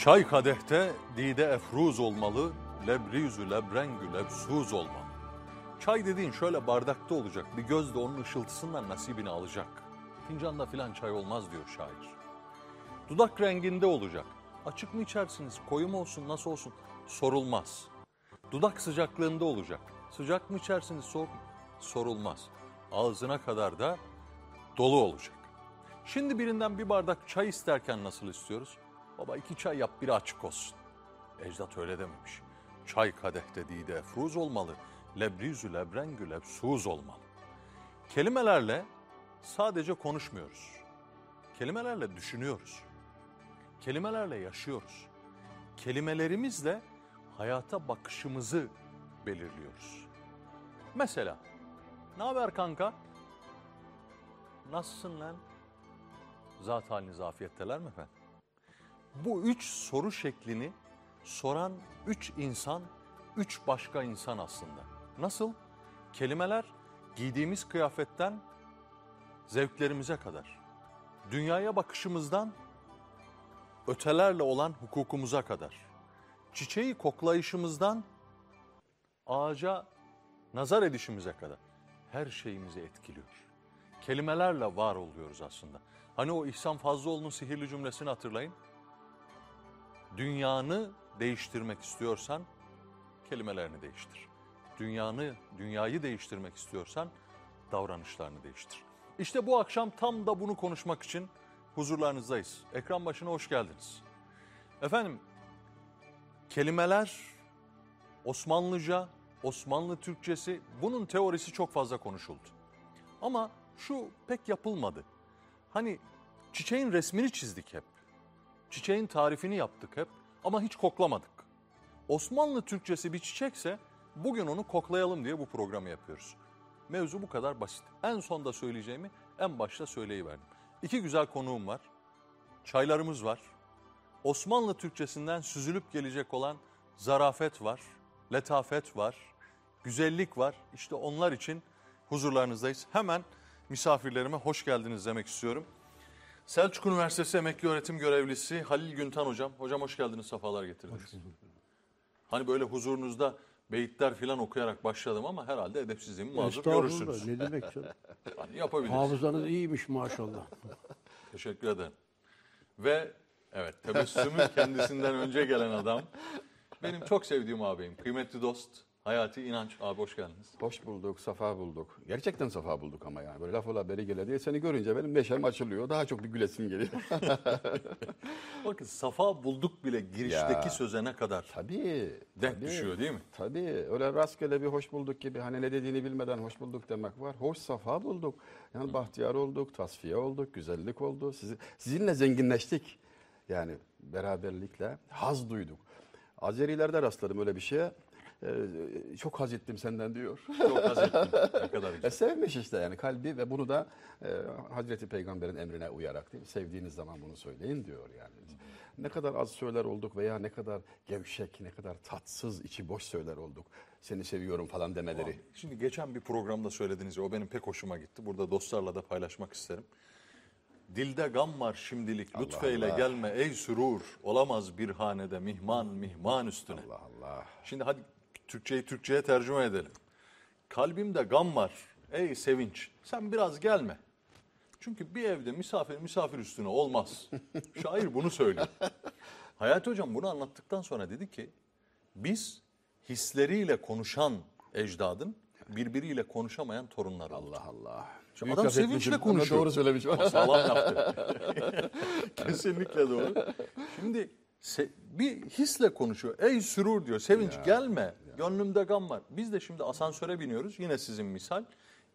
Çay kadehte dide efruz olmalı, lebrizü lebrengü lebsuz olmalı. Çay dediğin şöyle bardakta olacak, bir göz de onun ışıltısından nasibini alacak. Fincanda filan çay olmaz diyor şair. Dudak renginde olacak. Açık mı içersiniz, koyu mu olsun, nasıl olsun sorulmaz. Dudak sıcaklığında olacak. Sıcak mı içersiniz, soğuk mu? Sorulmaz. Ağzına kadar da dolu olacak. Şimdi birinden bir bardak çay isterken nasıl istiyoruz? Baba iki çay yap biri açık olsun. Ecdat öyle dememiş. Çay kadehte dide efruz olmalı. Lebrizü lebrengü lebsuz olmalı. Kelimelerle sadece konuşmuyoruz. Kelimelerle düşünüyoruz. Kelimelerle yaşıyoruz. Kelimelerimizle hayata bakışımızı belirliyoruz. Mesela, ne haber kanka? Nasılsın lan? Zat haliniz afiyetteler mi efendim? Bu üç soru şeklini soran üç insan, üç başka insan aslında. Nasıl? Kelimeler giydiğimiz kıyafetten zevklerimize kadar, dünyaya bakışımızdan ötelerle olan hukukumuza kadar, çiçeği koklayışımızdan ağaca nazar edişimize kadar her şeyimizi etkiliyor. Kelimelerle var oluyoruz aslında. Hani o İhsan Fazlıoğlu'nun sihirli cümlesini hatırlayın. Dünyanı değiştirmek istiyorsan kelimelerini değiştir. Dünyanı, dünyayı değiştirmek istiyorsan davranışlarını değiştir. İşte bu akşam tam da bunu konuşmak için huzurlarınızdayız. Ekran başına hoş geldiniz. Efendim, kelimeler Osmanlıca, Osmanlı Türkçesi bunun teorisi çok fazla konuşuldu. Ama şu pek yapılmadı. Hani çiçeğin resmini çizdik hep. Çiçeğin tarifini yaptık hep ama hiç koklamadık. Osmanlı Türkçesi bir çiçekse bugün onu koklayalım diye bu programı yapıyoruz. Mevzu bu kadar basit. En sonda söyleyeceğimi en başta söyleyiverdim. İki güzel konuğum var. Çaylarımız var. Osmanlı Türkçesinden süzülüp gelecek olan zarafet var, letafet var, güzellik var. İşte onlar için huzurlarınızdayız. Hemen misafirlerime hoş geldiniz demek istiyorum. Selçuk Üniversitesi Emekli Öğretim Görevlisi Halil Güntan Hocam. Hocam hoş geldiniz, sefalar getirdiniz. Hani böyle huzurunuzda beyitler falan okuyarak başladım ama herhalde edepsizliğimi mazur Estağfurullah, görürsünüz. Ne demek canım? Hani yapabiliriz. Hafızanız iyiymiş maşallah. Teşekkür ederim. Ve evet tebessümün kendisinden önce gelen adam. Benim çok sevdiğim ağabeyim. Kıymetli dost Hayati İnanç. Abi hoş geldiniz. Hoş bulduk, safa bulduk. Gerçekten safa bulduk ama yani. Böyle laf ola beri gele diye seni görünce benim neşem açılıyor. Daha çok bir gülesim geliyor. Bakın safa bulduk bile girişteki Ya. söze ne kadar tabii. denk tabii, düşüyor değil mi? Tabii. Öyle rastgele bir hoş bulduk gibi hani ne dediğini bilmeden hoş bulduk demek var. Hoş safa bulduk. Yani bahtiyar olduk, tasfiye olduk, güzellik oldu. Sizi, sizinle zenginleştik. Yani beraberlikle haz duyduk. Azerilerde rastladım öyle bir şeye. Ee, çok haz ettim senden diyor. Çok haz ettim. Ne kadar E sevmiş işte yani kalbi ve bunu da e, Hazreti Peygamber'in emrine uyarak değil mi? Sevdiğiniz zaman bunu söyleyin diyor yani. Ne kadar az söyler olduk veya ne kadar gevşek, ne kadar tatsız, içi boş söyler olduk. Seni seviyorum falan demeleri. Şimdi geçen bir programda söylediniz ya o benim pek hoşuma gitti. Burada dostlarla da paylaşmak isterim. Dilde gam var şimdilik lütfeyle Allah. gelme ey sürur. Olamaz bir hanede mihman mihman üstüne. Allah Allah. Şimdi hadi Türkçeyi Türkçe'ye tercüme edelim. Kalbimde gam var ey sevinç. Sen biraz gelme. Çünkü bir evde misafir misafir üstüne olmaz. Şair bunu söylüyor. Hayati Hocam bunu anlattıktan sonra dedi ki biz hisleriyle konuşan ecdadın birbiriyle konuşamayan torunları. Allah Allah. Şimdi adam sevinçle konuşuyor. Doğru söylemiş. Sağlam yaptı. Kesinlikle doğru. Şimdi bir hisle konuşuyor. Ey sürur diyor. Sevinç gelme. Gönlümde gam var. Biz de şimdi asansöre biniyoruz. Yine sizin misal.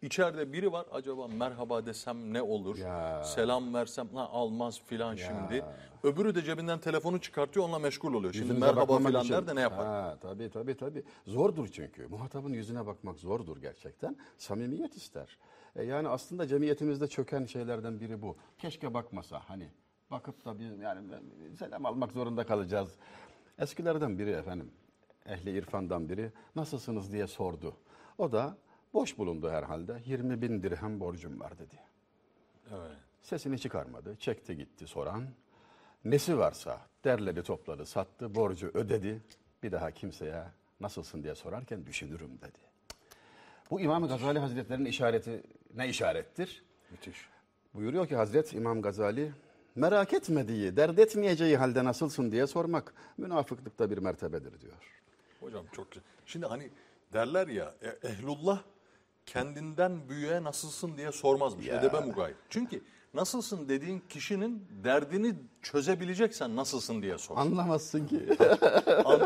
İçeride biri var. Acaba merhaba desem ne olur? Ya. Selam versem ha, almaz filan şimdi. Öbürü de cebinden telefonu çıkartıyor onunla meşgul oluyor. Şimdi Yüzünüze merhaba filan için. der de ne yapar? Ha, tabii tabii tabii. Zordur çünkü. Muhatabın yüzüne bakmak zordur gerçekten. Samimiyet ister. E, yani aslında cemiyetimizde çöken şeylerden biri bu. Keşke bakmasa hani. Bakıp da biz yani selam almak zorunda kalacağız. Eskilerden biri efendim, ehli irfandan biri nasılsınız diye sordu. O da boş bulundu herhalde. 20 bin dirhem borcum var dedi. Evet. Sesini çıkarmadı. Çekti gitti soran. Nesi varsa Derledi topladı sattı borcu ödedi. Bir daha kimseye nasılsın diye sorarken düşünürüm dedi. Bu İmam Gazali Hazretleri'nin işareti ne işarettir? Müthiş. Buyuruyor ki Hazret İmam Gazali merak etmediği, dert etmeyeceği halde nasılsın diye sormak münafıklıkta bir mertebedir diyor. Hocam çok güzel. Şimdi hani derler ya e- ehlullah kendinden büyüğe nasılsın diye sormazmış. Ya. Edebe mugayip. Çünkü nasılsın dediğin kişinin derdini çözebileceksen nasılsın diye sor. Anlamazsın ki.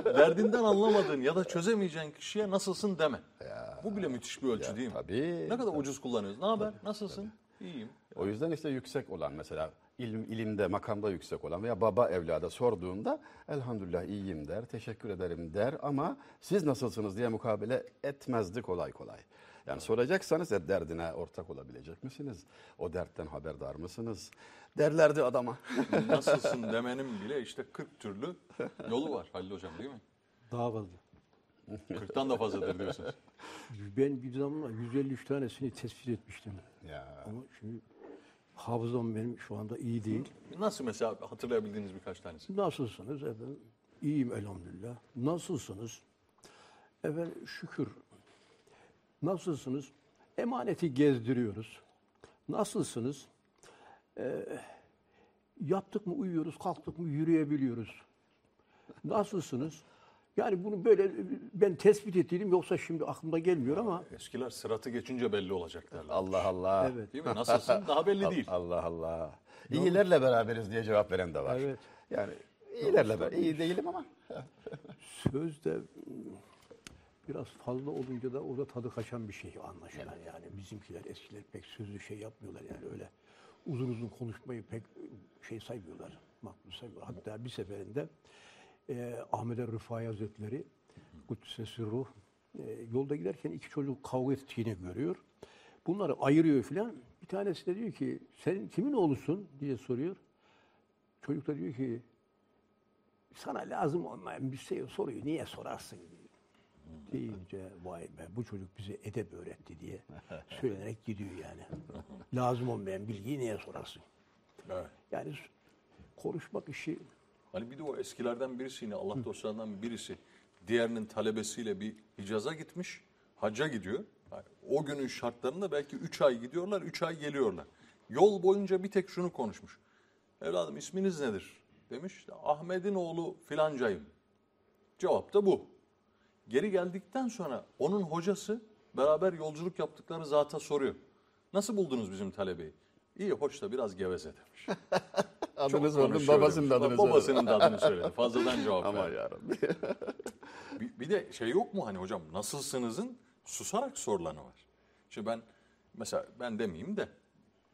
Derdinden anlamadığın ya da çözemeyeceğin kişiye nasılsın deme. Bu bile müthiş bir ölçü değil mi? tabii, Ne kadar ucuz kullanıyoruz. Ne haber? Nasılsın? İyiyim. O yüzden işte yüksek olan mesela ilim, ilimde, makamda yüksek olan veya baba evlada sorduğunda elhamdülillah iyiyim der, teşekkür ederim der ama siz nasılsınız diye mukabele etmezdi kolay kolay. Yani soracaksanız e, derdine ortak olabilecek misiniz? O dertten haberdar mısınız? Derlerdi adama. Nasılsın demenin bile işte 40 türlü yolu var Halil Hocam değil mi? Daha fazla. 40'tan da fazladır diyorsunuz. Ben bir zaman 153 tanesini tespit etmiştim. ya. Ama şimdi hafızam benim şu anda iyi değil. Nasıl mesela hatırlayabildiğiniz birkaç tanesi? Nasılsınız efendim? İyiyim elhamdülillah. Nasılsınız? Efendim şükür. Nasılsınız? Emaneti gezdiriyoruz. Nasılsınız? Ee, yattık mı uyuyoruz, kalktık mı yürüyebiliyoruz. Nasılsınız? Yani bunu böyle ben tespit ettiydim yoksa şimdi aklımda gelmiyor ama Eskiler sıratı geçince belli olacak derler. Allah Allah. Evet. Değil mi? Nasılsın daha belli değil. Allah Allah. İyilerle beraberiz diye cevap veren de var. Evet. Yani iyilerle beraber. İyi değilim ama. sözde mm, biraz fazla olunca da orada tadı kaçan bir şey anlaşılan yani. Bizimkiler eskiler pek sözlü şey yapmıyorlar yani öyle uzun uzun konuşmayı pek şey saymıyorlar. Makbul saymıyorlar. Hatta bir seferinde e, Ahmet er Rıfai Hazretleri Kuddisesi Ruh e, yolda giderken iki çocuk kavga ettiğini görüyor. Bunları ayırıyor filan. Bir tanesi de diyor ki senin kimin oğlusun diye soruyor. Çocuk da diyor ki sana lazım olmayan bir şey soruyu niye sorarsın deyince vay be bu çocuk bize edep öğretti diye söylenerek gidiyor yani. lazım olmayan bilgiyi niye sorarsın? Evet. Yani konuşmak işi Hani bir de o eskilerden birisi yine Allah dostlarından birisi diğerinin talebesiyle bir Hicaz'a gitmiş. Hacca gidiyor. Yani o günün şartlarında belki 3 ay gidiyorlar, 3 ay geliyorlar. Yol boyunca bir tek şunu konuşmuş. Evladım isminiz nedir? Demiş. Ahmet'in oğlu filancayım. Cevap da bu. Geri geldikten sonra onun hocası beraber yolculuk yaptıkları zata soruyor. Nasıl buldunuz bizim talebeyi? İyi hoş da biraz geveze demiş. Adını sordum, babasının demiş. adını sordum. Babasının da adını söyledi. Fazladan cevap Ama verdi. yarabbi. Bir, bir de şey yok mu hani hocam nasılsınızın susarak sorulanı var. Şimdi ben mesela ben demeyeyim de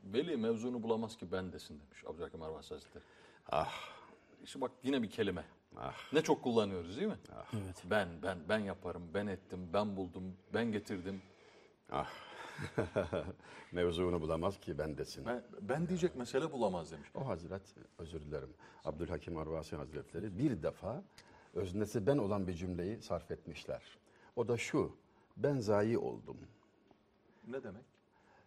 Veli mevzunu bulamaz ki ben desin demiş Abdülhakim Arvas Hazretleri. Ah. İşte bak yine bir kelime. Ah. Ne çok kullanıyoruz değil mi? Evet. Ben, ben, ben yaparım, ben ettim, ben buldum, ben getirdim. Ah. Mevzunu bulamaz ki ben desin. Ben, ben diyecek mesele bulamaz demiş. O hazret, özür dilerim, Abdülhakim Arvasi Hazretleri bir defa öznesi ben olan bir cümleyi sarf etmişler. O da şu, ben zayi oldum. Ne demek?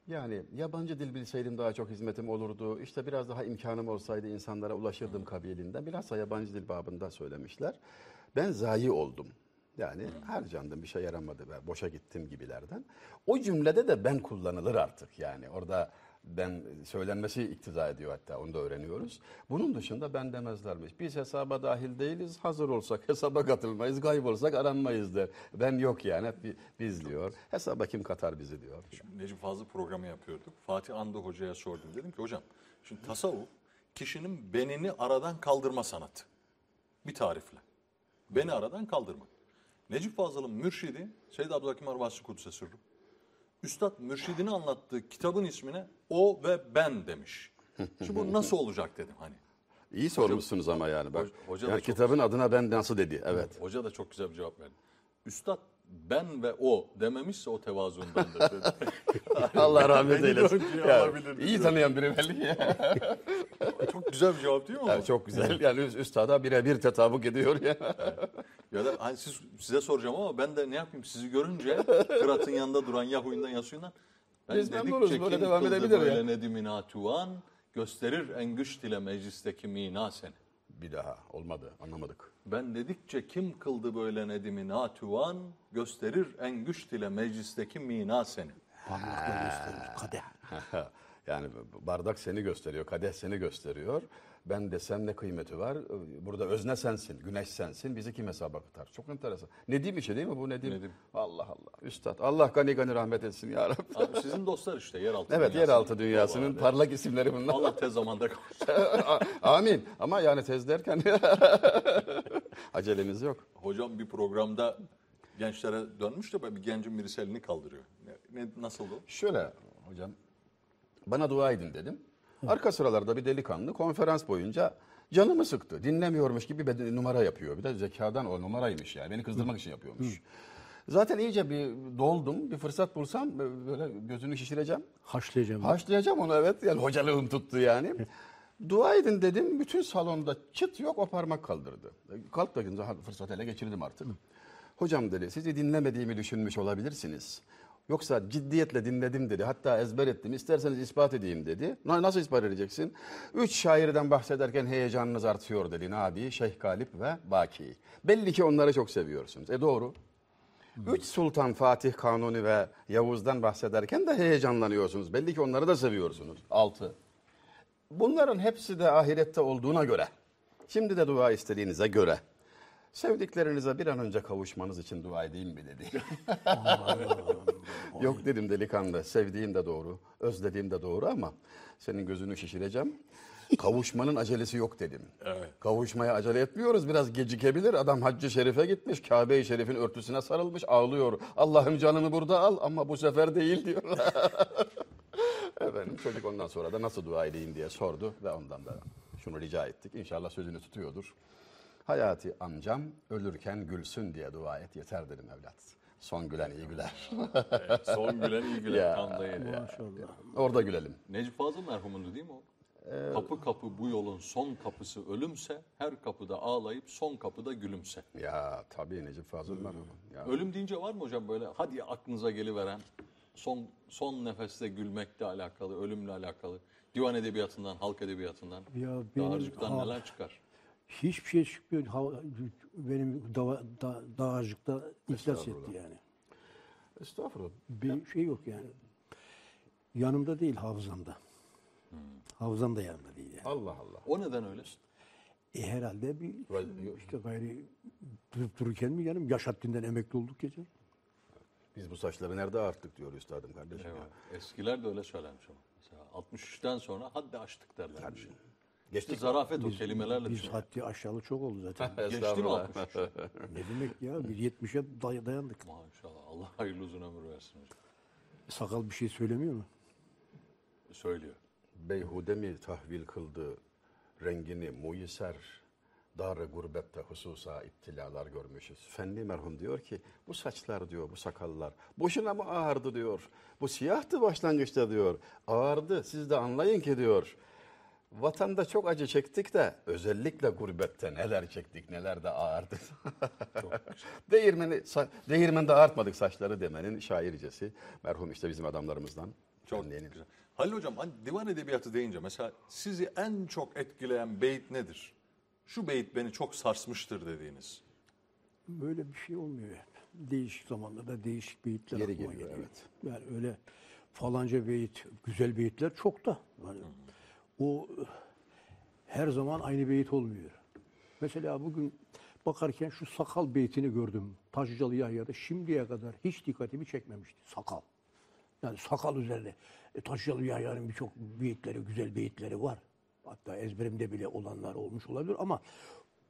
Yani yabancı dil bilseydim daha çok hizmetim olurdu. İşte biraz daha imkanım olsaydı insanlara ulaşırdım kabilinden. Bilhassa yabancı dil babında söylemişler. Ben zayi oldum. Yani harcandım bir şey yaramadı ve boşa gittim gibilerden. O cümlede de ben kullanılır artık yani. Orada ben söylenmesi iktiza ediyor hatta onu da öğreniyoruz. Bunun dışında ben demezlermiş. Biz hesaba dahil değiliz. Hazır olsak hesaba katılmayız. Kayıp olsak aranmayız der. Ben yok yani hep bi- biz diyor. Hesaba kim katar bizi diyor. Necip Fazıl programı yapıyorduk. Fatih Andı Hoca'ya sordum. Dedim ki hocam şimdi tasavvuf kişinin benini aradan kaldırma sanatı. Bir tarifle. Beni aradan kaldırma. Necip Fazıl'ın mürşidi Seyyid Abdülhakim Arvasi Kudüs'e sürrü. Üstad mürşidini anlattığı kitabın ismine o ve ben demiş. Şimdi bu nasıl olacak dedim hani. İyi sormuşsunuz ama yani bak. Hoca- hoca yani kitabın adına ben nasıl dedi. Evet. Hoca da çok güzel bir cevap verdi. Üstad ben ve o dememişse o tevazuundandır dedi. Allah rahmet eylesin. Ya, iyi tanıyan biri belli ya. çok güzel bir cevap değil mi? Yani çok güzel. Yani üst- üstada birebir tetabuk ediyor ya. Ya da hani siz, size soracağım ama ben de ne yapayım sizi görünce Fırat'ın yanında duran Yahuy'undan Yasuy'undan ben Biz memnunuz, böyle devam edebilir ya. Böyle Nedim'in atuan gösterir en güç ile meclisteki mina seni. Bir daha olmadı anlamadık. Ben dedikçe kim kıldı böyle nedimi natuan gösterir en güç dile meclisteki mina seni. Parmakla gösterir kadeh. yani bardak seni gösteriyor, kadeh seni gösteriyor. Ben desem ne kıymeti var? Burada özne sensin, güneş sensin. Bizi kim hesaba katar? Çok enteresan. Nedim işi değil mi bu Nedim? Nedim. Allah Allah. Üstad. Allah gani gani rahmet etsin ya Rabbi. Abi sizin dostlar işte yeraltı Evet dünyasının yeraltı dünyasının babaları. parlak isimleri bunlar. Allah tez zamanda kavuştur. Amin. Ama yani tez derken acelemiz yok. Hocam bir programda gençlere dönmüş de bir gencin birisi elini kaldırıyor. Ne, ne, nasıl o? Şöyle hocam bana dua edin dedim. Arka sıralarda bir delikanlı konferans boyunca canımı sıktı. Dinlemiyormuş gibi bir numara yapıyor. Bir de zekadan o numaraymış yani. Beni kızdırmak için yapıyormuş. Zaten iyice bir doldum. Bir fırsat bulsam böyle gözünü şişireceğim. Haşlayacağım. Haşlayacağım onu evet. Yani hocalığım tuttu yani. Dua edin dedim. Bütün salonda çıt yok o parmak kaldırdı. Kalk da fırsat ele geçirdim artık. Hocam dedi sizi dinlemediğimi düşünmüş olabilirsiniz. Yoksa ciddiyetle dinledim dedi. Hatta ezber ettim. İsterseniz ispat edeyim dedi. Na- Nasıl ispat edeceksin? Üç şairden bahsederken heyecanınız artıyor dedi. Nabi, Şeyh Galip ve Baki. Belli ki onları çok seviyorsunuz. E doğru. Üç Sultan Fatih Kanuni ve Yavuz'dan bahsederken de heyecanlanıyorsunuz. Belli ki onları da seviyorsunuz. Altı. Bunların hepsi de ahirette olduğuna göre, şimdi de dua istediğinize göre, sevdiklerinize bir an önce kavuşmanız için dua edeyim mi dedi. Yok dedim delikanlı, sevdiğim de doğru, özlediğim de doğru ama senin gözünü şişireceğim. Kavuşmanın acelesi yok dedim. Kavuşmaya acele etmiyoruz. Biraz gecikebilir. Adam Haccı Şerif'e gitmiş. Kabe-i Şerif'in örtüsüne sarılmış. Ağlıyor. Allah'ım canımı burada al ama bu sefer değil diyor. Efendim çocuk ondan sonra da nasıl dua edeyim diye sordu ve ondan da şunu rica ettik. İnşallah sözünü tutuyordur. Hayati amcam ölürken gülsün diye dua et yeter dedim evlat. Son gülen iyi güler. Son gülen iyi gülen Ya. kanda yedi. Maşallah. Orada gülelim. Necip Fazıl merhumundu değil mi o? Ee, Kapı kapı bu yolun son kapısı ölümse, her kapıda ağlayıp son kapıda gülümse. Ya tabii Necip Fazıl merhum. Ya. Ölüm deyince var mı hocam böyle hadi aklınıza geliveren son son nefeste gülmekle alakalı, ölümle alakalı, divan edebiyatından, halk edebiyatından, Ya benim- ha- neler çıkar? Hiçbir şey çıkmıyor. Hava- benim dava, da, dağarcıkta iflas etti yani. Estağfurullah. Bir şey yok yani. Yanımda değil hafızamda. Hafızam da yanımda değil yani. Allah Allah. O neden öyle? E herhalde bir işte gayri durup dururken mi yanım Yaşattin'den emekli olduk gece. Biz bu saçları nerede arttık diyor üstadım kardeşim. ya. Evet. Eskiler de öyle söylermiş ama. Mesela 63'ten sonra haddi açtık derlermiş. İşte Geçtik. zarafet o kelimelerle Biz düşün. haddi aşağılık çok oldu zaten. Geçti mi Estağfurullah. 63? ne demek ya? Biz 70'e day- dayandık. Maşallah. Allah hayırlı uzun ömür versin hocam. Sakal bir şey söylemiyor mu? Söylüyor. Beyhude mi tahvil kıldı rengini muyiser dar gurbette hususa iptilalar görmüşüz. Fenli merhum diyor ki bu saçlar diyor bu sakallar boşuna mı ağardı diyor. Bu siyahtı başlangıçta diyor. Ağardı siz de anlayın ki diyor. Vatanda çok acı çektik de özellikle gurbette neler çektik neler de ağardı. Değirmeni, değirmende ağartmadık saçları demenin şaircesi. Merhum işte bizim adamlarımızdan. Çok Fenli'nin. güzel. Halil Hocam hani divan edebiyatı deyince mesela sizi en çok etkileyen beyit nedir? Şu beyit beni çok sarsmıştır dediğiniz. Böyle bir şey olmuyor. Değişik zamanlarda değişik beyitler Yeri geliyor, geliyor. evet. Yani öyle falanca beyit, güzel beyitler çok da. Yani o her zaman aynı beyit olmuyor. Mesela bugün bakarken şu sakal beytini gördüm. Taşcalı Yahya'da şimdiye kadar hiç dikkatimi çekmemişti. Sakal. Yani sakal üzerine. E, Taşcalı Yahya'nın birçok beyitleri, güzel beyitleri var. Hatta ezberimde bile olanlar olmuş olabilir ama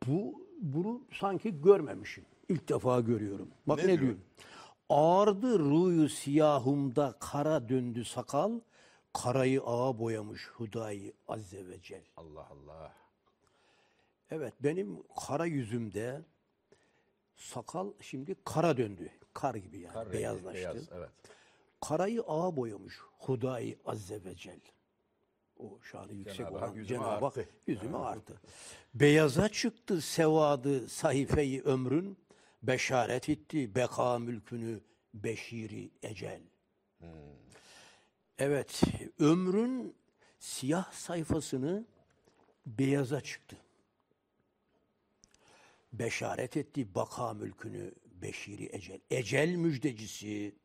bu bunu sanki görmemişim. İlk defa görüyorum. Bak Ne ne, diyor? Ağardı ruyu siyahumda kara döndü sakal. Karayı ağa boyamış Hudayi Azze ve Cel. Allah Allah. Evet benim kara yüzümde sakal şimdi kara döndü. Kar gibi yani Kar beyazlaştı. Beyaz, evet. Karayı ağa boyamış Hudayi Azze ve Cel. O şanı yüksek Cenab-ı olan Hak yüzüme Cenab-ı Hak arttı. yüzüme arttı. Beyaza çıktı sevadı sayfeyi ömrün, beşaret etti beka mülkünü beşiri ecel. Evet, ömrün siyah sayfasını beyaza çıktı. beşaret etti baka mülkünü beşiri ecel. Ecel müjdecisi.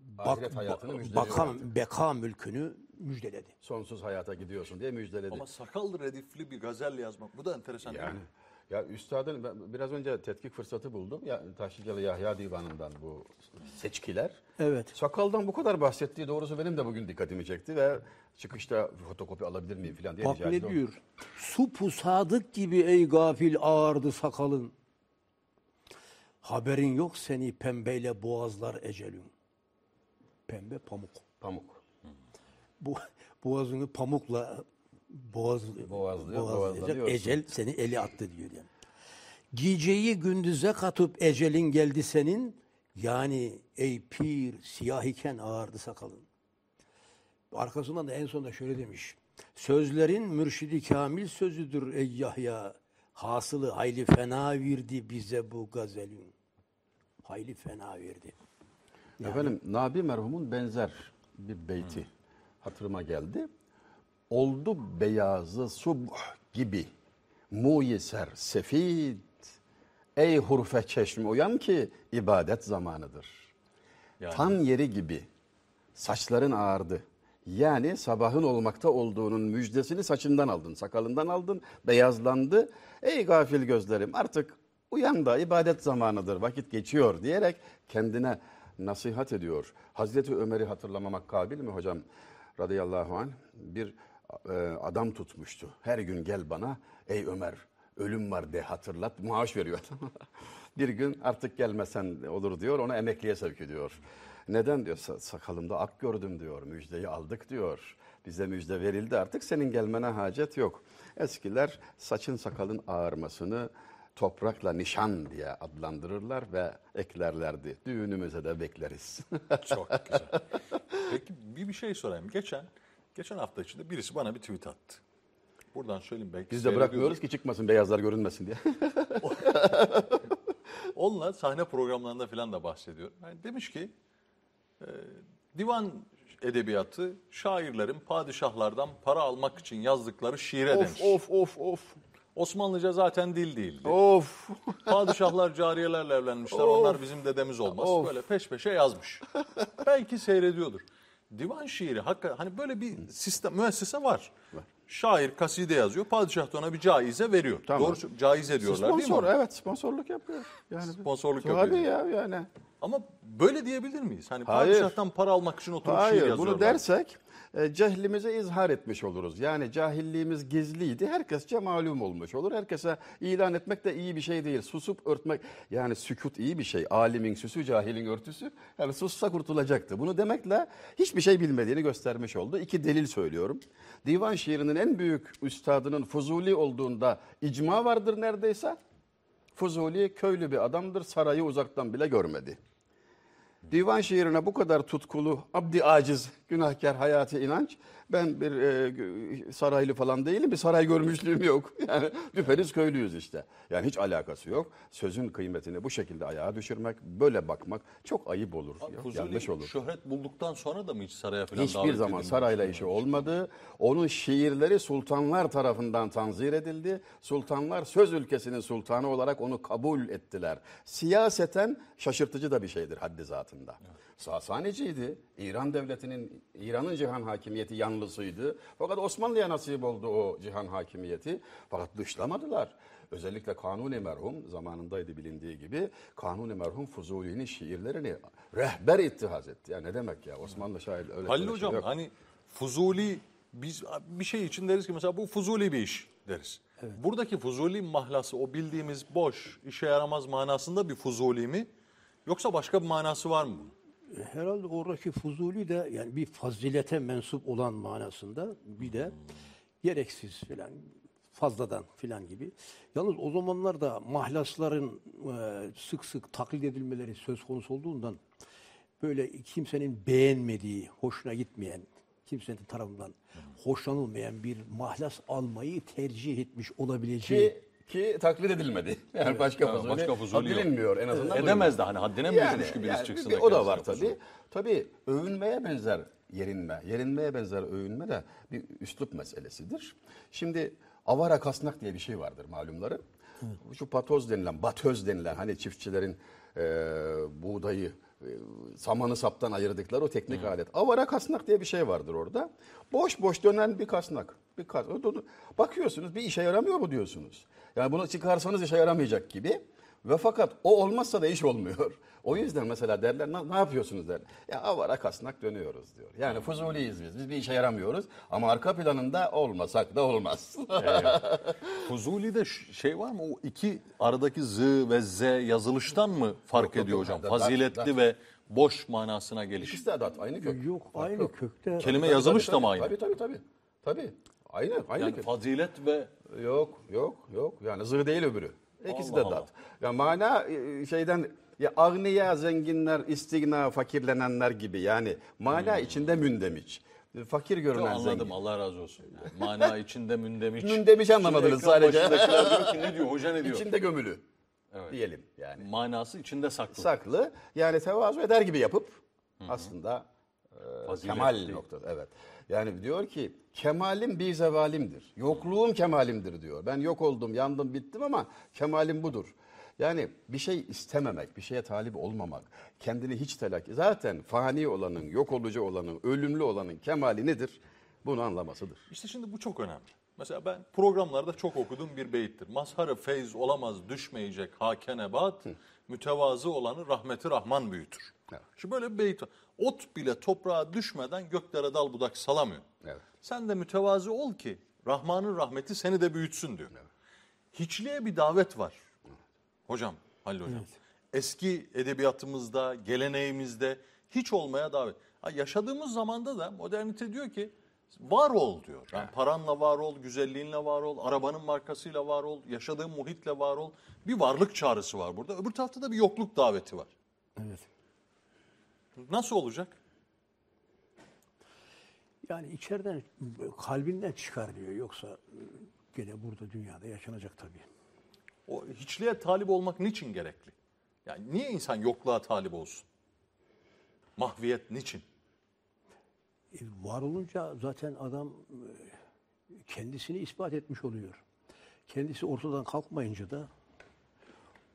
Müjdeliyor baka, beka mülkünü müjdeledi. Sonsuz hayata gidiyorsun diye müjdeledi. Ama sakal redifli bir gazel yazmak bu da enteresan. değil Yani mi? ya üstadın ben biraz önce tetkik fırsatı buldum. Ya Taşlıcalı Yahya Divanı'ndan bu seçkiler. Evet. Sakaldan bu kadar bahsettiği doğrusu benim de bugün dikkatimi çekti ve çıkışta fotokopi alabilir miyim falan diye Bak rica ne diyor? Su sadık gibi ey gafil ağardı sakalın. Haberin yok seni pembeyle boğazlar ecelin. Pembe pamuk. Pamuk. Bu boğazını pamukla boğaz Boğazlıyor, boğazlayacak. Ecel seni eli attı diyor yani. Geceyi gündüze katıp ecelin geldi senin. Yani ey pir siyah iken ağardı sakalın. Arkasından da en sonunda şöyle demiş. Sözlerin mürşidi kamil sözüdür ey Yahya. Hasılı hayli fena verdi bize bu gazelin. Hayli fena verdi. Efendim Nabi merhumun benzer bir beyti hatırıma geldi. Oldu beyazı subh gibi muyeser sefid. Ey hurfe çeşme uyan ki ibadet zamanıdır. Yani- Tan yeri gibi saçların ağardı. Yani sabahın olmakta olduğunun müjdesini saçından aldın, sakalından aldın, beyazlandı. Ey gafil gözlerim artık uyan da ibadet zamanıdır, vakit geçiyor diyerek kendine nasihat ediyor. Hazreti Ömer'i hatırlamamak kabil mi hocam? Radıyallahu anh bir e, adam tutmuştu. Her gün gel bana ey Ömer ölüm var de hatırlat maaş veriyor. bir gün artık gelmesen olur diyor onu emekliye sevk ediyor. Neden diyor "Sa- sakalımda ak gördüm diyor müjdeyi aldık diyor. Bize müjde verildi artık senin gelmene hacet yok. Eskiler saçın sakalın ağarmasını toprakla nişan diye adlandırırlar ve eklerlerdi. Düğünümüze de bekleriz. Çok güzel. Peki bir bir şey sorayım. Geçen geçen hafta içinde birisi bana bir tweet attı. Buradan söyleyeyim belki. Biz de bırakmıyoruz ki çıkmasın beyazlar görünmesin diye. Onunla sahne programlarında falan da bahsediyor. Yani demiş ki e, divan edebiyatı şairlerin padişahlardan para almak için yazdıkları şiire demiş. of of of Osmanlıca zaten dil değildi. of. Padişahlar cariyelerle evlenmişler. Of. Onlar bizim dedemiz olmaz. Of. Böyle peş peşe yazmış. Belki seyrediyordur. Divan şiiri hakikaten hani böyle bir sistem müessese var. Şair kaside yazıyor. Padişah da ona bir caize veriyor. Tamam. Doğru caize diyorlar değil mi? Sponsor evet sponsorluk yapıyor. Yani Sponsorluk Tabii yapıyor. ya yani. Ama böyle diyebilir miyiz? Hani Hayır. padişahtan para almak için oturup şiir Hayır yazıyorlar. bunu dersek cehlimizi izhar etmiş oluruz. Yani cahilliğimiz gizliydi. Herkesçe malum olmuş olur. Herkese ilan etmek de iyi bir şey değil. Susup örtmek yani sükut iyi bir şey. Alimin süsü, cahilin örtüsü. Yani sussa kurtulacaktı. Bunu demekle hiçbir şey bilmediğini göstermiş oldu. İki delil söylüyorum. Divan şiirinin en büyük üstadının Fuzuli olduğunda icma vardır neredeyse. Fuzuli köylü bir adamdır. Sarayı uzaktan bile görmedi. Divan şiirine bu kadar tutkulu, abdi aciz, günahkar hayatı inanç. Ben bir e, saraylı falan değilim, bir saray görmüşlüğüm yok. Yani düpedüz köylüyüz işte. Yani hiç alakası yok. Sözün kıymetini bu şekilde ayağa düşürmek, böyle bakmak çok ayıp olur. Fuzuli yanlış olur. şöhret bulduktan sonra da mı hiç saraya falan Hiçbir davet zaman sarayla işi olmadı. Onun şiirleri sultanlar tarafından tanzir edildi. Sultanlar söz ülkesinin sultanı olarak onu kabul ettiler. Siyaseten şaşırtıcı da bir şeydir haddi zatında. Sasaneciydi. İran devletinin, İran'ın cihan hakimiyeti yanlısıydı. Fakat Osmanlı'ya nasip oldu o cihan hakimiyeti. Fakat dışlamadılar. Özellikle Kanuni merhum zamanındaydı bilindiği gibi Kanuni merhum Fuzuli'nin şiirlerini rehber ittihaz etti. Ya ne demek ya Osmanlı şair öyle Halil öyle şey Hocam yok. hani Fuzuli biz bir şey için deriz ki mesela bu Fuzuli bir iş deriz. Buradaki Fuzuli mahlası o bildiğimiz boş, işe yaramaz manasında bir Fuzuli mi? Yoksa başka bir manası var mı? Herhalde oradaki Fuzuli de yani bir fazilete mensup olan manasında bir de gereksiz filan fazladan filan gibi. Yalnız o zamanlarda mahlasların e, sık sık taklit edilmeleri söz konusu olduğundan böyle kimsenin beğenmediği, hoşuna gitmeyen, kimsenin tarafından hoşlanılmayan bir mahlas almayı tercih etmiş olabileceği. Ki, ki taklit edilmedi. Yani başka Evet, Fuzuli, başka Fuzuli yok. bilinmiyor en azından. Edemez de hani haddine mi ki birisi yani çıksın bir- O da var tabii. Tabii övünmeye benzer yerinme, yerinmeye benzer övünme de bir üslup meselesidir. Şimdi avara kasnak diye bir şey vardır malumları. Şu patoz denilen, batöz denilen hani çiftçilerin e, buğdayı e, samanı saptan ayırdıkları o teknik alet. Avara kasnak diye bir şey vardır orada. Boş boş dönen bir kasnak. Bir kas Bakıyorsunuz bir işe yaramıyor mu diyorsunuz. Yani bunu çıkarsanız işe yaramayacak gibi. Ve fakat o olmazsa da iş olmuyor. O yüzden mesela derler ne, ne yapıyorsunuz derler. Ya avara kasnak dönüyoruz diyor. Yani fuzuliyiz biz. Biz bir işe yaramıyoruz. Ama arka planında olmasak da olmaz. Fuzuli'de ş- şey var mı? O iki aradaki z ve z yazılıştan mı fark Yok, ediyor yok. hocam? Da- Faziletli da- ve boş manasına geliş. İkisi de adat aynı kök. Yok aynı yok. kökte. Kelime Tabii, yazılış tabii, da mı aynı? Tabii tabii tabii. Tabii. Aynı, aynı Yani kök. fazilet ve Yok, yok, yok. Yani zır değil öbürü. İkisi Allah de dat. Allah. Ya mana e, şeyden ya agniya, zenginler, istigna, fakirlenenler gibi. Yani mana içinde mündemiç. Fakir görünen anladım zengin. Allah razı olsun. Yani mana içinde mündemiç. Mündemiç anlamadınız sadece. diyor ki ne diyor hoca ne diyor? İçinde gömülü. Diyelim yani. Manası içinde saklı. Saklı. Yani tevazu eder gibi yapıp aslında Fazilet kemal değil. noktası. Evet. Yani diyor ki kemalim bir zevalimdir. Yokluğum kemalimdir diyor. Ben yok oldum, yandım, bittim ama kemalim budur. Yani bir şey istememek, bir şeye talip olmamak, kendini hiç telakki. Zaten fani olanın, yok olucu olanın, ölümlü olanın kemali nedir? Bunu anlamasıdır. İşte şimdi bu çok önemli. Mesela ben programlarda çok okuduğum bir beyittir. Mazharı feyz olamaz düşmeyecek hake nebat, mütevazı olanı rahmeti rahman büyütür. Evet. Şimdi böyle bir beyit var. Ot bile toprağa düşmeden göklere dal budak salamıyor. Evet. Sen de mütevazı ol ki Rahman'ın rahmeti seni de büyütsün diyor. Hiçliğe bir davet var. Hocam, Halil Hocam. Eski edebiyatımızda, geleneğimizde hiç olmaya davet. Ha, yaşadığımız zamanda da modernite diyor ki var ol diyor. Yani paranla var ol, güzelliğinle var ol, arabanın markasıyla var ol, yaşadığın muhitle var ol. Bir varlık çağrısı var burada. Öbür tarafta da bir yokluk daveti var. Evet. Nasıl olacak? Yani içeriden kalbinden çıkar diyor. Yoksa gene burada dünyada yaşanacak tabii. O hiçliğe talip olmak niçin gerekli? Yani niye insan yokluğa talip olsun? Mahviyet niçin? E, var olunca zaten adam e, kendisini ispat etmiş oluyor. Kendisi ortadan kalkmayınca da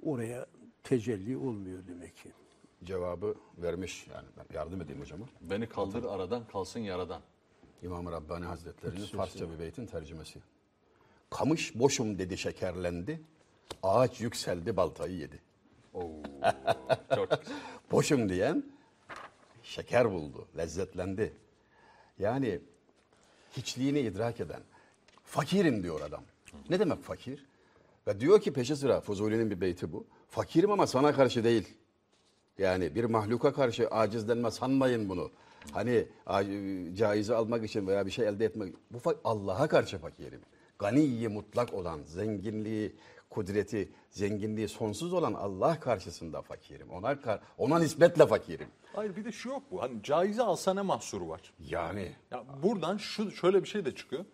oraya tecelli olmuyor demek ki. Cevabı vermiş yani ben yardım edeyim hocama. Beni kaldır aradan kalsın yaradan. İmam-ı Rabbani Hazretleri'nin Farsça bir beytin tercümesi. Kamış boşum dedi şekerlendi, ağaç yükseldi baltayı yedi. Oo, çok. Boşum diyen şeker buldu, lezzetlendi. Yani hiçliğini idrak eden, fakirim diyor adam. Ne demek fakir? Ve diyor ki peşi sıra, Fuzuli'nin bir beyti bu. Fakirim ama sana karşı değil. Yani bir mahluka karşı acizlenme sanmayın bunu. Hani caizi almak için veya bir şey elde etmek. Bu Allah'a karşı fakirim. Ganiyi mutlak olan, zenginliği, kudreti, zenginliği sonsuz olan Allah karşısında fakirim. Ona kar- ona nispetle fakirim. Hayır bir de şu yok bu. Hani caize alsa ne mahsuru var? Yani Ya buradan şu şöyle bir şey de çıkıyor.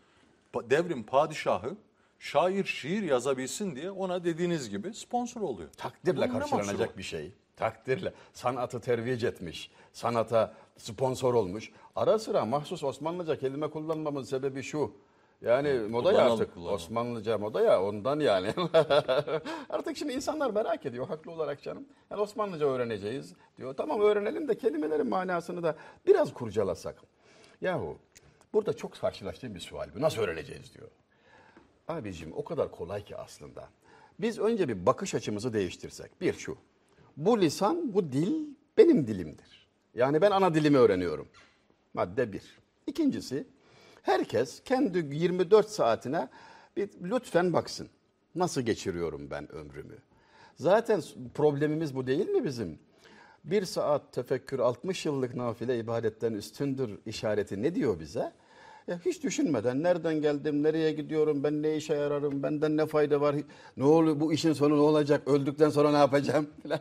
Devrin padişahı şair şiir yazabilsin diye ona dediğiniz gibi sponsor oluyor. takdirle Bunun karşılanacak bir şey. Takdirle. Sanatı tervic etmiş. Sanata sponsor olmuş. Ara sıra mahsus Osmanlıca kelime kullanmamın sebebi şu. Yani moda ya artık. kullanalım. Osmanlıca moda ya ondan yani. artık şimdi insanlar merak ediyor haklı olarak canım. Yani Osmanlıca öğreneceğiz diyor. Tamam öğrenelim de kelimelerin manasını da biraz kurcalasak. Yahu burada çok karşılaştığım bir sual bu. Nasıl öğreneceğiz diyor. Abicim o kadar kolay ki aslında. Biz önce bir bakış açımızı değiştirsek. Bir şu. Bu lisan, bu dil benim dilimdir. Yani ben ana dilimi öğreniyorum. Madde bir. İkincisi, herkes kendi 24 saatine bir lütfen baksın. Nasıl geçiriyorum ben ömrümü? Zaten problemimiz bu değil mi bizim? Bir saat tefekkür 60 yıllık nafile ibadetten üstündür işareti ne diyor bize? Ya hiç düşünmeden nereden geldim, nereye gidiyorum, ben ne işe yararım, benden ne fayda var, ne oluyor, bu işin sonu ne olacak, öldükten sonra ne yapacağım falan.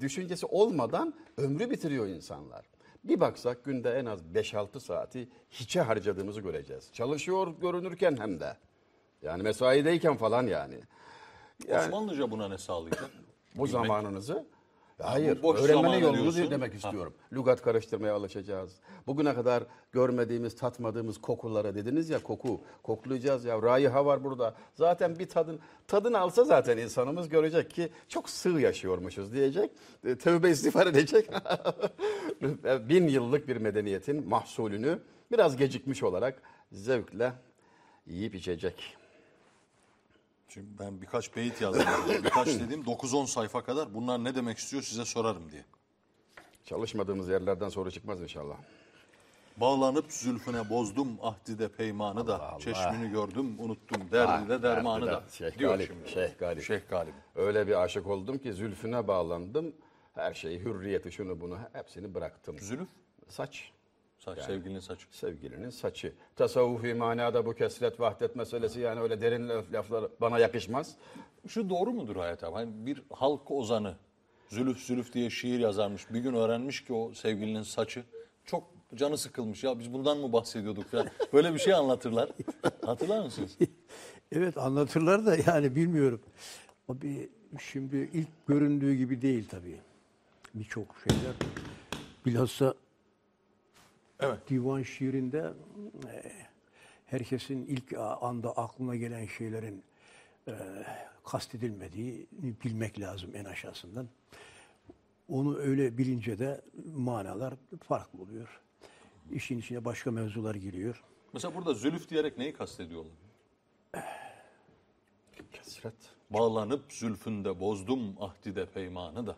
Düşüncesi olmadan ömrü bitiriyor insanlar. Bir baksak günde en az 5-6 saati hiçe harcadığımızı göreceğiz. Çalışıyor görünürken hem de. Yani mesaideyken falan yani. Yani- Osmanlıca buna ne sağlayacak? bu zamanınızı Hayır, boş öğrenmenin yolunu diyorsun. demek istiyorum. Lügat karıştırmaya alışacağız. Bugüne kadar görmediğimiz, tatmadığımız kokulara dediniz ya koku, koklayacağız ya. Raiha var burada. Zaten bir tadın, tadını alsa zaten insanımız görecek ki çok sığ yaşıyormuşuz diyecek. E, Tövbe istiğfar edecek. Bin yıllık bir medeniyetin mahsulünü biraz gecikmiş olarak zevkle yiyip içecek. Şimdi ben birkaç beyit yazdım. birkaç dediğim 9-10 sayfa kadar bunlar ne demek istiyor size sorarım diye. Çalışmadığımız yerlerden soru çıkmaz inşallah. Bağlanıp zülfüne bozdum ahdide peymanı da. Allah. Çeşmini gördüm unuttum derdi de Ah, dermanı da. Şeyh diyor Galip, şimdi. Şeyh Galip. Şeyh Galip. Öyle bir aşık oldum ki zülfüne bağlandım. Her şeyi, hürriyeti, şunu bunu hepsini bıraktım. Zülüf, Saç, saç, sevgilinin saçı. sevgilinin saçı. Tasavvufi manada bu kesret vahdet meselesi yani öyle derin laf- laflar bana yakışmaz. Şu doğru mudur Hayat abi? Hani bir halk ozanı zülüf zülüf diye şiir yazarmış. Bir gün öğrenmiş ki o sevgilinin saçı çok canı sıkılmış. Ya biz bundan mı bahsediyorduk falan. Böyle bir şey anlatırlar. Hatırlar mısınız? Evet anlatırlar da yani bilmiyorum. O bir şimdi ilk göründüğü gibi değil tabii. Birçok şeyler. Bilhassa Evet. divan şiirinde e, herkesin ilk anda aklına gelen şeylerin e, kastedilmediğini bilmek lazım en aşağısından. Onu öyle bilince de manalar farklı oluyor. İşin içine başka mevzular giriyor. Mesela burada zülüf diyerek neyi kastediyorlar? Kesret. Bağlanıp zülfünde bozdum ahdide peymanı da.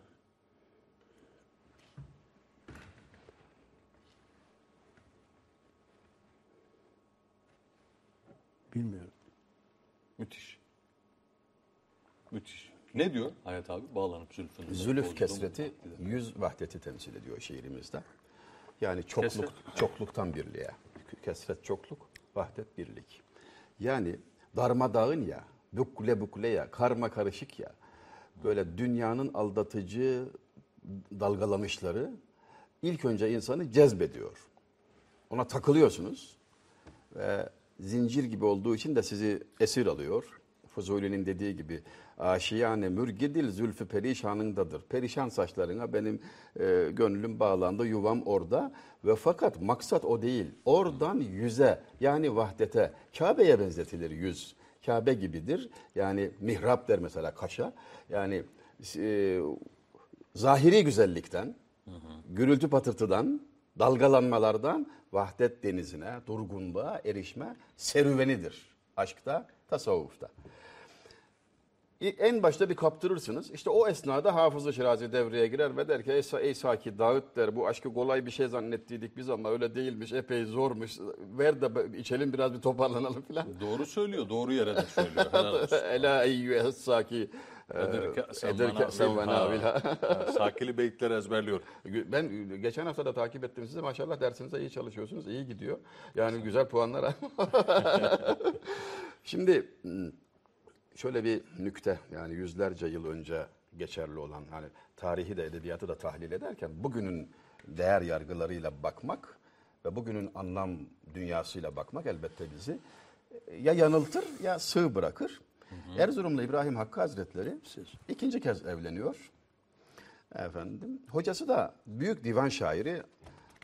Bilmiyorum. Müthiş. Müthiş. Ne diyor Hayat abi? Bağlanıp zülfünde. Zülüf kesreti yüz vahdeti temsil ediyor şiirimizde. Yani çokluk, Kesret. çokluktan birliğe. Kesret çokluk, vahdet birlik. Yani darmadağın ya, bukle bukle ya, karma karışık ya. Böyle dünyanın aldatıcı dalgalamışları ilk önce insanı cezbediyor. Ona takılıyorsunuz ve zincir gibi olduğu için de sizi esir alıyor. Fuzuli'nin dediği gibi aşiyane mürgidil zülfü perişanındadır. Perişan saçlarına benim e, gönlüm bağlandı, yuvam orada. Ve fakat maksat o değil. Oradan yüze yani vahdete, Kabe'ye benzetilir yüz. Kabe gibidir. Yani mihrap der mesela kaşa. Yani e, zahiri güzellikten, gürültü patırtıdan, dalgalanmalardan vahdet denizine, durgunluğa erişme serüvenidir. Aşkta, tasavvufta. En başta bir kaptırırsınız. İşte o esnada Hafız-ı Şirazi devreye girer ve der ki ey, ey Saki Dağıt der bu aşkı kolay bir şey zannettiydik biz ama öyle değilmiş epey zormuş. Ver de içelim biraz bir toparlanalım filan. Doğru söylüyor. Doğru yere de söylüyor. Ela eyyühes Saki. Edirke sen ve navilha. Ha, Sakili beyitleri ezberliyor. Ben geçen hafta da takip ettim sizi. Maşallah dersinize iyi çalışıyorsunuz. iyi gidiyor. Yani güzel puanlar. Şimdi hmm, şöyle bir nükte yani yüzlerce yıl önce geçerli olan hani tarihi de edebiyatı da tahlil ederken bugünün değer yargılarıyla bakmak ve bugünün anlam dünyasıyla bakmak elbette bizi ya yanıltır ya sığ bırakır. Erzurumlu İbrahim Hakkı Hazretleri ikinci kez evleniyor. Efendim. Hocası da büyük divan şairi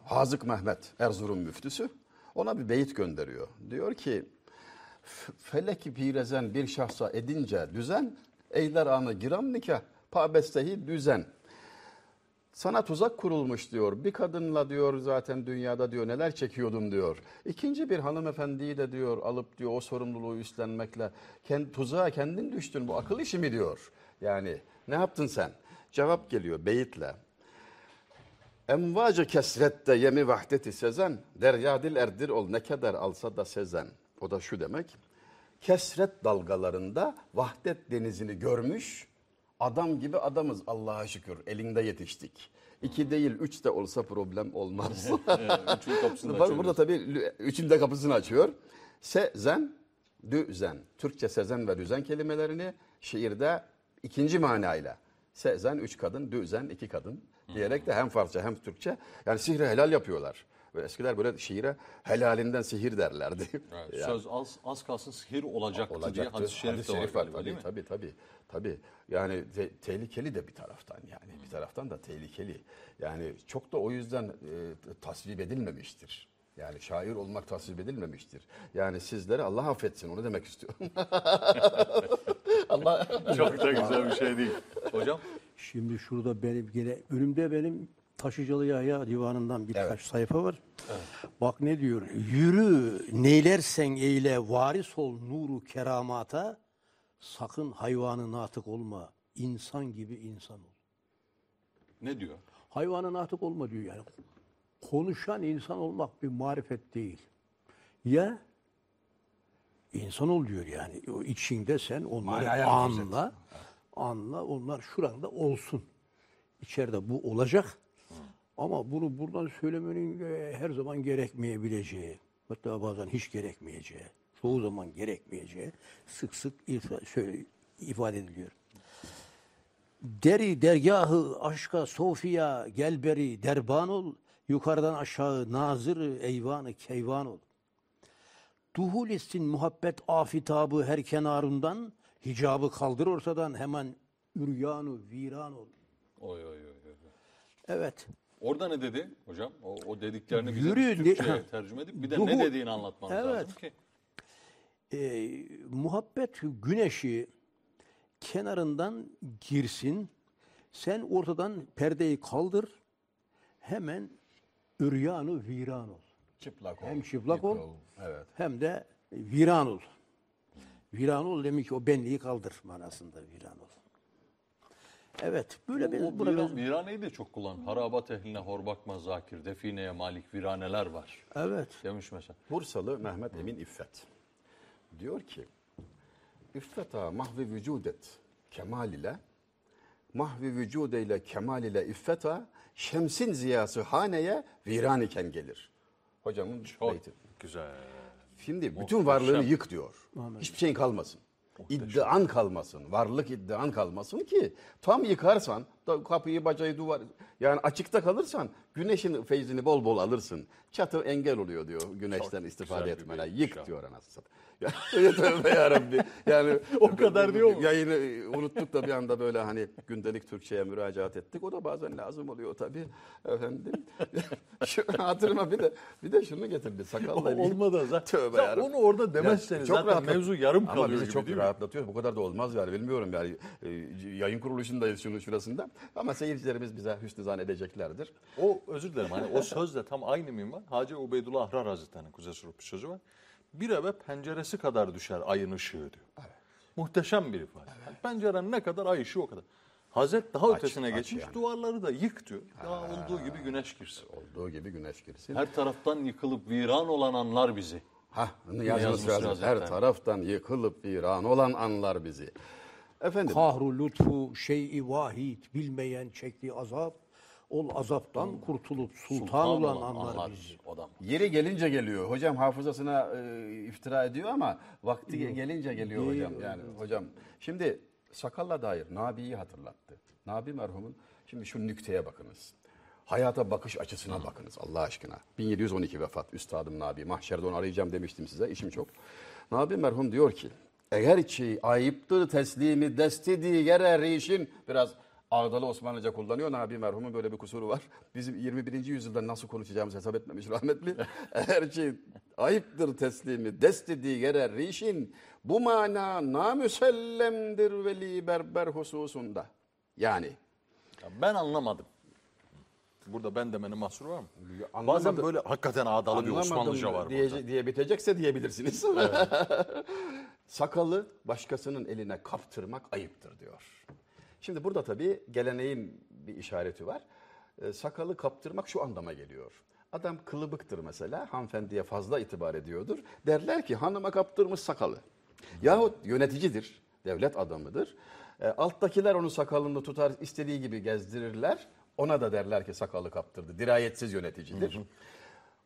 Hazık Mehmet Erzurum müftüsü. Ona bir beyit gönderiyor. Diyor ki "F- feleki pirezen bir şahsa edince düzen eyler anı giram nikah pabestehi düzen. Sana tuzak kurulmuş diyor. Bir kadınla diyor zaten dünyada diyor neler çekiyordum diyor. İkinci bir hanımefendiyi de diyor alıp diyor o sorumluluğu üstlenmekle kend, tuzağa kendin düştün bu akıl işi mi diyor. Yani ne yaptın sen? Cevap geliyor beyitle. Emvacı kesrette yemi vahdeti sezen, deryadil erdir ol ne kadar alsa da sezen. O da şu demek, kesret dalgalarında vahdet denizini görmüş, adam gibi adamız Allah'a şükür, elinde yetiştik. İki değil, üç de olsa problem olmaz. Üçün kapısını Bak açıyoruz. burada tabii üçün de kapısını açıyor. Sezen, düzen. Türkçe sezen ve düzen kelimelerini şiirde ikinci manayla. Sezen üç kadın, düzen iki kadın diyerek de hem Farsça hem Türkçe yani sihri helal yapıyorlar. Ve eskiler böyle şiire helalinden sihir derlerdi. Evet, Yani Söz az, az kalsın sihir olacaktı, diye olacaktı. hadis-i şerif Hadis-i de var şerif var tabii, tabii tabii tabii. Yani te- tehlikeli de bir taraftan yani bir taraftan da tehlikeli. Yani çok da o yüzden e, tasvip edilmemiştir. Yani şair olmak tasvip edilmemiştir. Yani sizleri Allah affetsin onu demek istiyorum. Allah Çok da güzel bir şey değil. Hocam Şimdi şurada benim gene önümde benim Taşıcalı Yahya divanından birkaç Evet. sayfa var. Bak ne diyor? Yürü neylersen eyle varis ol nuru keramata. Sakın hayvanı natık olma. insan gibi insan ol. ne diyor? Hayvanı natık olma diyor yani. Konuşan insan olmak bir marifet değil. Ya insan ol diyor yani. O içinde sen onları Manaya anla. Anla onlar şuranda olsun. İçeride bu olacak. Ama bunu buradan söylemenin e, her zaman gerekmeyebileceği, hatta bazen hiç gerekmeyeceği, çoğu zaman gerekmeyeceği sık sık şöyle ifade ediliyor. Deri dergahı aşka Sofya gelberi derban ol. Yukarıdan aşağı nazır eyvanı keyvan ol. Duhul etsin muhabbet afitabı her kenarından. Hicabı kaldır ortadan hemen üryanu viran ol. Oy oy oy. oy. Evet. Orada ne dedi hocam? O, o dediklerini bize Yürü, bir Türkçe'ye ne- tercüme edip bir de ne dediğini anlatmanız Evet. lazım ki. Ee, muhabbet güneşi kenarından girsin. Sen ortadan perdeyi kaldır. Hemen üryanu viran ol. çıplak ol. Hem çıplak ol. yıkıl. Evet. hem de viran ol. Viran ol demek ki o benliği kaldır manasında viran ol. Evet, böyle bir O benzer- viraneyi de çok kullan. Harabat ehline hor bakma zakir, defineye malik viraneler var. Evet. Demiş mesela. Bursalı Mehmet Emin İffet diyor ki İffeta mahvi vücudet kemal ile mahvi vücude ile kemal ile iffeta şemsin ziyası haneye viran iken gelir. Hocamın Çok beyti. güzel. Şimdi bütün varlığını yık diyor. Hiçbir şeyin kalmasın. İddian kalmasın. Varlık iddian kalmasın ki tam yıkarsan kapıyı bacayı duvar yani açıkta kalırsan güneşin feyzini bol bol alırsın. Çatı engel oluyor diyor güneşten Çok istifade etmene. Yık ya. diyor anasını satayım. Ya, tövbe yarabbi. Yani O kadar diyor mu? Yayını unuttuk da bir anda böyle hani gündelik Türkçe'ye müracaat ettik. O da bazen lazım oluyor tabii efendim. Şu hatırıma bir de bir de şunu getirdi. Sakalla ilgili. Olmadı zaten. Tövbe yarabbim. onu orada demezseniz Ya, zaten rahatlat- mevzu yarım Ama kalıyor bizi gibi çok rahatlatıyor. Bu kadar da olmaz yani bilmiyorum yani. E, yayın kuruluşundayız şunun şurasında. Ama seyircilerimiz bize hüsnü zan edeceklerdir. O özür dilerim hani o sözle tam aynı minval. Hacı Ubeydullah Ahrar Hazretleri'nin Kuzey Suruk bir sözü var. Bir eve penceresi kadar düşer ayın ışığı diyor. Muhteşem bir ifade. Yani pencerenin ne kadar ay ışığı o kadar. Hazret daha Aç, ötesine aç geçmiş yani. duvarları da yık diyor. Daha olduğu gibi güneş girsin. Olduğu gibi güneş girsin. Her taraftan yıkılıp viran olan anlar bizi. Hah, yazmış lazım. Hazretleri. Her taraftan yıkılıp viran olan anlar bizi. Efendim Kahru lütfu şeyi vahid bilmeyen çektiği azap ol azaptan kurtulup sultan, olan, anlar bizi. O da Yeri gelince geliyor. Hocam hafızasına e, iftira ediyor ama vakti gelince geliyor hocam. Yani hocam şimdi sakalla dair Nabi'yi hatırlattı. Nabi merhumun şimdi şu nükteye bakınız. Hayata bakış açısına bakınız Allah aşkına. 1712 vefat Üstadım Nabi. Mahşerde onu arayacağım demiştim size. işim çok. Nabi merhum diyor ki eğer ki ayıptır teslimi desti diğer rişin biraz Ağdalı Osmanlıca kullanıyor. Nabi merhumun böyle bir kusuru var. Bizim 21. yüzyılda nasıl konuşacağımızı hesap etmemiş rahmetli. Eğer ki ayıptır teslimi desti diğer rişin bu mana namüsellemdir veli berber hususunda. Yani Ya ben anlamadım. Burada ben demenin mahsuru var mı? anlamadım. Bazen böyle hakikaten ağdalı bir Osmanlıca var diye, burada. diye bitecekse diyebilirsiniz. Sakalı başkasının eline kaptırmak ayıptır diyor. Şimdi burada tabii geleneğin bir işareti var. Ee, Sakalı kaptırmak şu anlama geliyor. Adam kılıbıktır mesela, hanımefendiye fazla itibar ediyordur. Derler ki hanıma kaptırmış sakalı. Yahut yöneticidir, devlet adamıdır. E, alttakiler onun sakalını tutar, istediği gibi gezdirirler. Ona da derler ki sakalı kaptırdı. Dirayetsiz yöneticidir.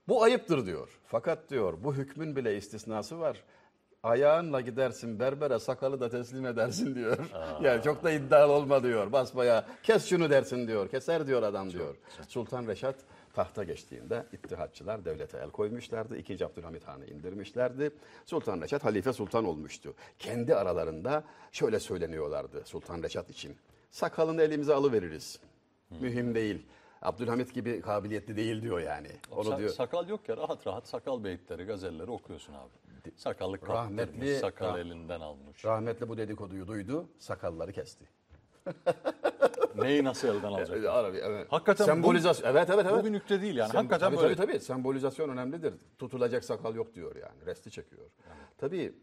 Bu ayıptır diyor. Fakat diyor bu hükmün bile istisnası var. Ayağınla gidersin berbere sakalı da teslim edersin diyor. yani çok da iddialı olma diyor. Basbaya kes şunu dersin diyor. Keser diyor adam diyor. Sultan Reşat tahta geçtiğinde İttihatçılar devlete el koymuşlardı. İkinci Abdülhamit Han'ı indirmişlerdi. Sultan Reşat halife sultan olmuştu. Kendi aralarında şöyle söyleniyorlardı Sultan Reşat için. Sakalını elimize alıveririz. Mühim değil. Abdülhamit gibi kabiliyetli değil diyor yani. Onu Sa- diyor. Sakal yok ya rahat rahat sakal beyitleri, gazelleri okuyorsun abi. Sakallı kaptırmış, Rahmetli- sakal elinden almış. Rahmetli bu dedikoduyu duydu, sakalları kesti. Neyi nasıl elden alacak? Arabi, evet. Hakikaten bu- Sembolizasyon. evet evet evet. Bu bir nükte değil yani. Sem- Hakikaten tabii, böyle. Tabii tabii sembolizasyon önemlidir. Tutulacak sakal yok diyor yani. Resti çekiyor. Tabii.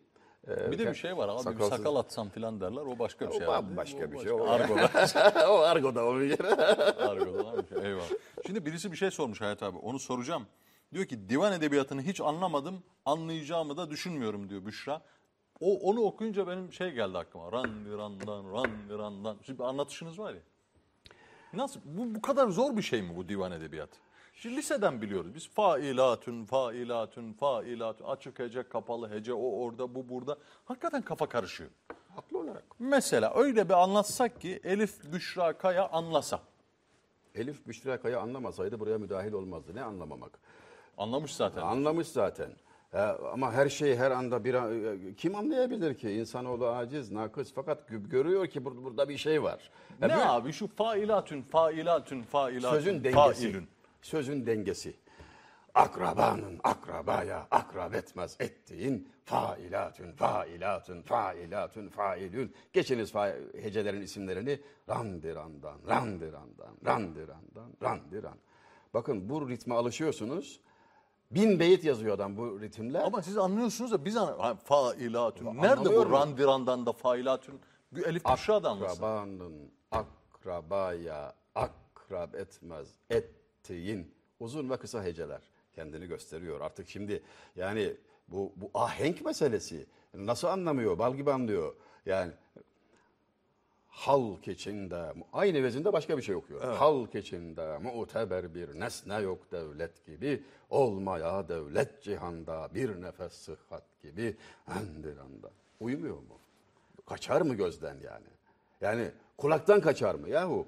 e, Bir de bir şey var abi bir sakalsız- sakal atsam filan derler o başka bir O şey. bambaşka bir şey. O, Argo'da. o argoda onun yeri. Argo'da var bir şey. Eyvallah. Şimdi birisi bir şey sormuş Hayat abi onu soracağım. Diyor ki divan edebiyatını hiç anlamadım anlayacağımı da düşünmüyorum diyor Büşra. O, onu okuyunca benim şey geldi aklıma. Ran randan ran randan. Şimdi bir anlatışınız var ya. Nasıl? Bu, bu kadar zor bir şey mi bu divan edebiyatı? Şimdi liseden biliyoruz. Biz failatün, failatün, failatün, açık hece, kapalı hece, o orada, bu burada. Hakikaten kafa karışıyor. Haklı olarak. Mesela öyle bir anlatsak ki Elif Büşra Kaya anlasa. Elif Büşra Kaya anlamasaydı buraya müdahil olmazdı. Ne anlamamak? Anlamış zaten. Anlamış zaten. E, ama her şeyi her anda bir an- kim anlayabilir ki? İnsanoğlu aciz, nakıs fakat gö- görüyor ki bur- burada bir şey var. E, ne bir- abi şu failatün, failatün, failatün, Sözün dengesi. failün. Sözün dengesi. Akrabanın akrabaya akrab etmez ettiğin failatün, failatün, failatün, failün. Geçiniz fa- hecelerin isimlerini randirandan, randirandan, randirandan, randiran. Bakın bu ritme alışıyorsunuz. Bin beyit yazıyor adam bu ritimle. Ama siz anlıyorsunuz da biz an failatün. Nerede bu randirandan da failatün? Bir Elif Büşra da anlasın. Akrabanın akrabaya akrab etmez ettiğin uzun ve kısa heceler kendini gösteriyor. Artık şimdi yani bu, bu ahenk meselesi nasıl anlamıyor? Bal gibi anlıyor. Yani halk içinde aynı vezinde başka bir şey okuyor. Halk içinde muteber bir nesne yok devlet gibi olmaya devlet cihanda bir nefes sıhhat gibi endir anda. Uyumuyor mu? Kaçar mı gözden yani? Yani kulaktan kaçar mı yahu?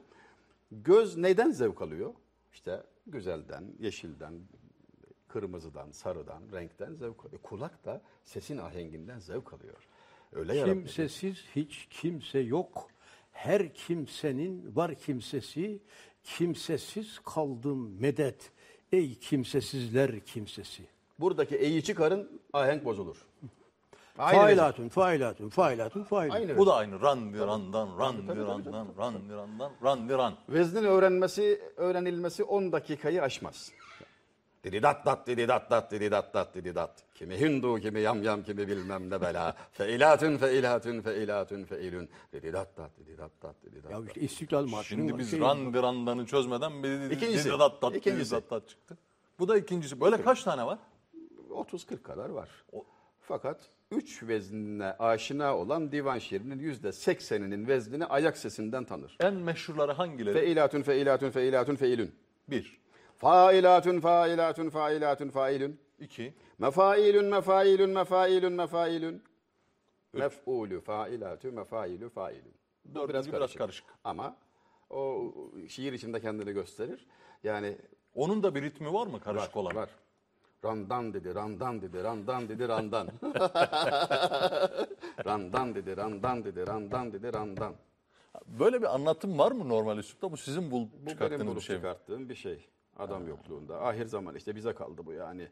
Göz neyden zevk alıyor? İşte güzelden, yeşilden, kırmızıdan, sarıdan, renkten zevk alıyor. Kulak da sesin ahenginden zevk alıyor. Öyle yaratmış. Kimsesiz hiç kimse yok. Her kimsenin var kimsesi. Kimsesiz kaldım medet. Ey kimsesizler kimsesi. Buradaki e'yi çıkarın ahenk bozulur. Aynı. Failatun, failatun, failatun, failatun. Aynı Bu da aynı randirandan, randirandan, randirandan, randiran. Veznin öğrenmesi, öğrenilmesi 10 dakikayı aşmaz. Dididat dat dididat dat dididat dat dididat. Kimi Hindu, kimi yamyam, kimi bilmem ne bela. Feilatün, feilatün, feilatün, feilün. Dididat dat dididat dat dididat Ya dat. işte İstiklal Marşı'nın Şimdi biz şey- randirandanı çözmeden bir İkincisi, didattat, ikincisi. didattat çıktı. Bu da ikincisi. Böyle kaç tane var? 30-40 kadar var. Fakat üç veznine aşina olan divan şiirinin yüzde sekseninin veznini ayak sesinden tanır. En meşhurları hangileri? Feilatün, feilatün, feilatün, feilün. Bir, Failatün, failatün, failatün, failün. iki, Mefailün, mefailün, mefailün, mefailün. Mef'ulü, failatü, mefailü, failün. Bu Dördüncü biraz karışık. Ama o şiir içinde kendini gösterir. Yani onun da bir ritmi var mı karışık var, olan? var. Randan dedi, randan dedi, randan dedi, randan. randan dedi, randan dedi, randan dedi, randan. Böyle bir anlatım var mı normal üslupta? Bu sizin bul Bu benim çıkarttığınız bir bulup şey mi? çıkarttığım bir şey. Adam yokluğunda. Ahir zaman işte bize kaldı bu yani.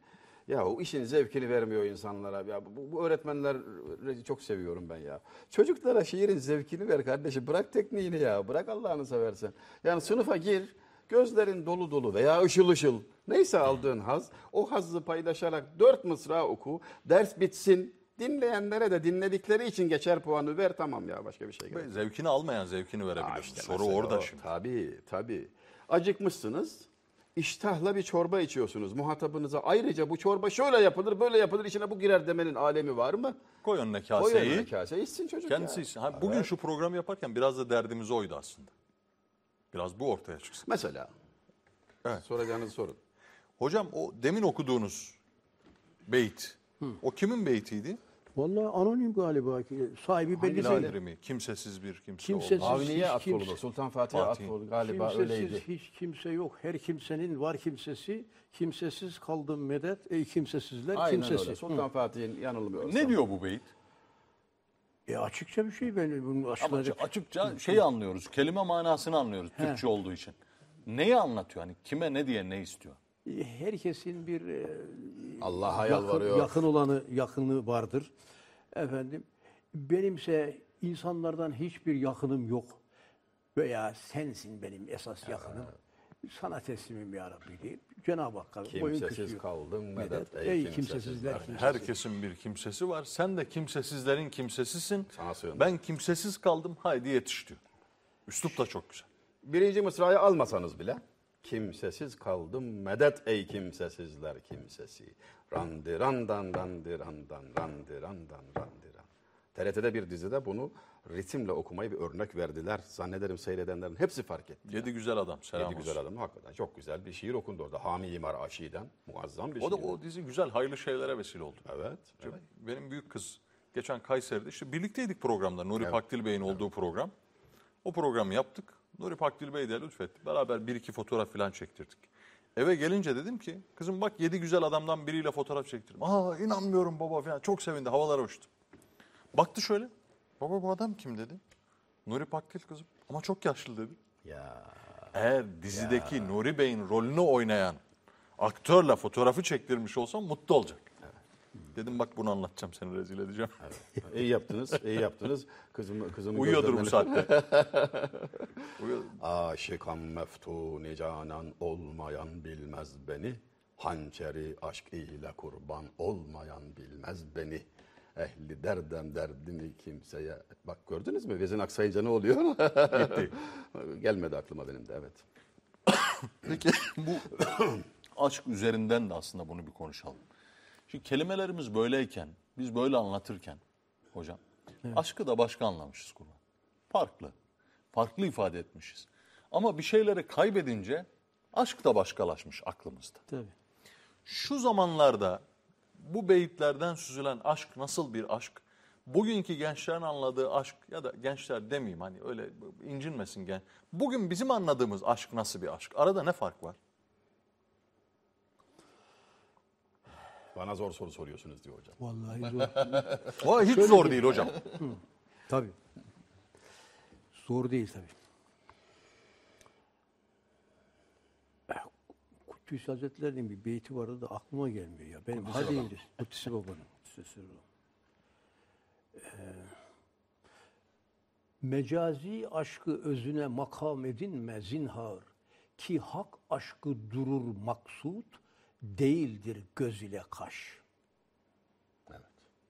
Ya o işin zevkini vermiyor insanlara. Ya bu, bu öğretmenleri çok seviyorum ben ya. Çocuklara şiirin zevkini ver kardeşim. Bırak tekniğini ya. Bırak Allah'ını seversen. Yani sınıfa gir. Gözlerin dolu dolu veya ışıl ışıl. Neyse aldığın haz. O hazzı paylaşarak dört mısra oku. Ders bitsin. Dinleyenlere de dinledikleri için geçer puanı ver. Tamam ya başka bir şey gerek. Zevkini almayan zevkini verebilir. Aa, işte Soru orada o. şimdi. Tabii tabii. Acıkmışsınız. İştahla bir çorba içiyorsunuz muhatabınıza. Ayrıca bu çorba şöyle yapılır, böyle yapılır, içine bu girer demenin alemi var mı? Koy önüne Koy kaseyi. önüne kase, içsin çocuk Kendisi ya. içsin. Ha, bugün şu programı yaparken biraz da derdimiz oydu aslında. Biraz bu ortaya çıksın. Mesela. Evet. Soracağınızı sorun. Hocam o demin okuduğunuz beyt. O kimin beytiydi? Vallahi anonim galiba ki sahibi belli değil. Mi? Kimsesiz bir kimse Kimsesiz. olmaz. Avniye hiç kimse- Sultan Fatih Fatih. Atfolu galiba Kimsesiz öyleydi. hiç kimse yok. Her kimsenin var kimsesi. Kimsesiz kaldım medet. Ey kimsesizler Aynen kimsesiz. öyle. Sultan Fatih'in yanılmıyorsam. Ne diyor bu beyit? E açıkça bir şey ben bunu Ama açıkça şeyi anlıyoruz. Kelime manasını anlıyoruz Türkçe olduğu için. Neyi anlatıyor? Hani kime ne diye ne istiyor? Herkesin bir e, Allah'a yakın, yalvarıyor. yakın olanı yakınlığı vardır. Efendim benimse insanlardan hiçbir yakınım yok. Veya sensin benim esas yakınım. Sana teslimim ya Rabbi deyip Cenab-ı Hakk'a boyun Kimsesiz kaldım medet. Medet, Ey, ey kimsesizler. kimsesizler kimsesiz. Herkesin bir kimsesi var. Sen de kimsesizlerin kimsesisin. Sana sığındım. Ben kimsesiz kaldım. Haydi yetiş diyor. Üslup da çok güzel. Birinci mısrayı almasanız bile kimsesiz kaldım medet ey kimsesizler kimsesi. Randirandan randirandan randirandan randiran. TRT'de bir dizide bunu ritimle okumayı bir örnek verdiler. Zannederim seyredenlerin hepsi fark etti. Yedi güzel adam. Selam Yedi güzel adam hakikaten çok güzel bir şiir okundu orada. Hami İmar Aşi'den muazzam bir O da şiir. o dizi güzel, hayırlı şeylere vesile oldu. Evet. evet. Benim büyük kız geçen Kayseri'de işte birlikteydik programda. Nuri Pakdil Bey'in olduğu program. O programı yaptık. Nuri Pakdil Bey de lütfetti. Beraber bir iki fotoğraf falan çektirdik. Eve gelince dedim ki kızım bak yedi güzel adamdan biriyle fotoğraf çektirdim. Aa inanmıyorum baba falan çok sevindi havalara uçtu. Baktı şöyle. Baba bu adam kim dedi. Nuri Pakdil kızım ama çok yaşlı dedi. Ya Eğer dizideki Nuri Bey'in rolünü oynayan aktörle fotoğrafı çektirmiş olsam mutlu olacak. Dedim bak bunu anlatacağım seni rezil edeceğim. iyi yaptınız, iyi yaptınız. Kızım, kızımın Uyuyordur bu saatte. Uyuyor. Aşıkan meftuni canan olmayan bilmez beni. Hançeri aşk ile kurban olmayan bilmez beni. Ehli derdem derdimi kimseye... Bak gördünüz mü? Vezin aksayınca ne oluyor? Gitti. Gelmedi aklıma benim de evet. Peki bu aşk üzerinden de aslında bunu bir konuşalım. Şimdi kelimelerimiz böyleyken, biz böyle anlatırken hocam, aşkı da başka anlamışız Kur'an. Farklı. Farklı ifade etmişiz. Ama bir şeyleri kaybedince aşk da başkalaşmış aklımızda. Tabii. Şu zamanlarda bu beyitlerden süzülen aşk nasıl bir aşk? Bugünkü gençlerin anladığı aşk ya da gençler demeyeyim hani öyle incinmesin gen. Bugün bizim anladığımız aşk nasıl bir aşk? Arada ne fark var? Bana zor soru soruyorsunuz diyor hocam. Vallahi zor. O hiç zor değil hocam. tabii. Zor değil tabii. Eh, Kutlusu Hazretleri'nin bir beyti vardı da aklıma gelmiyor ya. Benim hadi indir. Kutlusu Baba'nın. Baba'nın. Ee, mecazi aşkı özüne makam edinme zinhar ki hak aşkı durur maksut değildir göz ile kaş. Evet.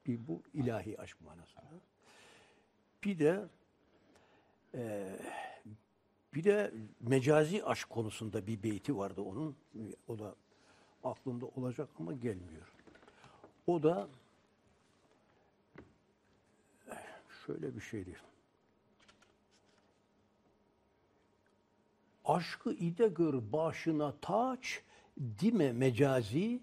Bir bu ilahi aşk manasında. Bir de e, bir de mecazi aşk konusunda bir beyti vardı onun. O da aklımda olacak ama gelmiyor. O da şöyle bir şeydi. Aşkı ide gör başına taç, dime mecazi,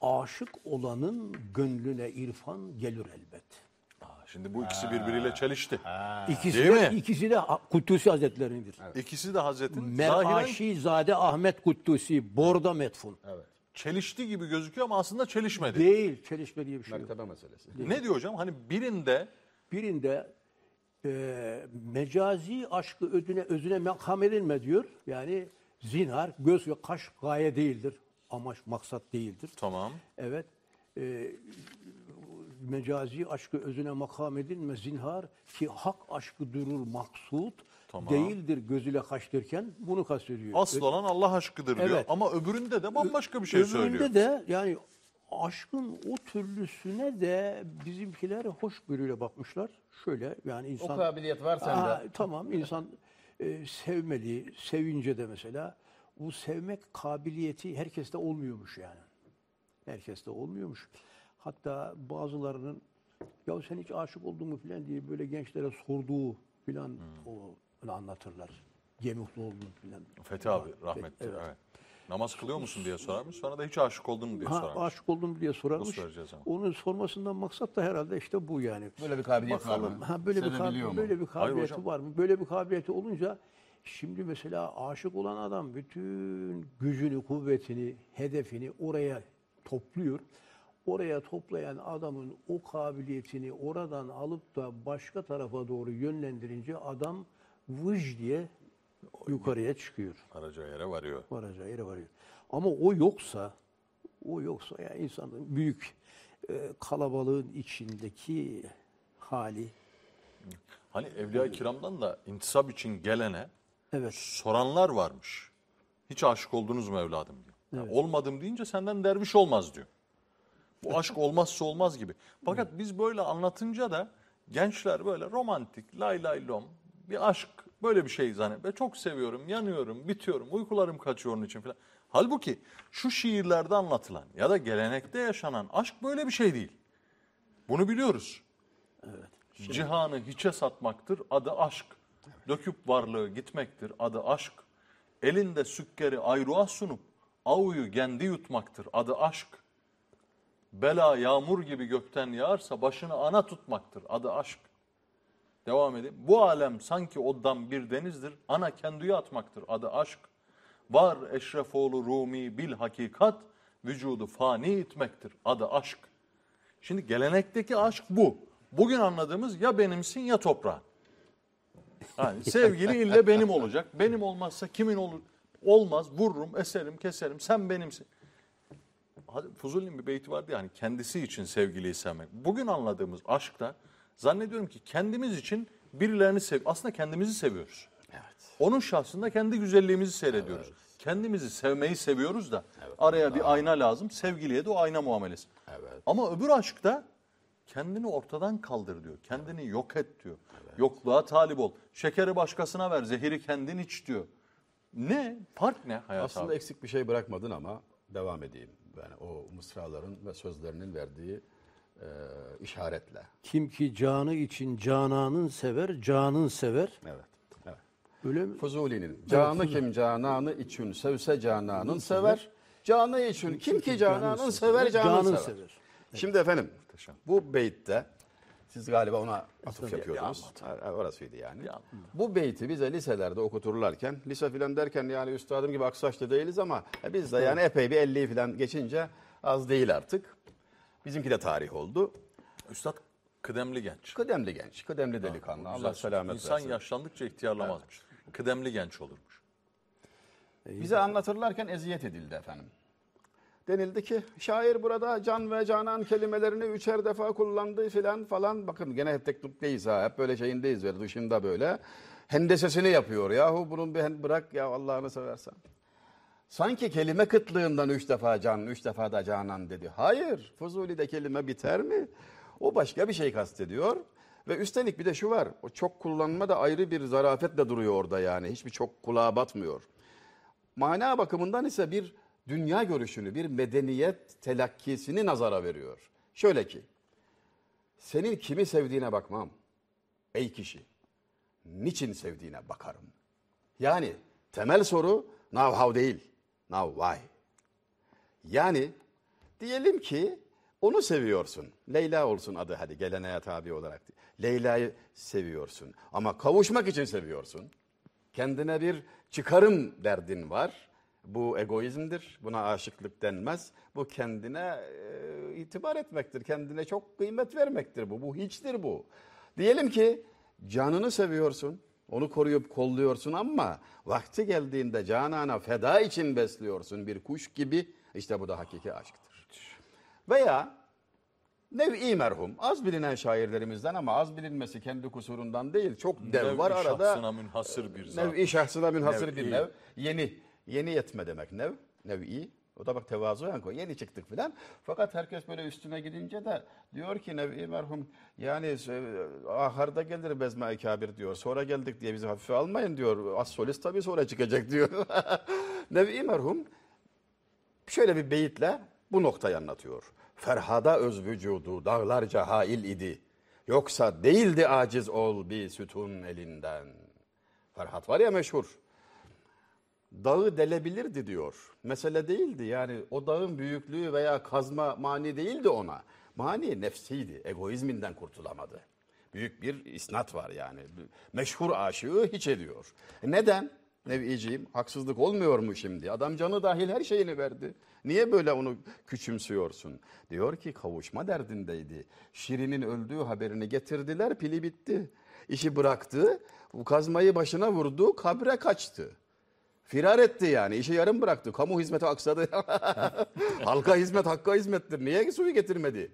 aşık olanın gönlüne irfan gelir elbet. Şimdi bu ikisi birbiriyle çelişti. İkisi Değil de, mi? ikisi de Kutlusi Hazretleri'nindir. İkisi de Hazretin zahiren Meraşi Zade Ahmet Kutlusi, Borda Metfun. Evet. çelişti gibi gözüküyor ama aslında çelişmedi. Değil, çelişme diye bir şey yok. Mertebe meselesi. Ne diyor hocam? Hani birinde Birinde e, mecazi aşkı ödüne, özüne makam edilme diyor. Yani zinhar, göz ve kaş gaye değildir. Amaç, maksat değildir. tamam Evet. E, mecazi aşkı özüne makam edilme zinhar ki hak aşkı durur maksut Tamam. değildir gözüyle kaş derken bunu kastediyor. asıl olan Allah aşkıdır diyor. Evet. Ama öbüründe de bambaşka bir şey Öbüründe söylüyor. de yani aşkın o türlüsüne de bizimkiler hoşgörüyle bakmışlar. Şöyle yani insan... O kabiliyet var sende. Aa, tamam insan e, sevmeli, sevince de mesela bu sevmek kabiliyeti herkeste olmuyormuş yani. Herkeste olmuyormuş. Hatta bazılarının ya sen hiç aşık oldun mu falan diye böyle gençlere sorduğu falan Hmm. o anlatırlar. Gemuklu oldun falan. Fethi abi rahmetli. Evet. Evet. Namaz kılıyor musun diye sorarmış. Sonra da hiç aşık oldun mu diye Ha, sorarmış. aşık oldum diye sorarmış. Onun sormasından maksat da herhalde işte bu yani. Böyle bir kabiliyet var mı? Ha böyle bir kabiliyet, mu? böyle bir kabiliyeti hocam. var mı? Böyle bir kabiliyeti olunca şimdi mesela aşık olan adam bütün gücünü, kuvvetini, hedefini oraya topluyor. Oraya toplayan adamın o kabiliyetini oradan alıp da başka tarafa doğru yönlendirince adam vıj diye yukarıya çıkıyor. Araca yere varıyor. Varacağı yere varıyor. Ama o yoksa, o yoksa ya insanın büyük e, kalabalığın içindeki hali. Hani Evliya-i Kiram'dan da intisap için gelene Evet. soranlar varmış. Hiç aşık oldunuz mu evladım diyor. Ya olmadım deyince senden derviş olmaz diyor. Bu aşk olmazsa olmaz gibi. Fakat biz böyle anlatınca da gençler böyle romantik, lay lay lom bir aşk böyle bir şey zannet. Ve çok seviyorum, yanıyorum, bitiyorum, uykularım kaçıyor onun için falan. Halbuki şu şiirlerde anlatılan ya da gelenekte yaşanan aşk böyle bir şey değil. Bunu biliyoruz. Cihanı hiçe satmaktır adı aşk. Döküp varlığı gitmektir adı aşk. Elinde sükkeri ayruğa sunup avuyu kendi yutmaktır adı aşk. Bela yağmur gibi gökten yağarsa başını ana tutmaktır adı aşk. Devam edeyim. Bu alem sanki oddan bir denizdir. Ana kendüye atmaktır adı aşk. Var Eşrefoğlu Rumi bil hakikat. Vücudu fani itmektir adı aşk. Şimdi gelenekteki aşk bu. Bugün anladığımız ya benimsin ya toprağın. Yani sevgili ille benim olacak. Benim olmazsa kimin olur? Olmaz. Vururum, eserim, keserim. Sen benimsin. Fuzuli'nin bir beyti vardı yani kendisi için sevgiliyi sevmek. Bugün anladığımız aşk da zannediyorum ki kendimiz için birilerini sev aslında kendimizi seviyoruz. Evet. Onun şahsında kendi güzelliğimizi seyrediyoruz. Kendimizi sevmeyi seviyoruz da araya bir ayna lazım. Sevgiliye de o ayna muamelesi. Evet. Ama öbür aşkta kendini ortadan kaldır diyor. Kendini yok et diyor. Yokluğa talip ol. Şekeri başkasına ver, zehiri kendin iç diyor. Ne? Fark ne hayat Aslında abi? eksik bir şey bırakmadın ama devam edeyim. Yani o mısraların ve sözlerinin verdiği e, işaretle. Kim ki canı için cananın sever, canın sever. Evet. evet. Öyle mi? Fuzuli'nin canı kim cananı için sevse cananın sever. Canı için kim ki cananın sever canın sever. Şimdi efendim bu beytte siz galiba ona atıf yapıyordunuz. Ha, Orasıydı yani. Ya. Bu beyti bize liselerde okuturlarken, lise filan derken yani üstadım gibi aksaçlı değiliz ama biz de yani epey bir 50'yi filan geçince az değil artık. Bizimki de tarih oldu. Üstad kıdemli genç. Kıdemli genç, kıdemli delikanlı. Allah Güzel. selamet İnsan versin. yaşlandıkça ihtiyarlamazmış. Kıdemli genç olurmuş. Bize anlatırlarken eziyet edildi efendim. Denildi ki şair burada can ve canan kelimelerini üçer defa kullandı filan falan. Bakın gene hep teknikteyiz ha. Hep böyle şeyindeyiz böyle dışında böyle. Hendesesini yapıyor. Yahu bunun bir bırak ya Allah'ını seversen. Sanki kelime kıtlığından üç defa can, üç defa da canan dedi. Hayır. Fuzuli'de kelime biter mi? O başka bir şey kastediyor. Ve üstelik bir de şu var. O çok kullanma da ayrı bir zarafetle duruyor orada yani. Hiçbir çok kulağa batmıyor. Mana bakımından ise bir dünya görüşünü, bir medeniyet telakkisini nazara veriyor. Şöyle ki, senin kimi sevdiğine bakmam. Ey kişi, niçin sevdiğine bakarım. Yani temel soru now how değil, now why. Yani diyelim ki onu seviyorsun. Leyla olsun adı hadi geleneğe tabi olarak. Leyla'yı seviyorsun ama kavuşmak için seviyorsun. Kendine bir çıkarım derdin var. Bu egoizmdir. Buna aşıklık denmez. Bu kendine e, itibar etmektir. Kendine çok kıymet vermektir bu. Bu hiçtir bu. Diyelim ki canını seviyorsun. Onu koruyup kolluyorsun ama vakti geldiğinde canana feda için besliyorsun bir kuş gibi. İşte bu da hakiki aşktır. Veya Nev'i merhum az bilinen şairlerimizden ama az bilinmesi kendi kusurundan değil. Çok dev Nev-i var arada. şahsına münhasır bir zat. Nev'i şahsına münhasır bir Nev'i. nev. Yeni. Yeni yetme demek nev. Nev'i. O da bak tevazuyen koy. Yeni çıktık filan. Fakat herkes böyle üstüne gidince de diyor ki Nev'i merhum yani e, aharda gelir bezme kabir diyor. Sonra geldik diye bizi hafife almayın diyor. Az solist tabii sonra çıkacak diyor. Nev'i merhum şöyle bir beyitle bu noktayı anlatıyor. Ferhada öz vücudu dağlarca hail idi. Yoksa değildi aciz ol bir sütun elinden. Ferhat var ya meşhur. Dağı delebilirdi diyor. Mesele değildi yani o dağın büyüklüğü veya kazma mani değildi ona. Mani nefsiydi, egoizminden kurtulamadı. Büyük bir isnat var yani. Meşhur aşığı hiç ediyor. E neden? Neviciğim haksızlık olmuyor mu şimdi? Adam canı dahil her şeyini verdi. Niye böyle onu küçümsüyorsun? Diyor ki kavuşma derdindeydi. Şirin'in öldüğü haberini getirdiler pili bitti. İşi bıraktı. Kazmayı başına vurdu kabre kaçtı. Firar etti yani. işi yarım bıraktı. Kamu hizmeti aksadı. Halka hizmet hakka hizmettir. Niye suyu getirmedi?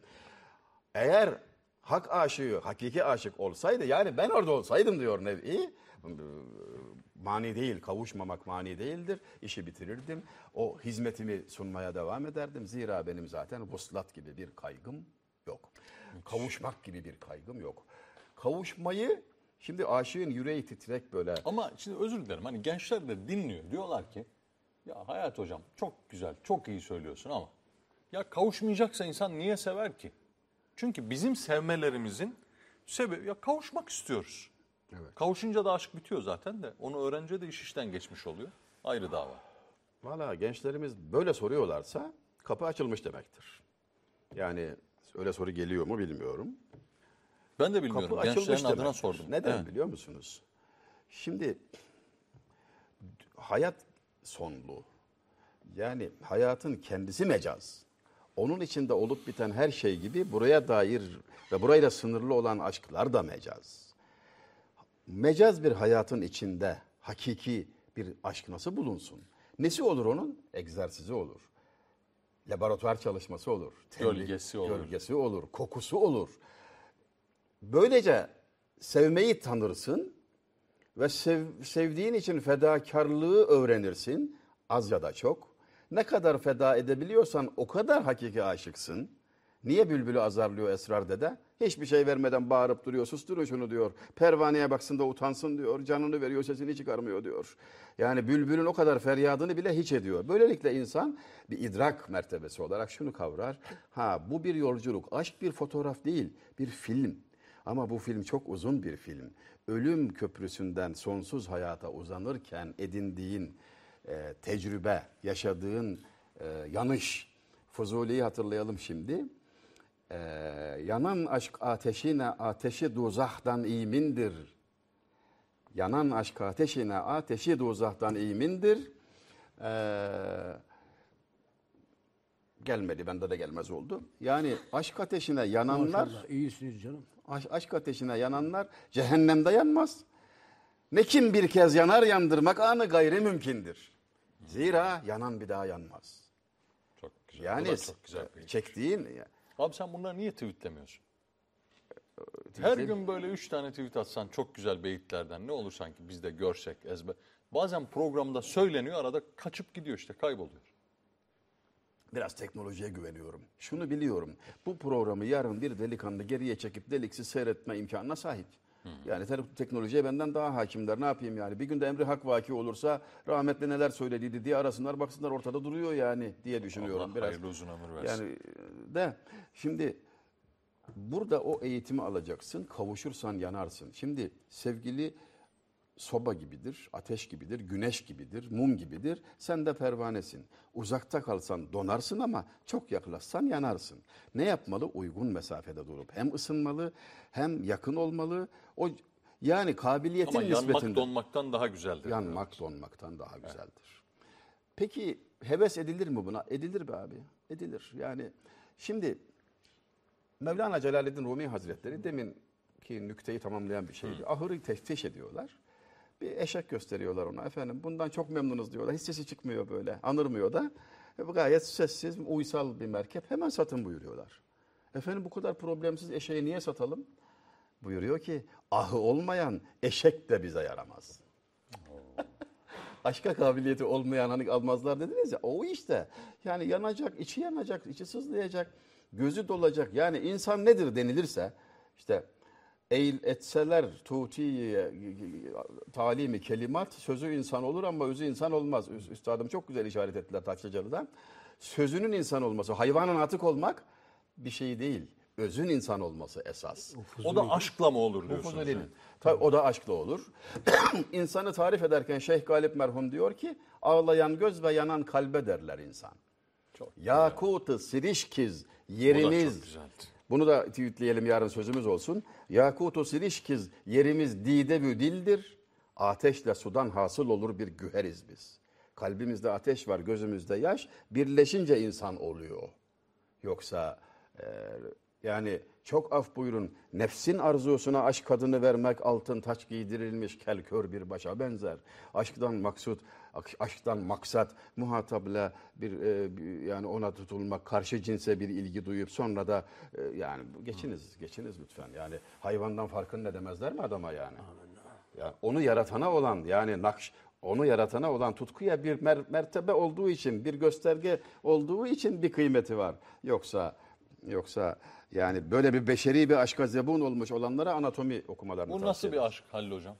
Eğer hak aşığı, hakiki aşık olsaydı yani ben orada olsaydım diyor Nevi. Mani değil, kavuşmamak mani değildir. İşi bitirirdim. O hizmetimi sunmaya devam ederdim. Zira benim zaten vuslat gibi bir kaygım yok. Kavuşmak gibi bir kaygım yok. Kavuşmayı şimdi aşığın yüreği titrek böyle Ama şimdi özür dilerim hani gençler de dinliyor. Diyorlar ki ya Hayat Hocam çok güzel, çok iyi söylüyorsun ama ya kavuşmayacaksa insan niye sever ki? Çünkü bizim sevmelerimizin sebebi ya kavuşmak istiyoruz. Evet. Kavuşunca da aşk bitiyor zaten de onu öğrenince de iş işten geçmiş oluyor. Ayrı dava. Valla gençlerimiz böyle soruyorlarsa kapı açılmış demektir. Yani öyle soru geliyor mu bilmiyorum. Ben de bilmiyorum. Kapı Gençlerin adına demektir. sordum. Neden Evet. biliyor musunuz? Şimdi hayat sonlu. Yani hayatın kendisi mecaz. Onun içinde olup biten her şey gibi buraya dair ve burayla sınırlı olan aşklar da mecaz. Mecaz bir hayatın içinde hakiki bir aşk nasıl bulunsun? Nesi olur onun? Egzersizi olur. Laboratuvar çalışması olur. Gölgesi olur. Gölgesi olur. Kokusu olur. Böylece sevmeyi tanırsın ve sev- sevdiğin için fedakarlığı öğrenirsin az ya da çok. Ne kadar feda edebiliyorsan o kadar hakiki aşıksın. Niye bülbülü azarlıyor Esrar dede? Hiçbir şey vermeden bağırıp duruyor, susturun şunu diyor. Pervaneye baksın da utansın diyor. Canını veriyor, sesini çıkarmıyor diyor. Yani bülbülün o kadar feryadını bile hiç ediyor. Böylelikle insan bir idrak mertebesi olarak şunu kavrar. Ha bu bir yolculuk, aşk bir fotoğraf değil, bir film. Ama bu film çok uzun bir film. Ölüm köprüsünden sonsuz hayata uzanırken edindiğin e, tecrübe, yaşadığın e, yanış. Fuzuli'yi hatırlayalım şimdi. E, yanan aşk ateşine ateşi duzahtan imindir. Yanan aşk ateşine ateşi duzahtan imindir. E, gelmedi, bende de gelmez oldu. Yani aşk ateşine yananlar... Maşallah iyisiniz canım. Aş- aşk ateşine yananlar cehennemde yanmaz. Ne kim bir kez yanar yandırmak anı gayri mümkündür. Zira yanan bir daha yanmaz. Çok güzel. Yani çok güzel bir çektiğin Abi sen bunları niye tweetlemiyorsun? Her gün böyle üç tane tweet atsan çok güzel beyitlerden ne olur sanki biz de görsek ezber. Bazen programda söyleniyor arada kaçıp gidiyor işte kayboluyor. Biraz teknolojiye güveniyorum. Şunu biliyorum. Bu programı yarın bir delikanlı geriye çekip deliksiz seyretme imkanına sahip. Yani te- teknolojiye benden daha hakimler. Ne yapayım yani? Bir günde emri hak vaki olursa rahmetli neler söylediydi diye arasınlar baksınlar ortada duruyor yani diye düşünüyorum. Allah biraz. hayırlı uzun ömür versin. Yani e, de şimdi burada o eğitimi alacaksın. Kavuşursan yanarsın. Şimdi sevgili soba gibidir, ateş gibidir, güneş gibidir, mum gibidir. Sen de pervanesin. Uzakta kalsan donarsın ama çok yaklaşsan yanarsın. Ne yapmalı? Uygun mesafede durup hem ısınmalı hem yakın olmalı. O yani kabiliyetin Ama yanmak nispetinde. donmaktan daha güzeldir. Yanmak donmaktan daha güzeldir. Peki heves edilir mi buna? Edilir be abi. Edilir. Yani şimdi Mevlana Celaleddin Rumi Hazretleri demin ki nükteyi tamamlayan bir şeydi. Ahırı teftiş ediyorlar. Bir eşek gösteriyorlar ona. Efendim bundan çok memnunuz diyorlar. Hiç sesi çıkmıyor böyle. Anırmıyor da. E, gayet sessiz, uysal bir merkep. Hemen satın buyuruyorlar. Efendim bu kadar problemsiz eşeği niye satalım? Buyuruyor ki ahı olmayan eşek de bize yaramaz aşka kabiliyeti olmayan hani almazlar dediniz ya o işte. Yani yanacak, içi yanacak, içi sızlayacak, gözü dolacak. Yani insan nedir denilirse işte eğil etseler tuti talimi kelimat sözü insan olur ama özü insan olmaz. Üst- Üstadım çok güzel işaret ettiler Taşlıcalı'da. Sözünün insan olması, hayvanın atık olmak bir şey değil. özün insan olması esas. O da aşkla mı olur diyorsunuz? Fuzuli'nin. Tabii o da aşkla olur. İnsanı tarif ederken Şeyh Galip merhum diyor ki ağlayan göz ve yanan kalbe derler insan. Çok Yakut-ı sirişkiz O Bunu da tweetleyelim yarın sözümüz olsun. Yakut-u sirişkiz yerimiz dide ve dildir. Ateşle sudan hasıl olur bir güheriz biz. Kalbimizde ateş var, gözümüzde yaş. Birleşince insan oluyor. Yoksa e, yani çok af buyurun nefsin arzusuna aşk kadını vermek altın taç giydirilmiş kelkör bir başa benzer. Aşktan maksut, ak- aşktan maksat muhatapla bir, e, yani ona tutulmak, karşı cinse bir ilgi duyup sonra da e, yani geçiniz, geçiniz lütfen. Yani hayvandan farkın ne demezler mi adama yani? Ya onu yaratana olan yani nakş onu yaratana olan tutkuya bir mer- mertebe olduğu için, bir gösterge olduğu için bir kıymeti var. Yoksa yoksa yani böyle bir beşeri bir aşka zebun olmuş olanlara anatomi okumalarını Bu tavsiye nasıl bir aşk Halil Hocam?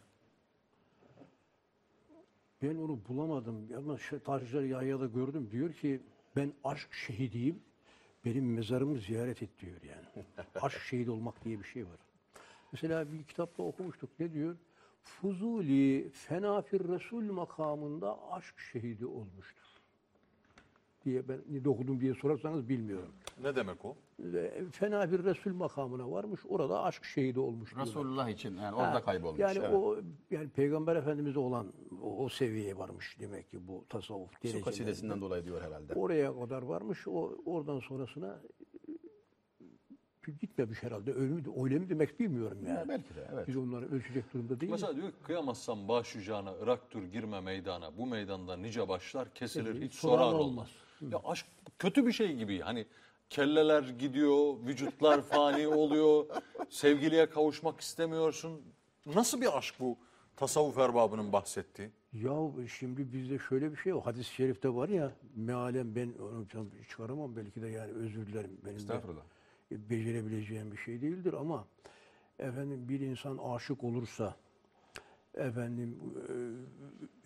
Ben onu bulamadım ama şu tarihçiler Yahya'da gördüm. Diyor ki ben aşk şehidiyim. Benim mezarımı ziyaret et diyor yani. aşk şehit olmak diye bir şey var. Mesela bir kitapta okumuştuk. Ne diyor? Fuzuli fenafir Resul makamında aşk şehidi olmuştur. Diye ben ne okudum diye sorarsanız bilmiyorum. Ne demek o? Ve Fena bir Resul makamına varmış. Orada aşk şehidi olmuş. diyorlar. Resulullah için yani orada Ha, kaybolmuş. Yani evet. o yani Peygamber Efendimiz'e olan o, o seviyeye varmış demek ki bu tasavvuf Su derecelerinde. kasidesinden dolayı diyor herhalde. Oraya kadar varmış. O oradan sonrasına e, gitmemiş herhalde. Öyle mi, öyle mi demek bilmiyorum yani. Ya belki de, evet. Biz onları ölçecek durumda değiliz. Mesela diyor ki kıyamazsam başucağına Irak'tır girme meydana. Bu meydanda nice başlar kesilir hiç soran soran olmaz. Ya aşk kötü bir şey gibi hani kelleler gidiyor, vücutlar fani oluyor, sevgiliye kavuşmak istemiyorsun. Nasıl bir aşk bu tasavvuf erbabının bahsettiği? Ya şimdi bizde şöyle bir şey o hadis-i şerifte var ya mealen ben onu çıkaramam belki de yani özür dilerim benim Estağfurullah. e, becerebileceğim bir şey değildir ama efendim bir insan aşık olursa efendim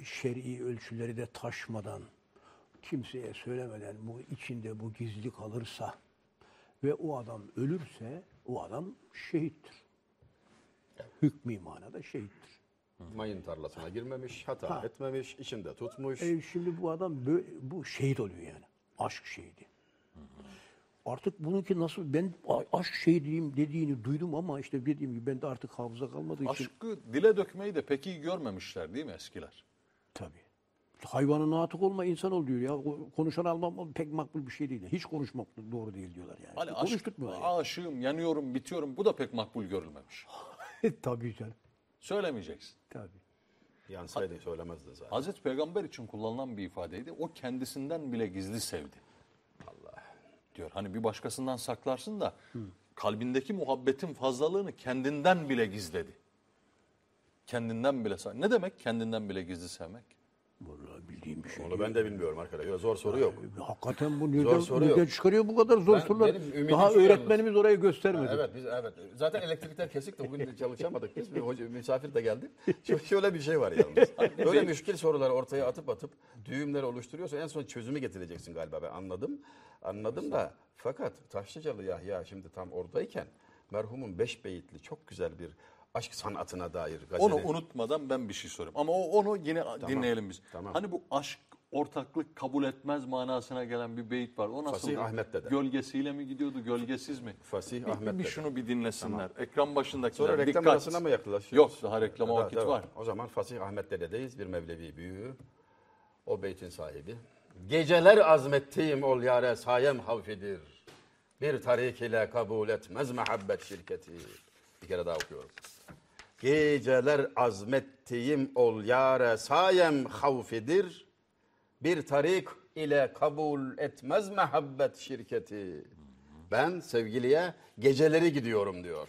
e, şer'i ölçüleri de taşmadan kimseye söylemeden bu içinde bu gizli kalırsa ve o adam ölürse o adam şehittir. Hükmü manada şehittir. Mayın tarlasına girmemiş, hata Ha. etmemiş, içinde tutmuş. E şimdi bu adam böyle, bu şehit oluyor yani. Aşk şehidi. Artık bununki nasıl ben aşk şehidiyim dediğini duydum ama işte dediğim gibi bende artık hafıza kalmadığı için Aşkı dile dökmeyi de pek iyi görmemişler değil mi eskiler? tabii. Hayvanın natık olma insan ol diyor ya. O Konuşan almam pek makbul bir şey değil. Hiç konuşmak doğru değil diyorlar yani. Hani aşk, Konuşturmuyorlar yani. aşığım, yanıyorum, bitiyorum bu da pek makbul görülmemiş. tabii canım. Söylemeyeceksin. Tabii. Yansaydı söylemezdin zaten. Hazreti Peygamber için kullanılan bir ifadeydi. O kendisinden bile gizli sevdi. Allah diyor. Hani bir başkasından saklarsın da kalbindeki muhabbetin fazlalığını kendinden bile gizledi. Kendinden bile Ne demek kendinden bile gizli sevmek? Vallahi bildiğim bir şey. Onu ben de bilmiyorum arkadaşlar. Zor soru yok. Hakikaten bu nereden, soru nereden yok. çıkarıyor bu kadar zor Ben- sorular? benim ümidim Daha şu yalnız. öğretmenimiz orayı göstermedi. Evet biz evet. Zaten elektrikler kesik de bugün de çalışamadık biz. Bir hoca misafir de geldi. Şöyle, şöyle bir şey var yalnız. Böyle müşkil soruları ortaya atıp atıp düğümler oluşturuyorsa en son çözümü getireceksin galiba ben anladım. Anladım da fakat Taşlıcalı Yahya şimdi tam oradayken merhumun beş beyitli çok güzel bir aşk sanatına dair gazeli. Onu unutmadan ben bir şey sorayım. Ama o, onu yine dinleyelim biz. tamam. Hani bu aşk ortaklık kabul etmez manasına gelen bir beyit var. O nasıl? Fasih Ahmet Dede. Gölgesiyle mi gidiyordu, gölgesiz mi? Fasih Bir- Ahmet bir, şunu bir dinlesinler. Ekran başındakiler Sonra reklam dikkat. arasına mı yaklaşıyoruz? Yok daha reklama Daha- vakit daha var. O zaman Fasih Ahmet Dede'deyiz. Bir Mevlevi büyüğü. O beytin sahibi. Geceler azmettiğim ol yare sayem havfidir. Bir tarik ile kabul etmez mehabbet şirketi. Bir kere daha okuyorum. Geceler azmettiğim ol yare sayem havfidir. Bir tarik ile kabul etmez mehabbet şirketi. Ben sevgiliye geceleri gidiyorum diyor.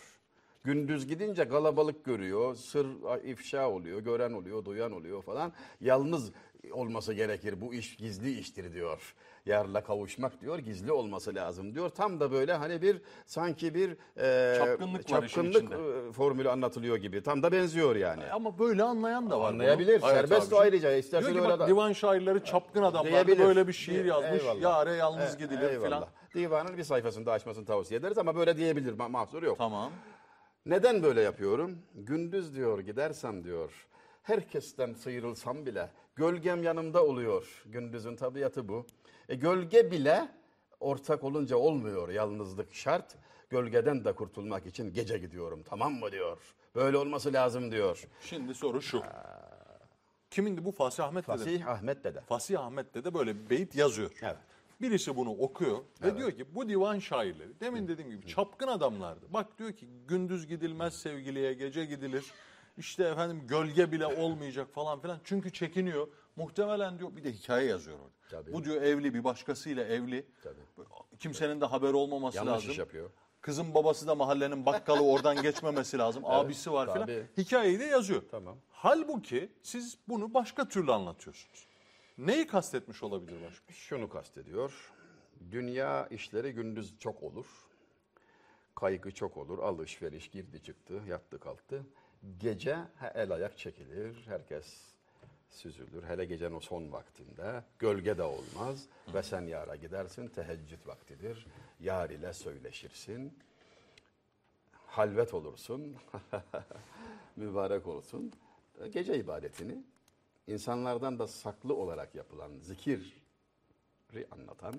Gündüz gidince kalabalık görüyor, sır ifşa oluyor, gören oluyor, duyan oluyor falan. Yalnız olması gerekir. Bu iş gizli iştir diyor. Yarla kavuşmak diyor gizli olması lazım diyor. Tam da böyle hani bir sanki bir e, Çapkınlık çapkınlık e, formülü anlatılıyor gibi. Tam da benziyor yani. Ama böyle anlayan da var. Anlayabilir. bunu. Evet Serbest abiciğim. ayrıca. İstersen Diyor ki öyle bak da- divan şairleri çapkın adamlar böyle bir şiir yazmış. Eyvallah. Yare yalnız E, gidilir filan. Divanın bir sayfasında açmasını tavsiye ederiz ama böyle diyebilir. Ma- mahsur yok. Tamam. Neden böyle yapıyorum? Gündüz diyor gidersem diyor. Herkesten sıyrılsam bile gölgem yanımda oluyor. Gündüzün tabiatı bu. E, gölge bile ortak olunca olmuyor yalnızlık şart. Gölgeden de kurtulmak için gece gidiyorum tamam mı diyor. Böyle olması lazım diyor. Şimdi soru şu. Kimindi bu Fasih Ahmet dedi. Fasih Ahmet Dede. Fasih Ahmet de böyle bir beyit yazıyor. Evet. Birisi bunu okuyor ve diyor ki bu divan şairleri demin dediğim gibi çapkın adamlardı. Bak diyor ki gündüz gidilmez sevgiliye gece gidilir. İşte efendim gölge bile olmayacak falan filan. Çünkü çekiniyor. Muhtemelen diyor bir de hikaye yazıyor orada. Tabii. Bu diyor evli bir başkasıyla evli. Tabii. Kimsenin de haber olmaması Yanlış lazım. iş yapıyor. Kızın babası da mahallenin bakkalı oradan geçmemesi lazım. Abisi var filan. tabii. Hikayeyi de yazıyor. Tamam. Halbuki siz bunu başka türlü anlatıyorsunuz. Neyi kastetmiş olabilir başka? Şunu kastediyor. Dünya işleri gündüz çok olur. Kaygı çok olur. Alışveriş girdi çıktı, yattı kalktı. Gece he- el ayak çekilir. Herkes süzülür. Hele gecenin o son vaktinde. Gölge de olmaz. Ve sen yara gidersin. Teheccüd vaktidir. Yar ile söyleşirsin. Halvet olursun. Mübarek olsun. Gece ibadetini insanlardan da saklı olarak yapılan zikir anlatan.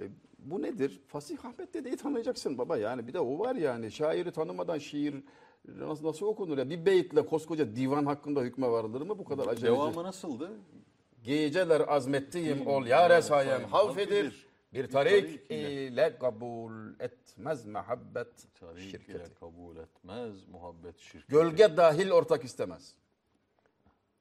E, bu nedir? Fasih Ahmet dedeyi tanıyacaksın baba yani. Bir de o var yani. Şairi tanımadan şiir nasıl, nasıl okunur ya? Bir beytle koskoca divan hakkında hükme varılır mı bu kadar aceleci? Devamı nasıldı? Geceler azmettiğim ol yâre sayem sayem havfedir. Bir tarik ile ile kabul etmez muhabbet Tarik ile şirketi. kabul etmez muhabbet şirketi. Gölge dahil ortak istemez.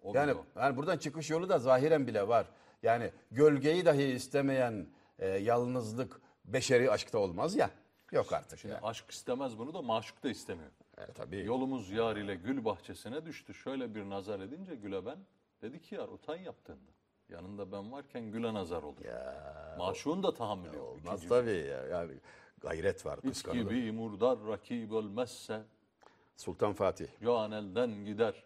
O Yani, yani buradan çıkış yolu da zahiren bile var. Yani gölgeyi dahi istemeyen e, yalnızlık beşeri aşkta olmaz ya. Yok artık. Şimdi ya. aşk istemez bunu da maşuk da istemiyor. E, tabii. Yolumuz yar ile gül bahçesine düştü. Şöyle bir nazar edince güle ben. Dedi ki yar utan yaptığında. Yanında ben varken güle nazar olur. Maşuğun da tahammülü yok. Olmaz tabii ya. Yani gayret var. Kıskanılır. gibi murdar rakip ölmezse Sultan Fatih. can elden gider.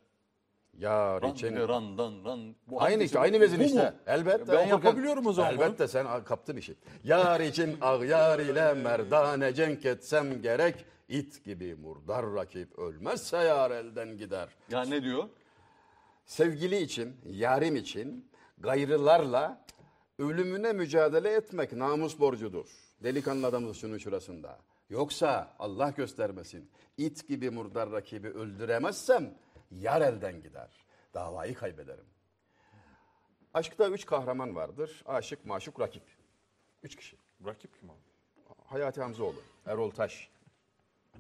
Yar Ran için. randan ran. Bu Aynı hangisi? işte, aynı vezin Bu işte. mu? Elbette. Ben okurken- yapabiliyorum o zaman. Elbette sen kaptın işi. Yar için ağyar ile merdane cenk etsem gerek. İt gibi murdar rakip ölmezse yar elden gider. Ya ne diyor? Sevgili için, yarim için gayrılarla ölümüne mücadele etmek namus borcudur. Delikanlı adamız şunun şurasında. Yoksa Allah göstermesin it gibi murdar rakibi öldüremezsem yar elden gider. Davayı kaybederim. Aşkta üç kahraman vardır. Aşık, maşuk, rakip. Üç kişi. Rakip kim abi? Hayati Hamzoğlu, Erol Taş,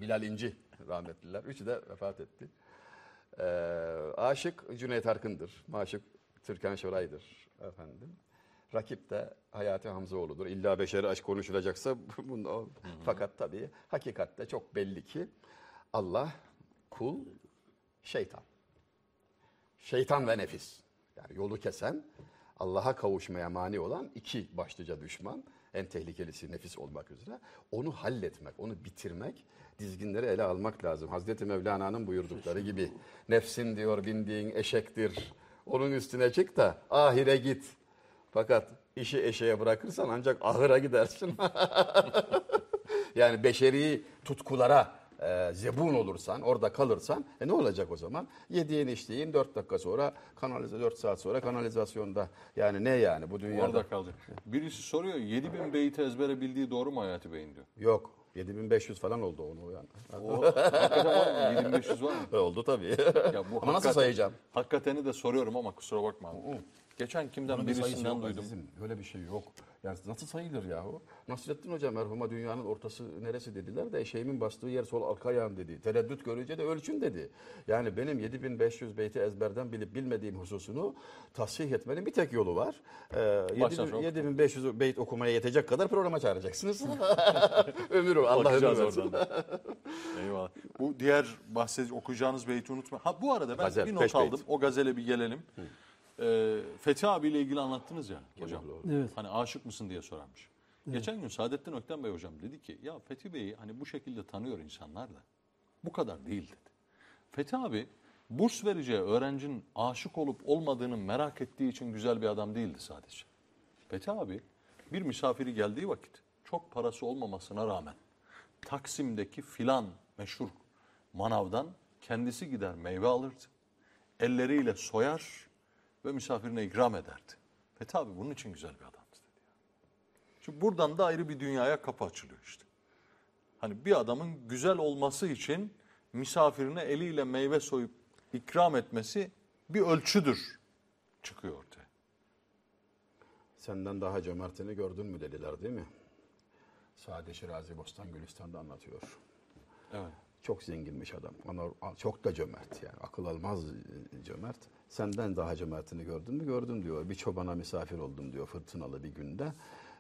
Bilal İnci rahmetliler. Üçü de vefat etti. Ee, aşık Cüneyt Arkın'dır. Maşık Türkan Şoray'dır efendim. Rakip de Hayati Hamzoğlu'dur. İlla beşeri aşk konuşulacaksa bunda o. Fakat tabii hakikatte çok belli ki Allah, kul, şeytan. Şeytan ve nefis. Yani yolu kesen, Allah'a kavuşmaya mani olan iki başlıca düşman. En tehlikelisi nefis olmak üzere. Onu halletmek, onu bitirmek, dizginleri ele almak lazım. Hazreti Mevlana'nın buyurdukları gibi. Nefsin diyor bindiğin eşektir. Onun üstüne çık da ahire git. Fakat işi eşeğe bırakırsan ancak ahıra gidersin. Yani beşeri tutkulara e, zebun olursan, orada kalırsan e ne olacak o zaman? Yediğin içtiğin 4 dakika sonra kanalize 4 saat sonra kanalizasyonda. Yani ne yani bu dünyada? Orada kalacak. Birisi soruyor 7000 beyti ezbere bildiği doğru mu Hayati Bey'in diyor. Yok. 7500 falan oldu onu yani. O hakikaten var mı? 7500 var mı? oldu tabii. Ya bu Ama nasıl sayacağım? Hakikateni de soruyorum ama kusura bakma abi. Geçen kimden Bunun bir sayısı birisinden yok duydum. azizim. Öyle bir şey yok. Yani nasıl sayılır yahu? Nasrettin Hoca merhuma dünyanın ortası neresi dediler de eşeğimin bastığı yer sol arka ayağım dedi. Tereddüt görünce de ölçün dedi. Yani benim 7500 beyti ezberden bilip bilmediğim hususunu tasih etmenin bir tek yolu var. Ee, Baştan 7000 sona. 7500 beyt okumaya yetecek kadar programa çağıracaksınız. ömür o. Allah ömür Bakacağız versin. oradan. Eyvallah. Bu diğer bahsedeceğiniz okuyacağınız beyti unutma. Ha bu arada ben Gazel, bir beş not aldım. beyt. O gazele bir gelelim. Ee, Fethi abiyle ilgili anlattınız ya hocam. Evet. Hani aşık mısın diye sorarmış. Geçen gün Saadettin Ökten Bey hocam dedi ki ya Fethi Bey'i hani bu şekilde tanıyor insanlar da bu kadar değil dedi. Fethi abi burs vereceği öğrencinin aşık olup olmadığını merak ettiği için güzel bir adam değildi sadece. Fethi abi bir misafiri geldiği vakit çok parası olmamasına rağmen Taksim'deki filan meşhur manavdan kendisi gider meyve alırdı. Elleriyle soyar ve misafirine ikram ederdi. Fethi abi bunun için güzel bir adamdı dedi. Şimdi buradan da ayrı bir dünyaya kapı açılıyor işte. Hani bir adamın güzel olması için misafirine eliyle meyve soyup ikram etmesi bir ölçüdür çıkıyor ortaya. Senden daha cömertini gördün mü dediler değil mi? Sade Şirazi Bostan Gülistan'da anlatıyor. Evet. Çok zenginmiş adam. Çok da cömert yani. Akıl almaz cömert. Senden daha cömertini gördün mü? Gördüm diyor. Bir çobana misafir oldum diyor fırtınalı bir günde.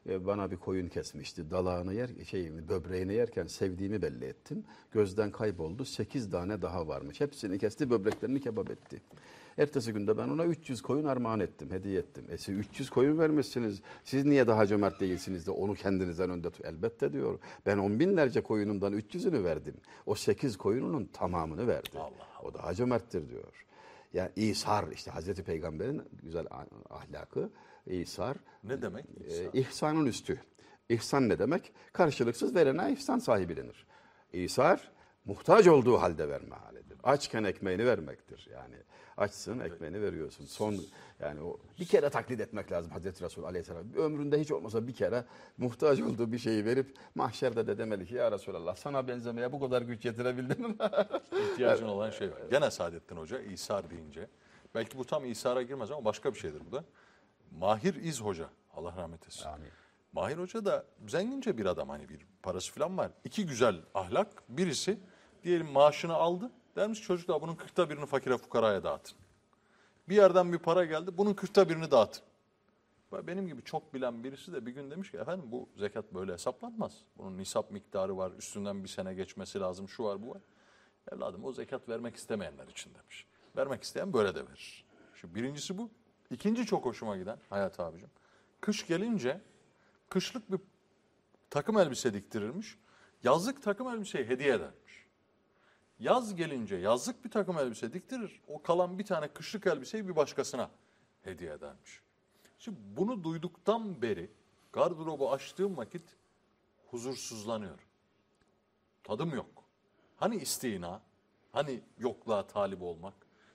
E, Bana bir koyun kesmişti. Dalağını yer, şey, böbreğini yerken sevdiğimi belli ettim. Gözden kayboldu. Sekiz tane daha varmış. Hepsini kesti, böbreklerini kebap etti. Ertesi günde ben ona 300 koyun armağan ettim, hediye ettim. E siz 300 koyun vermişsiniz. Siz niye daha cömert değilsiniz de onu kendinizden önde tut. Elbette diyor. Ben on binlerce koyunumdan 300'ünü verdim. O 8 koyununun tamamını verdi. O daha cömerttir diyor. Ya İsar işte Hazreti Peygamber'in güzel ah- ahlakı. İsar. Ne demek? e, ihsanın üstü. İhsan ne demek? Karşılıksız verene ihsan sahibi denir. İsar muhtaç olduğu halde verme halidir. Açken ekmeğini vermektir. Yani açsın ekmeğini veriyorsun. Son yani o bir kere taklit etmek lazım Hazreti Resul Aleyhisselam. Ömründe hiç olmasa bir kere muhtaç olduğu bir şeyi verip mahşerde de demeli ki ya Resulallah sana benzemeye bu kadar güç yetirebildim mi? ihtiyacın olan şey var. Gene Saadettin Hoca İsar deyince belki bu tam İsar'a girmez ama başka bir şeydir bu da. Mahir İz Hoca Allah rahmet etsin. Amin. Mahir Hoca da zengince bir adam hani bir parası falan var. İki güzel ahlak. Birisi diyelim maaşını aldı. Dermiş çocuklar bunun kırkta birini fakire fukaraya dağıtın. Bir yerden bir para geldi bunun kırkta birini dağıtın. Benim gibi çok bilen birisi de bir gün demiş ki efendim bu zekat böyle hesaplanmaz. Bunun nisap miktarı var üstünden bir sene geçmesi lazım şu var bu var. Evladım o zekat vermek istemeyenler için demiş. Vermek isteyen böyle de verir. Şimdi birincisi bu. İkinci çok hoşuma giden Hayat abicim. Kış gelince kışlık bir takım elbise diktirirmiş. Yazlık takım elbiseyi hediye edermiş. Yaz gelince yazlık bir takım elbise diktirir. O kalan bir tane kışlık elbiseyi bir başkasına hediye edermiş. Şimdi bunu duyduktan beri gardırobu açtığım vakit huzursuzlanıyorum. Tadım yok. Hani istina, hani yokluğa talip olmak.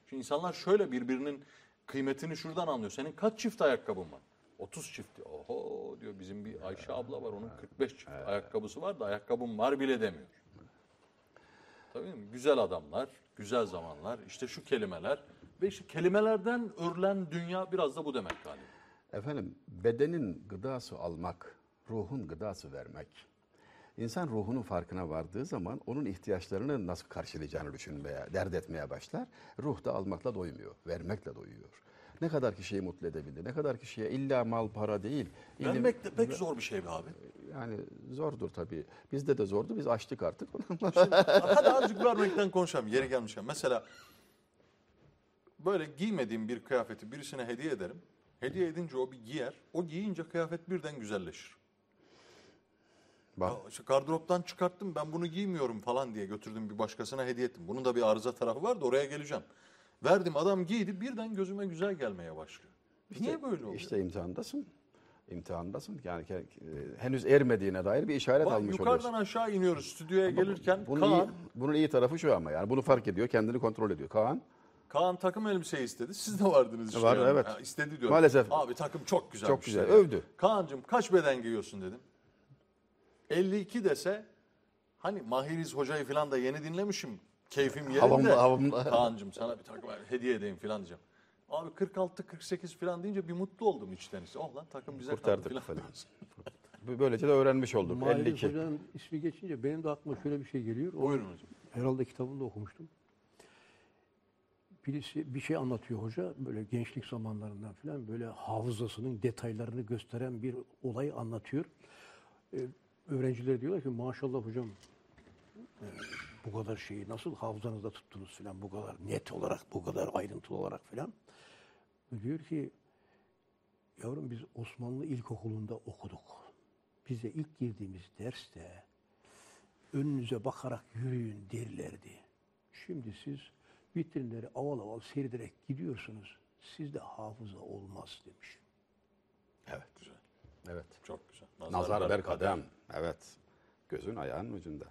Şimdi insanlar şöyle birbirinin kıymetini şuradan anlıyor. Senin kaç çift ayakkabın var? 30 çift. Oho diyor bizim bir Ayşe abla var onun 45 çift ayakkabısı var da ayakkabım var bile demiyor. Tabii mi? Güzel adamlar, güzel zamanlar, işte şu kelimeler ve işte kelimelerden örülen dünya biraz da bu demek galiba. Efendim bedenin gıdası almak, ruhun gıdası vermek. İnsan ruhunun farkına vardığı zaman onun ihtiyaçlarını nasıl karşılayacağını düşünmeye, dert etmeye başlar. Ruh da almakla doymuyor, vermekle doyuyor. Ne kadar kişiyi mutlu edebilir, ne kadar kişiye illa mal para değil. ilim- Vermek de pek zor bir şey be abi. Yani zordur tabii. Bizde de zordu, biz açtık artık. Hadi azıcık vermekten konuşalım yeri gelmişken. Mesela böyle giymediğim bir kıyafeti birisine hediye ederim. Hediye edince o bir giyer. O giyince kıyafet birden güzelleşir. Bak, Ya işte gardıroptan çıkarttım ben bunu giymiyorum falan diye götürdüm bir başkasına hediye ettim. Bunun da bir arıza tarafı var da oraya geleceğim. Verdim adam giydi birden gözüme güzel gelmeye başlıyor. Niye böyle oluyor? işte imtihandasın. İmtihandasın. Yani e, henüz ermediğine dair bir işaret Bak, almış yukarıdan oluyorsun. aşağı iniyoruz stüdyoya gelirken bunun, Kaan, iyi, bunun iyi tarafı şu ama yani bunu fark ediyor, kendini kontrol ediyor. Kaan Kaan takım elbise istedi. Siz de vardınız işte. Vardı, yani. evet. Ha, istedi diyor. Maalesef. Abi takım çok güzel. Çok güzel, övdü. Kaan'cığım kaç beden giyiyorsun dedim. 52 dese hani Mahiriz hocayı falan da yeni dinlemişim. Keyfim yerinde. Havamda, havamda. Kaan'cığım sana bir takım hediye edeyim falan diyeceğim. Abi 46-48 falan deyince bir mutlu oldum içten içe. Oh lan takım bize Kurtardık kaldı falan. falan. Böylece de öğrenmiş olduk. Mahir 52. Hoca'nın ismi geçince benim de aklıma şöyle bir şey geliyor. O Buyurun hocam. herhalde kitabında okumuştum. Birisi bir şey anlatıyor hoca böyle gençlik zamanlarından falan böyle hafızasının detaylarını gösteren bir olay anlatıyor. Ee, öğrenciler diyorlar ki maşallah hocam bu kadar şeyi nasıl hafızanızda tuttunuz falan bu kadar net olarak bu kadar ayrıntılı olarak falan. Diyor ki yavrum biz Osmanlı İlkokulu'nda okuduk. Bize ilk girdiğimiz derste önünüze bakarak yürüyün derlerdi. Şimdi siz vitrinleri aval aval seyrederek gidiyorsunuz. Sizde hafıza olmaz demiş. Evet. Güzel. Evet. Çok güzel. Nazar ber kadem. Evet. Gözün ayağın ucunda.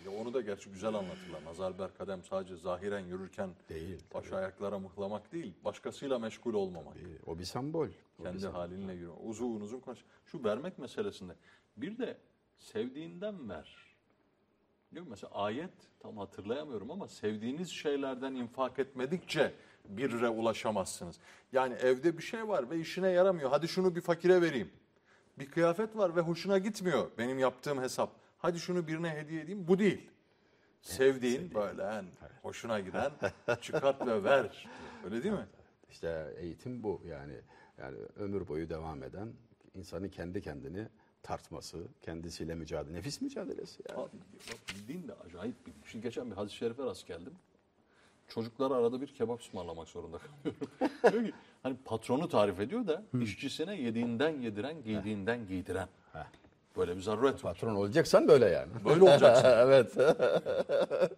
Ucu. Ya onu da gerçi güzel anlatırlar. Nazar ber kadem sadece zahiren yürürken Değil, baş ayaklara mıhlamak değil, başkasıyla meşgul olmamak. Ee, O bir sembol. O bir Kendi sembol. halinle yürü. Uzun uzun konuş. Şu vermek meselesinde bir de sevdiğinden ver. Diyor mesela ayet tam hatırlayamıyorum ama sevdiğiniz şeylerden infak etmedikçe birre ulaşamazsınız. Yani evde bir şey var ve işine yaramıyor. Hadi şunu bir fakire vereyim. Bir kıyafet var ve hoşuna gitmiyor benim yaptığım hesap. Hadi şunu birine hediye edeyim. Bu değil. Sevdiğin böyle en hoşuna giden çıkart ve ver. Öyle değil mi? İşte eğitim bu yani. Yani ömür boyu devam eden insanın kendi kendini tartması, kendisiyle mücadele, nefis mücadelesi. Yani. Abi, bak bildiğin de acayip bir. Şimdi geçen bir hadis-i şerife rast geldim. Çocuklara arada bir kebap ısmarlamak zorunda kalıyorum. diyor ki hani patronu tarif ediyor da işçisine yediğinden yediren, giydiğinden giydiren. Böyle bir zaruret var. Patron olacaksan böyle yani. Böyle olacaksın. evet.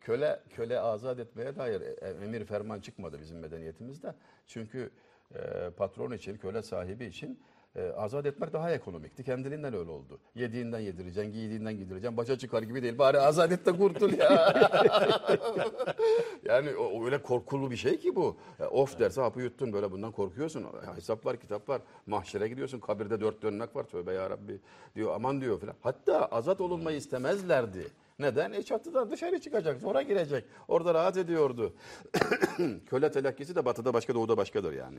köle köle azat etmeye dair e- emir ferman çıkmadı bizim medeniyetimizde. Çünkü e, patron için, köle sahibi için e, azat etmek daha ekonomikti. Kendiliğinden öyle oldu. Yediğinden yedireceksin, giydiğinden giydireceksin. Başa çıkar gibi değil. Bari azat et de kurtul ya. yani o, öyle korkulu bir şey ki bu. Of derse hapı yuttun böyle bundan korkuyorsun. Ya hesap var, kitap var. Mahşere gidiyorsun. Kabirde dört dönmek var. Tövbe ya Rabbi diyor. Aman diyor filan. Hatta azat olunmayı istemezlerdi. Neden? E çatıdan dışarı çıkacak, sonra girecek. Orada rahat ediyordu. Köle telakkisi de batıda başka, doğuda başkadır yani.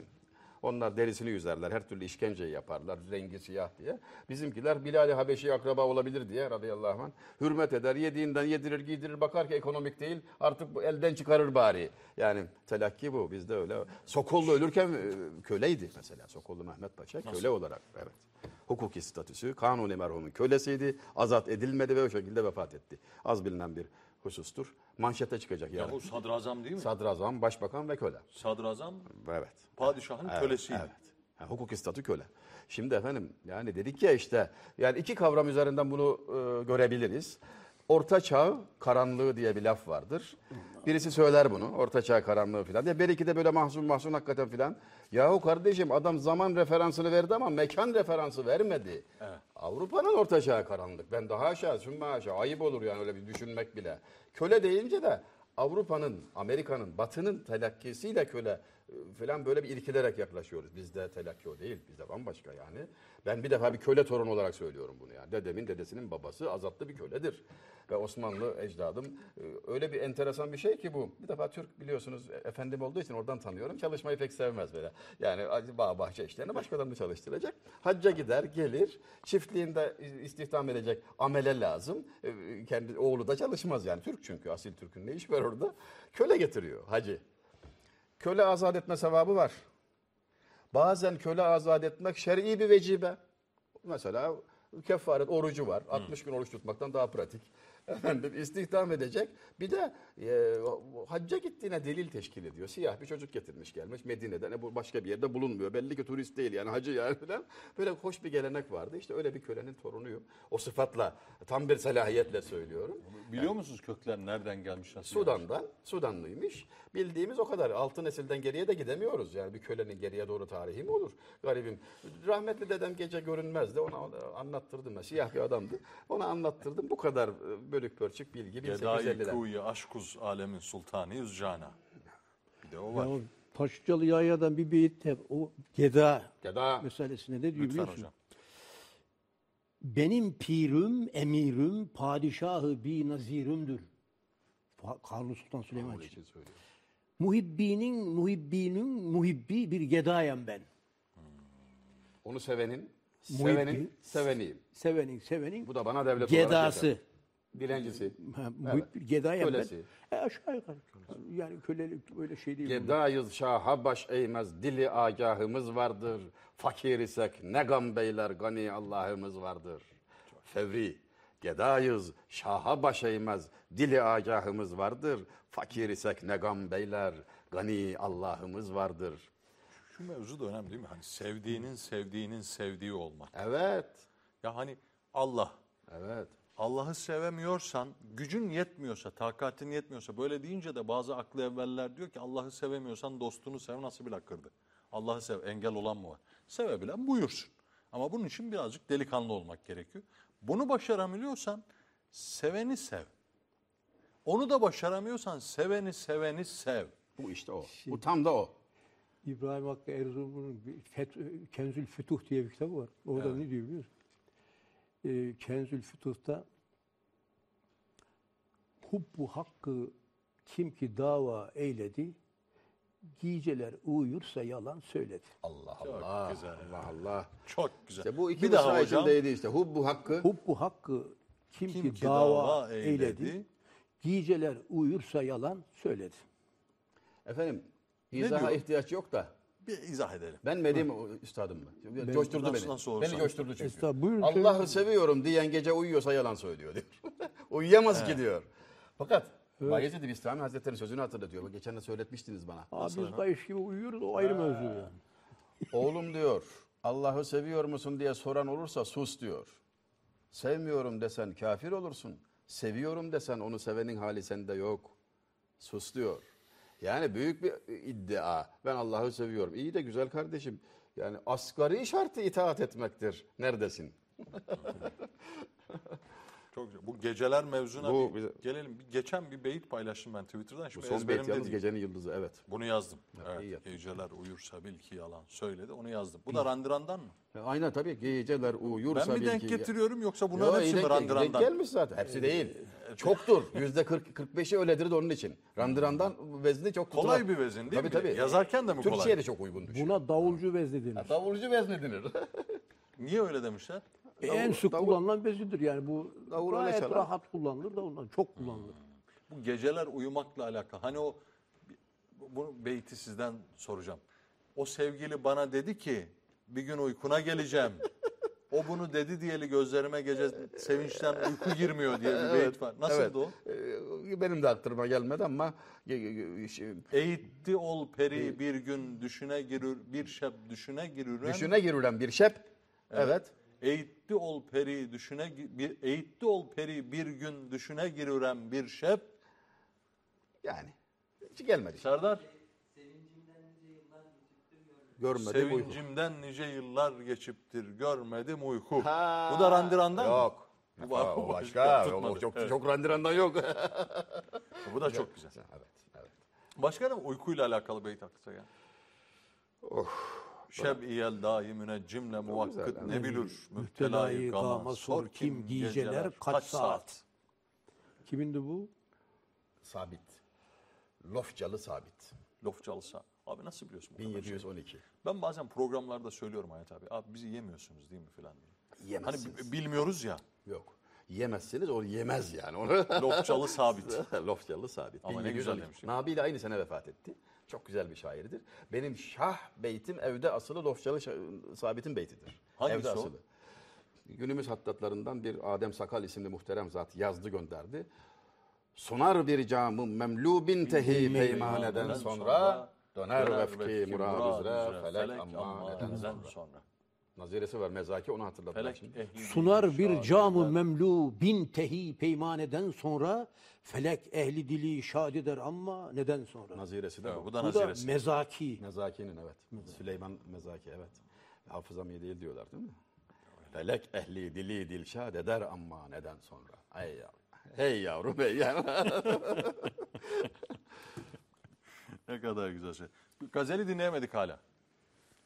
Onlar derisini yüzerler, her türlü işkenceyi yaparlar, rengi siyah diye. Bizimkiler Bilal-i Habeşi akraba olabilir diye radıyallahu anh hürmet eder, yediğinden yedirir, giydirir, bakar ki ekonomik değil, artık bu elden çıkarır bari. Yani telakki bu, bizde öyle. Sokollu ölürken e, köleydi mesela, Sokollu Mehmet Paşa köle olarak, evet. Hukuki statüsü, kanuni merhumun kölesiydi, azat edilmedi ve o şekilde vefat etti. Az bilinen bir husustur. Manşete çıkacak Ya yani. bu sadrazam değil mi? Sadrazam, başbakan ve köle. Sadrazam Evet. padişahın Evet, kölesiydi. Evet. Ha, hukuki statü köle. Şimdi efendim yani dedik ya işte yani iki kavram üzerinden bunu e, görebiliriz. Orta çağ karanlığı diye bir laf vardır. Birisi söyler bunu. Orta çağ karanlığı filan diye. Belki de böyle mahzun mahzun hakikaten filan. Yahu kardeşim adam zaman referansını verdi ama mekan referansı vermedi. Avrupa'nın orta çağ karanlık. Ben daha aşağı, sümme aşağı. Ayıp olur yani öyle bir düşünmek bile. Köle deyince de Avrupa'nın, Amerika'nın, Batı'nın telakkisiyle köle falan böyle bir irkilerek yaklaşıyoruz. Bizde telakki o değil. Bizde bambaşka yani. Ben bir defa bir köle torun olarak söylüyorum bunu yani. Dedemin dedesinin babası azatlı bir köledir. Ve Osmanlı ecdadım e, öyle bir enteresan bir şey ki bu. Bir defa Türk biliyorsunuz e, efendim olduğu için oradan tanıyorum. Çalışmayı pek sevmez böyle. Yani bağ bahçe işlerini başkalarını çalıştıracak. Hacca gider gelir. Çiftliğinde istihdam edecek amele lazım. E, Kendi oğlu da çalışmaz yani. Türk çünkü asil Türk'ün ne iş var orada? Köle getiriyor hacı. Köle azat etme sevabı var. Bazen köle azat etmek şer'i bir vecibe. Mesela kefaret orucu var. 60 gün oruç tutmaktan daha pratik. Efendim istihdam edecek. Bir de e, hacca gittiğine delil teşkil ediyor. Siyah bir çocuk getirmiş gelmiş Medine'den. E, bu başka bir yerde bulunmuyor. Belli ki turist değil yani hacı yani falan. Böyle hoş bir gelenek vardı. İşte öyle bir kölenin torunuyum. O sıfatla tam bir selahiyetle söylüyorum. Biliyor musunuz kökler nereden gelmiş? Nasıl gelmiş? Sudan'dan, Sudanlıymış. Bildiğimiz o kadar. Altı nesilden geriye de gidemiyoruz. Yani bir kölenin geriye doğru tarihi mi olur? Garibim. Rahmetli dedem gece görünmezdi. Ona anlattırdım. ben. Siyah bir adamdı. Ona anlattırdım. Bu kadar e, bölük pörçük bilgi. Gedai 1850'den. kuyu aşkuz alemin sultanı yüzcana. Bir de o Ya var. o Taşlıcalı Yahya'dan bir beyitte o geda Geda. meselesine ne diyor Lütfen hocam. Benim pirim, emirim, padişahı bi nazirümdür. Fa- Kanuni Sultan Süleyman için. Muhibbinin, muhibbinin, muhibbi bir gedayım ben. Onu sevenin, Muhibbi. sevenin, seveniyim. Sevenin, sevenin Bu da bana devlet olarak gedası. yeter. Dilencisi. Ha, muhibbi, gedayım Kölesi. ben. E aşağı yukarı. Yani kölelik öyle şey değil. bunlar. Gedayız şaha baş eğmez, dili agahımız vardır. Fakir isek ne gam beyler, gani Allah'ımız vardır. Fevri, gedayız şaha baş eğmez, dili agahımız vardır. Fakir isek ne gam beyler, gani Allah'ımız vardır. Şu mevzu da önemli değil mi? Hani sevdiğinin sevdiğinin sevdiği olmak. Evet, Ya hani Allah, evet. Allah'ı sevemiyorsan, gücün yetmiyorsa, takatin yetmiyorsa böyle deyince de bazı aklı evveller diyor ki Allah'ı sevemiyorsan dostunu sev nasıl bir akırdı. Allah'ı sev, engel olan mı var? Sevebilen buyursun. Ama bunun için birazcık delikanlı olmak gerekiyor. Bunu başaramıyorsan seveni sev. Onu da başaramıyorsan seveni seveni sev. Bu işte o. Bu tam da o. İbrahim Hakkı Erzurum'un Kenzül Fütuh diye bir kitabı var. Orada ne diyor biliyor musun? Ee, Kenzül Fütuh'ta hubbu hakkı kim ki dava eyledi, giyceler uyursa yalan söyledi. Allah Çok Allah. güzel. Allah Allah. Çok güzel. İşte bu iki bir daha içindeydi işte. Hubbu hakkı. Hubbu hakkı kim, Kim ki, ki dava, dava eyledi, eyledi, giyceler uyursa yalan söyledi. Efendim, izaha ihtiyaç yok da. Bir izah edelim. Ben Medim üstadım mı? Coşturdu Nasıl- beni. nasıl olursa beni coşturdu çünkü. Estağfurullah, buyurun, Allah'ı seviyorum diyen gece uyuyorsa yalan söylüyor diyor. Uyuyamaz ki diyor. Fakat Bayezid Bistami Hazretleri'nin sözünü hatırlatıyor. Geçen de söyletmiştiniz bana. Aa, biz kayış gibi uyuyoruz o ayrı mevzu yani. Oğlum diyor, Allah'ı seviyor musun diye soran olursa sus diyor. Sevmiyorum desen kafir olursun. Seviyorum desen onu sevenin hali sende yok. Sus diyor. Yani büyük bir iddia. Ben Allah'ı seviyorum. İyi de güzel kardeşim. Yani asgari şartı itaat etmektir. Neredesin? Çok güzel. Bu geceler mevzuna Bu bir bize- gelelim. Bir, geçen bir beyit paylaştım ben Twitter'dan. Bu Şimdi son beyt ezberimde yalnız değil. gecenin yıldızı evet. Bunu yazdım. iyi Evet, yaptın. geceler uyursa bil ki yalan söyledi. Onu yazdım. Bu da randırandan mı? Aynen tabii geceler uyursa Ben mi bil denk ki- getiriyorum yoksa Yo, bunların iyi hepsi mi denk- denk randırandan? gelmiş zaten. Hepsi değil. Çoktur. Yüzde 40 45'i öyledir de onun için. Randırandan vezni çok tutulan. Kolay bir vezin değil tabii, mi? Tabii Yazarken de mi kolay? Türkçe'ye de çok uygun düşün. Buna davulcu vezli denir. Davulcu vezni denir. Niye öyle demişler? E, en sık davul- kullanılan bezidir yani bu Davul gayet çalar. rahat kullanılır da ondan çok kullanılır. Bu geceler uyumakla alakalı. Hani o bu beyti sizden soracağım. O sevgili bana dedi ki bir gün uykuna geleceğim. O bunu dedi diyeli gözlerime gece sevinçten uyku girmiyor diye bir beyit var. Nasıldı o? Ee, Benim de aklıma gelmedi ama e, e, şey, Eğitti ol peri bir gün düşüne girir bir şep düşüne girirem. düşüne girilen bir şep. Evet. Eğitti ol peri düşüne bir eğitti ol peri bir gün düşüne girirem bir şep. Yani hiç gelmedi. Serdar Görmedim uyku. sevincimden nice yıllar geçiptir görmedim uyku. Ha, Bu da randırandan mı? Yok. Bu var- o bu başka. O çok Evet. çok randırandan yok. Bu da çok güzel. evet, evet. Başka ne uykuyla alakalı beyt aklınıza gel. Şeb iyel dahi müneccimle muvakkıt ne bilir müptelayı gama sor kim geceler kaç saat. Kimindi bu? Sabit. Lofcalı sabit. Lofçalısa. Abi nasıl biliyorsun bu kadar şey? 1712. Ben bazen programlarda söylüyorum Hayat abi. Abi bizi yemiyorsunuz değil mi filan diye. Hani Yemezsiniz. bi- bilmiyoruz ya. Yok. Yemezsiniz o yemez yani onu. Lofçalı sabit. Lofcalı sabit. Ama ne 1712. güzel demiş. Nabi ile aynı sene vefat etti. Çok güzel bir şairdir. Benim şah beytim evde asılı Lofcalı şa- sabitin beytidir. Hangisi evde o? asılı. Günümüz hattatlarından bir Adem Sakal isimli muhterem zat yazdı gönderdi. Sunar bir camı memlubin tehi peymaneden sonra döner vefki murad üzere felek amma neden sonra. Naziresi var mezaki onu hatırlatmak Felek için. ehli Sunar bir camı memlu bin tehi peymaneden sonra felek ehli dili şad eder ama neden sonra? Naziresi de Evet, bu. bu da Bu da naziresi. mezaki. Mezaki'nin evet. Süleyman Mezaki evet. Hafızam iyi değil diyorlar değil mi? Felek ehli dili dilşad eder ama neden sonra? Ey yavrum. Hey yavrum hey yavrum. Ne kadar güzel şey. Gazeli dinleyemedik hala.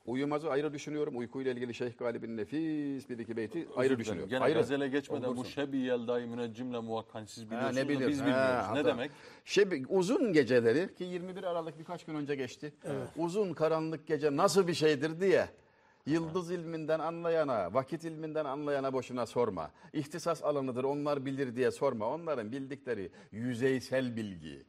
Uyumazı ayrı düşünüyorum. Uykuyla ilgili Şeyh Galip'in nefis bir iki beyti ayrı Özür dilerim. düşünüyorum. Gene ayrı. gazele geçmeden bu Olursun. şebi yeldayı müneccimle muvakkan siz Ha, biliyorsunuz ne da bilir? biz Ha, bilmiyoruz. ne hatta. demek? Şey, uzun geceleri ki 21 Aralık birkaç gün önce geçti. Uzun karanlık gece nasıl bir şeydir diye yıldız ilminden anlayana, vakit ilminden anlayana boşuna sorma. İhtisas alanıdır onlar bilir diye sorma. Onların bildikleri yüzeysel bilgi.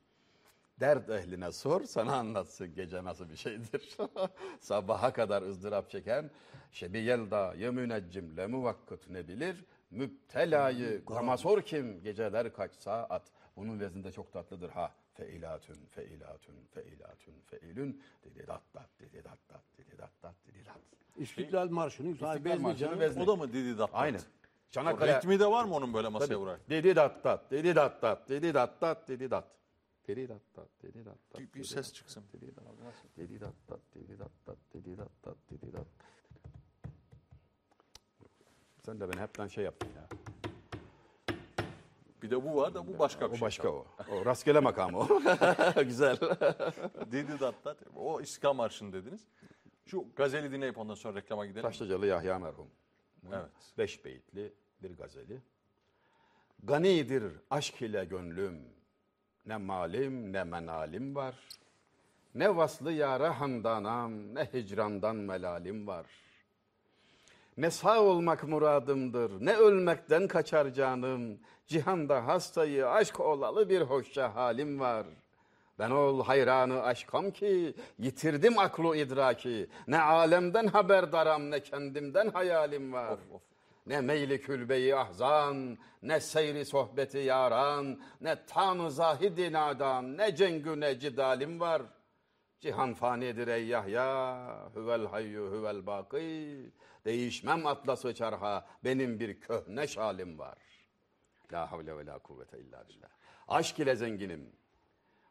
Dert ehline sor sana anlatsın gece nasıl bir şeydir. Sabaha kadar ızdırap çeken şebi yelda ye müneccim le muvakkıt ne bilir. Müptelayı gama sor kim geceler kaç saat. Bunun vezninde çok tatlıdır ha. Feilatün, feilatün, feilatün, feilün. Dedi dat dat, dedi dat dat, dedi dat dat, dedi dat. İstiklal Marşı'nı sahibi İstiklal Marşı'nı Ezmeyeceğim. Vezni. O da mı Didi Dat Dat? Aynen. Çanakkale. Ritmi de var mı onun böyle masaya vurar? Dedi dat dat, dedi dat dat, dedi dat dat, dedi dat dat. Bir, ses çıksın. Dedi dat dat, dedi dat dat, dedi dat dat, dedi dat dat, dedi dat. Sen de beni hepten şey yaptın ya. Bir de bu var da bu başka bir O şey. başka o. O rastgele makamı o. Güzel. Dat. O İstiklal Marşı'nı dediniz. Şu gazeli dinleyip ondan sonra reklama gidelim. Taşlıcalı Yahya merhum. Evet. Beş beyitli bir gazeli. Ganidir aşk ile gönlüm. Ne malim ne menalim var. Ne vaslı yara handanam ne hicrandan melalim var. Ne sağ olmak muradımdır, ne ölmekten kaçar canım. Cihanda hastayı aşk olalı bir hoşça halim var. Ben ol hayranı aşkam ki, yitirdim aklı idraki. Ne alemden haberdaram, ne kendimden hayalim var. Of, of. Ne meyli külbeyi ahzan, ne seyri sohbeti yaran, ne tanı zahidi nadan, ne cengü ne cidalim var. Cihan fanidir ey Yahya, huvel hayyu huvel baki. Değişmem atlası çarha, benim bir köhne şalim var. La havle ve la kuvvete illa billah. Aşk ile zenginim.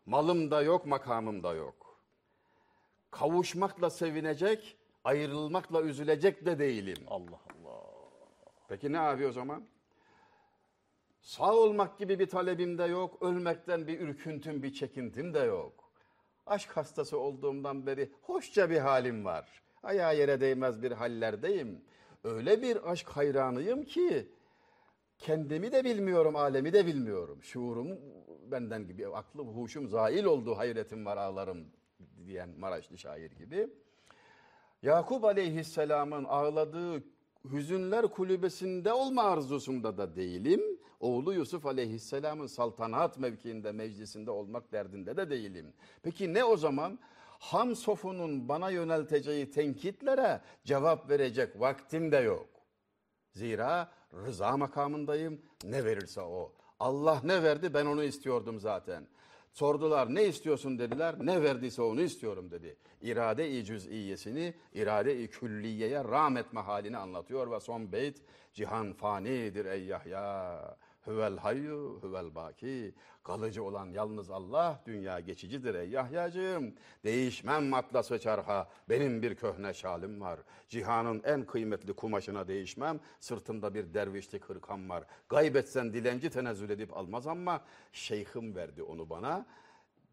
Malım da yok, makamım da yok. Kavuşmakla sevinecek, ayrılmakla üzülecek de değilim. Allah. Peki ne abi o zaman? Sağ olmak gibi bir talebim de yok, ölmekten bir ürküntüm, bir çekintim de yok. Aşk hastası olduğumdan beri hoşça bir halim var. Ayağa yere değmez bir hallerdeyim. Öyle bir aşk hayranıyım ki kendimi de bilmiyorum, alemi de bilmiyorum. Şuurum benden gibi, aklım, huşum zail oldu, hayretim var ağlarım diyen Maraşlı şair gibi. Yakup aleyhisselamın ağladığı hüzünler kulübesinde olma arzusunda da değilim. Oğlu Yusuf aleyhisselamın saltanat mevkiinde, meclisinde olmak derdinde de değilim. Peki ne o zaman? Ham sofunun bana yönelteceği tenkitlere cevap verecek vaktim de yok. Zira rıza makamındayım, ne verirse o. Allah ne verdi ben onu istiyordum zaten. Sordular ne istiyorsun? dediler, ne verdiyse onu istiyorum dedi. İrade-i cüz'iyesini, irade-i külliyeye rağmetme halini anlatıyor ve son beyt, cihan fanidir ey Yahya, huvel hayyu huvel baki. Kalıcı olan yalnız Allah, dünya geçicidir ey Yahyacığım. Değişmem atlası çarha, benim bir köhne şalim var. Cihanın en kıymetli kumaşına değişmem, sırtımda bir dervişlik hırkam var. Gaybetsen dilenci tenezzül edip almaz ama şeyhim verdi onu bana.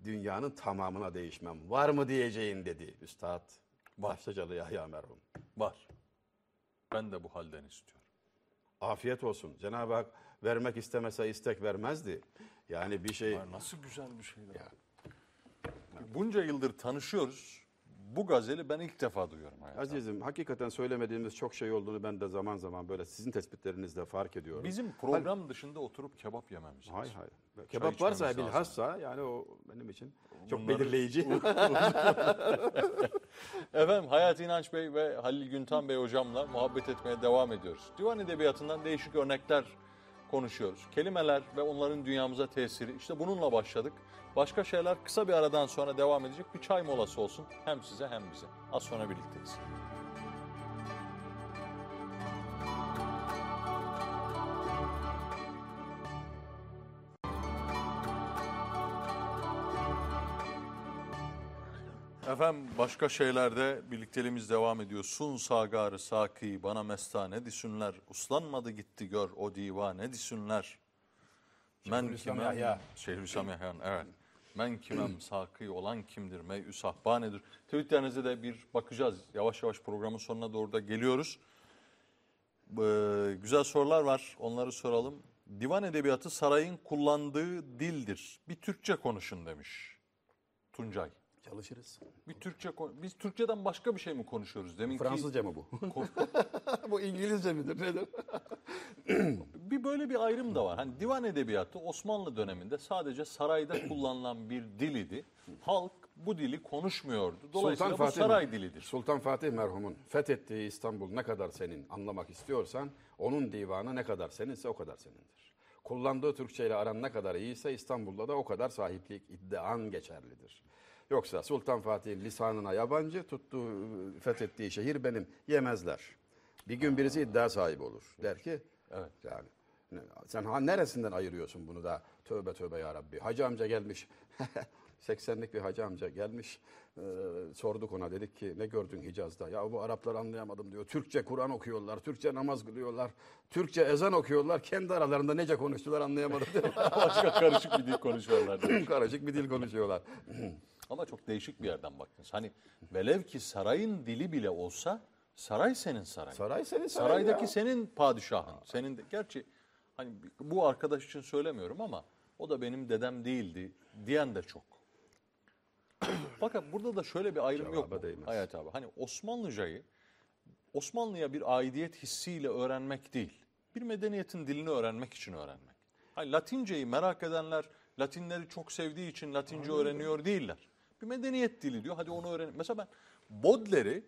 Dünyanın tamamına değişmem. Var mı diyeceğin dedi Üstad. Başlıcalı Yahya merhum. Var. Ben de bu halden istiyorum. Afiyet olsun. Cenab-ı Hak vermek istemese istek vermezdi. Yani bir şey... Ya nasıl güzel bir şey. Ya. Bunca yıldır tanışıyoruz. Bu gazeli ben ilk defa duyuyorum hayatımda. Azizim hakikaten söylemediğimiz çok şey olduğunu ben de zaman zaman böyle sizin tespitlerinizle fark ediyorum. Bizim program dışında oturup kebap yememiz lazım. Hay hay. Kebap varsa bilhassa yani o benim için çok Bunları- belirleyici. Efendim Hayat İnanç Bey ve Halil Güntan Bey hocamla muhabbet etmeye devam ediyoruz. Divan Edebiyatı'ndan değişik örnekler konuşuyoruz. Kelimeler ve onların dünyamıza tesiri. İşte bununla başladık. Başka şeyler kısa bir aradan sonra devam edecek. Bir çay molası olsun. Hem size hem bize. Az sonra birlikteyiz. Efendim başka şeylerde birlikteliğimiz devam ediyor. Sun sagarı saki bana mestane disünler. Uslanmadı gitti gör o divane disünler. Men Şeyhülislam kime- Yahya. Şeyhülislam Yahya'nın evet. Men kimem sakı olan kimdir? Mey üsahba nedir? Tweetlerinize de bir bakacağız. Yavaş yavaş programın sonuna doğru da geliyoruz. Ee, güzel sorular var. Onları soralım. Divan edebiyatı sarayın kullandığı dildir. Bir Türkçe konuşun demiş Tuncay. Çalışırız. Bir Türkçe kon- biz Türkçeden başka bir şey mi konuşuyoruz? Deminki Fransızca mı bu? bu İngilizce midir nedir? bir böyle bir ayrım da var. Hani divan edebiyatı Osmanlı döneminde sadece sarayda kullanılan bir dil idi. Halk bu dili konuşmuyordu. Dolayısıyla bu saray dilidir. Sultan Fatih merhumun fethettiği İstanbul ne kadar senin anlamak istiyorsan onun divanı ne kadar seninse o kadar senindir. Kullandığı Türkçe ile aran ne kadar iyiyse İstanbul'da da o kadar sahiplik iddian geçerlidir. Yoksa Sultan Fatih'in lisanına yabancı tuttuğu fethettiği şehir benim yemezler. Bir gün birisi iddia sahibi olur. Der ki Evet. yani sen ha neresinden ayırıyorsun bunu da? Tövbe tövbe ya Rabbi. Hacı amca gelmiş. 80'lik bir hacı amca gelmiş. Ee, sorduk ona dedik ki ne gördün Hicaz'da? Ya bu Araplar anlayamadım diyor. Türkçe Kur'an okuyorlar. Türkçe namaz kılıyorlar. Türkçe ezan okuyorlar. Kendi aralarında nece konuştular anlayamadım diyor. Başka karışık bir dil konuşuyorlar. Karışık bir dil konuşuyorlar. Ama çok değişik bir yerden baktınız. Hani velev ki sarayın dili bile olsa saray senin sarayın. Saray senin saray Saraydaki ya. senin padişahın. Senin de gerçi hani bu arkadaş için söylemiyorum ama o da benim dedem değildi diyen de çok. Fakat burada da şöyle bir ayrım yok Cevaba mu? değmez. Hayat abi. Hani Osmanlıcayı Osmanlı'ya bir aidiyet hissiyle öğrenmek değil. Bir medeniyetin dilini öğrenmek için öğrenmek. Hani Latinceyi merak edenler Latinleri çok sevdiği için Latince öğreniyor değiller. Bir medeniyet dili diyor. Hadi onu öğren. Mesela ben Baudelaire'i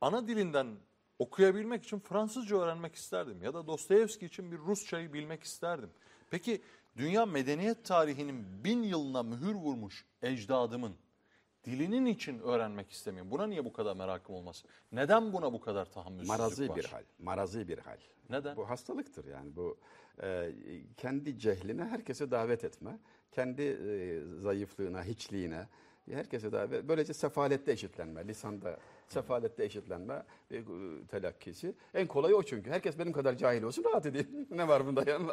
ana dilinden okuyabilmek için Fransızca öğrenmek isterdim. Ya da Dostoyevski için bir Rusçayı bilmek isterdim. Peki dünya medeniyet tarihinin bin yılına mühür vurmuş ecdadımın dilinin için öğrenmek istemiyorum. Buna niye bu kadar merakım olmasın? Neden buna bu kadar tahammülsüzlük Marazi var? bir hal. Marazi bir hal. Neden? Bu hastalıktır yani. Bu e, kendi cehline herkese davet etme. Kendi e, zayıflığına, hiçliğine herkese davet. Böylece sefalette eşitlenme. Lisanda sefalette eşitlenme e, telakkisi. En kolayı o çünkü. Herkes benim kadar cahil olsun rahat edeyim. ne var bunda yani?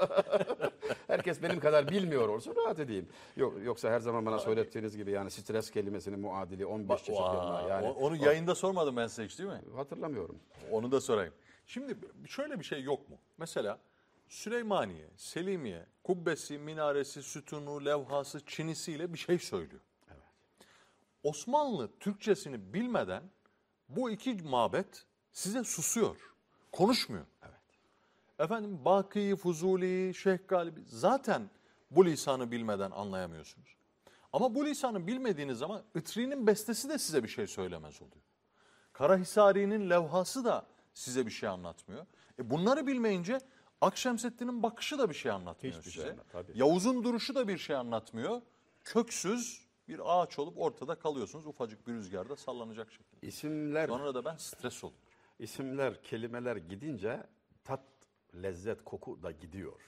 Herkes benim kadar bilmiyor olsun rahat edeyim. Yok, yoksa her zaman bana söylettiğiniz gibi yani stres kelimesinin muadili 15 çeşit kelime. Yani o- onu yayında sormadım ben size hiç değil mi? hatırlamıyorum. Onu da sorayım. Şimdi şöyle bir şey yok mu? Mesela Süleymaniye, Selimiye, kubbesi, minaresi, sütunu, levhası, çinisiyle bir şey söylüyor. Osmanlı Türkçesini bilmeden bu iki mabet size susuyor. Konuşmuyor. Efendim Bakı, Fuzuli, Şeyh Galibi zaten bu lisanı bilmeden anlayamıyorsunuz. Ama bu lisanı bilmediğiniz zaman Itri'nin bestesi de size bir şey söylemez oluyor. Karahisari'nin levhası da size bir şey anlatmıyor. E bunları bilmeyince Akşemseddin'in bakışı da bir şey anlatmıyor Hiçbir size. şey anlat-. Yavuz'un duruşu da bir şey anlatmıyor. Köksüz bir ağaç olup ortada kalıyorsunuz ufacık bir rüzgarda sallanacak şekilde. İsimler Sonra da ben stres oluyorum. İsimler, kelimeler gidince tat, lezzet, koku da gidiyor.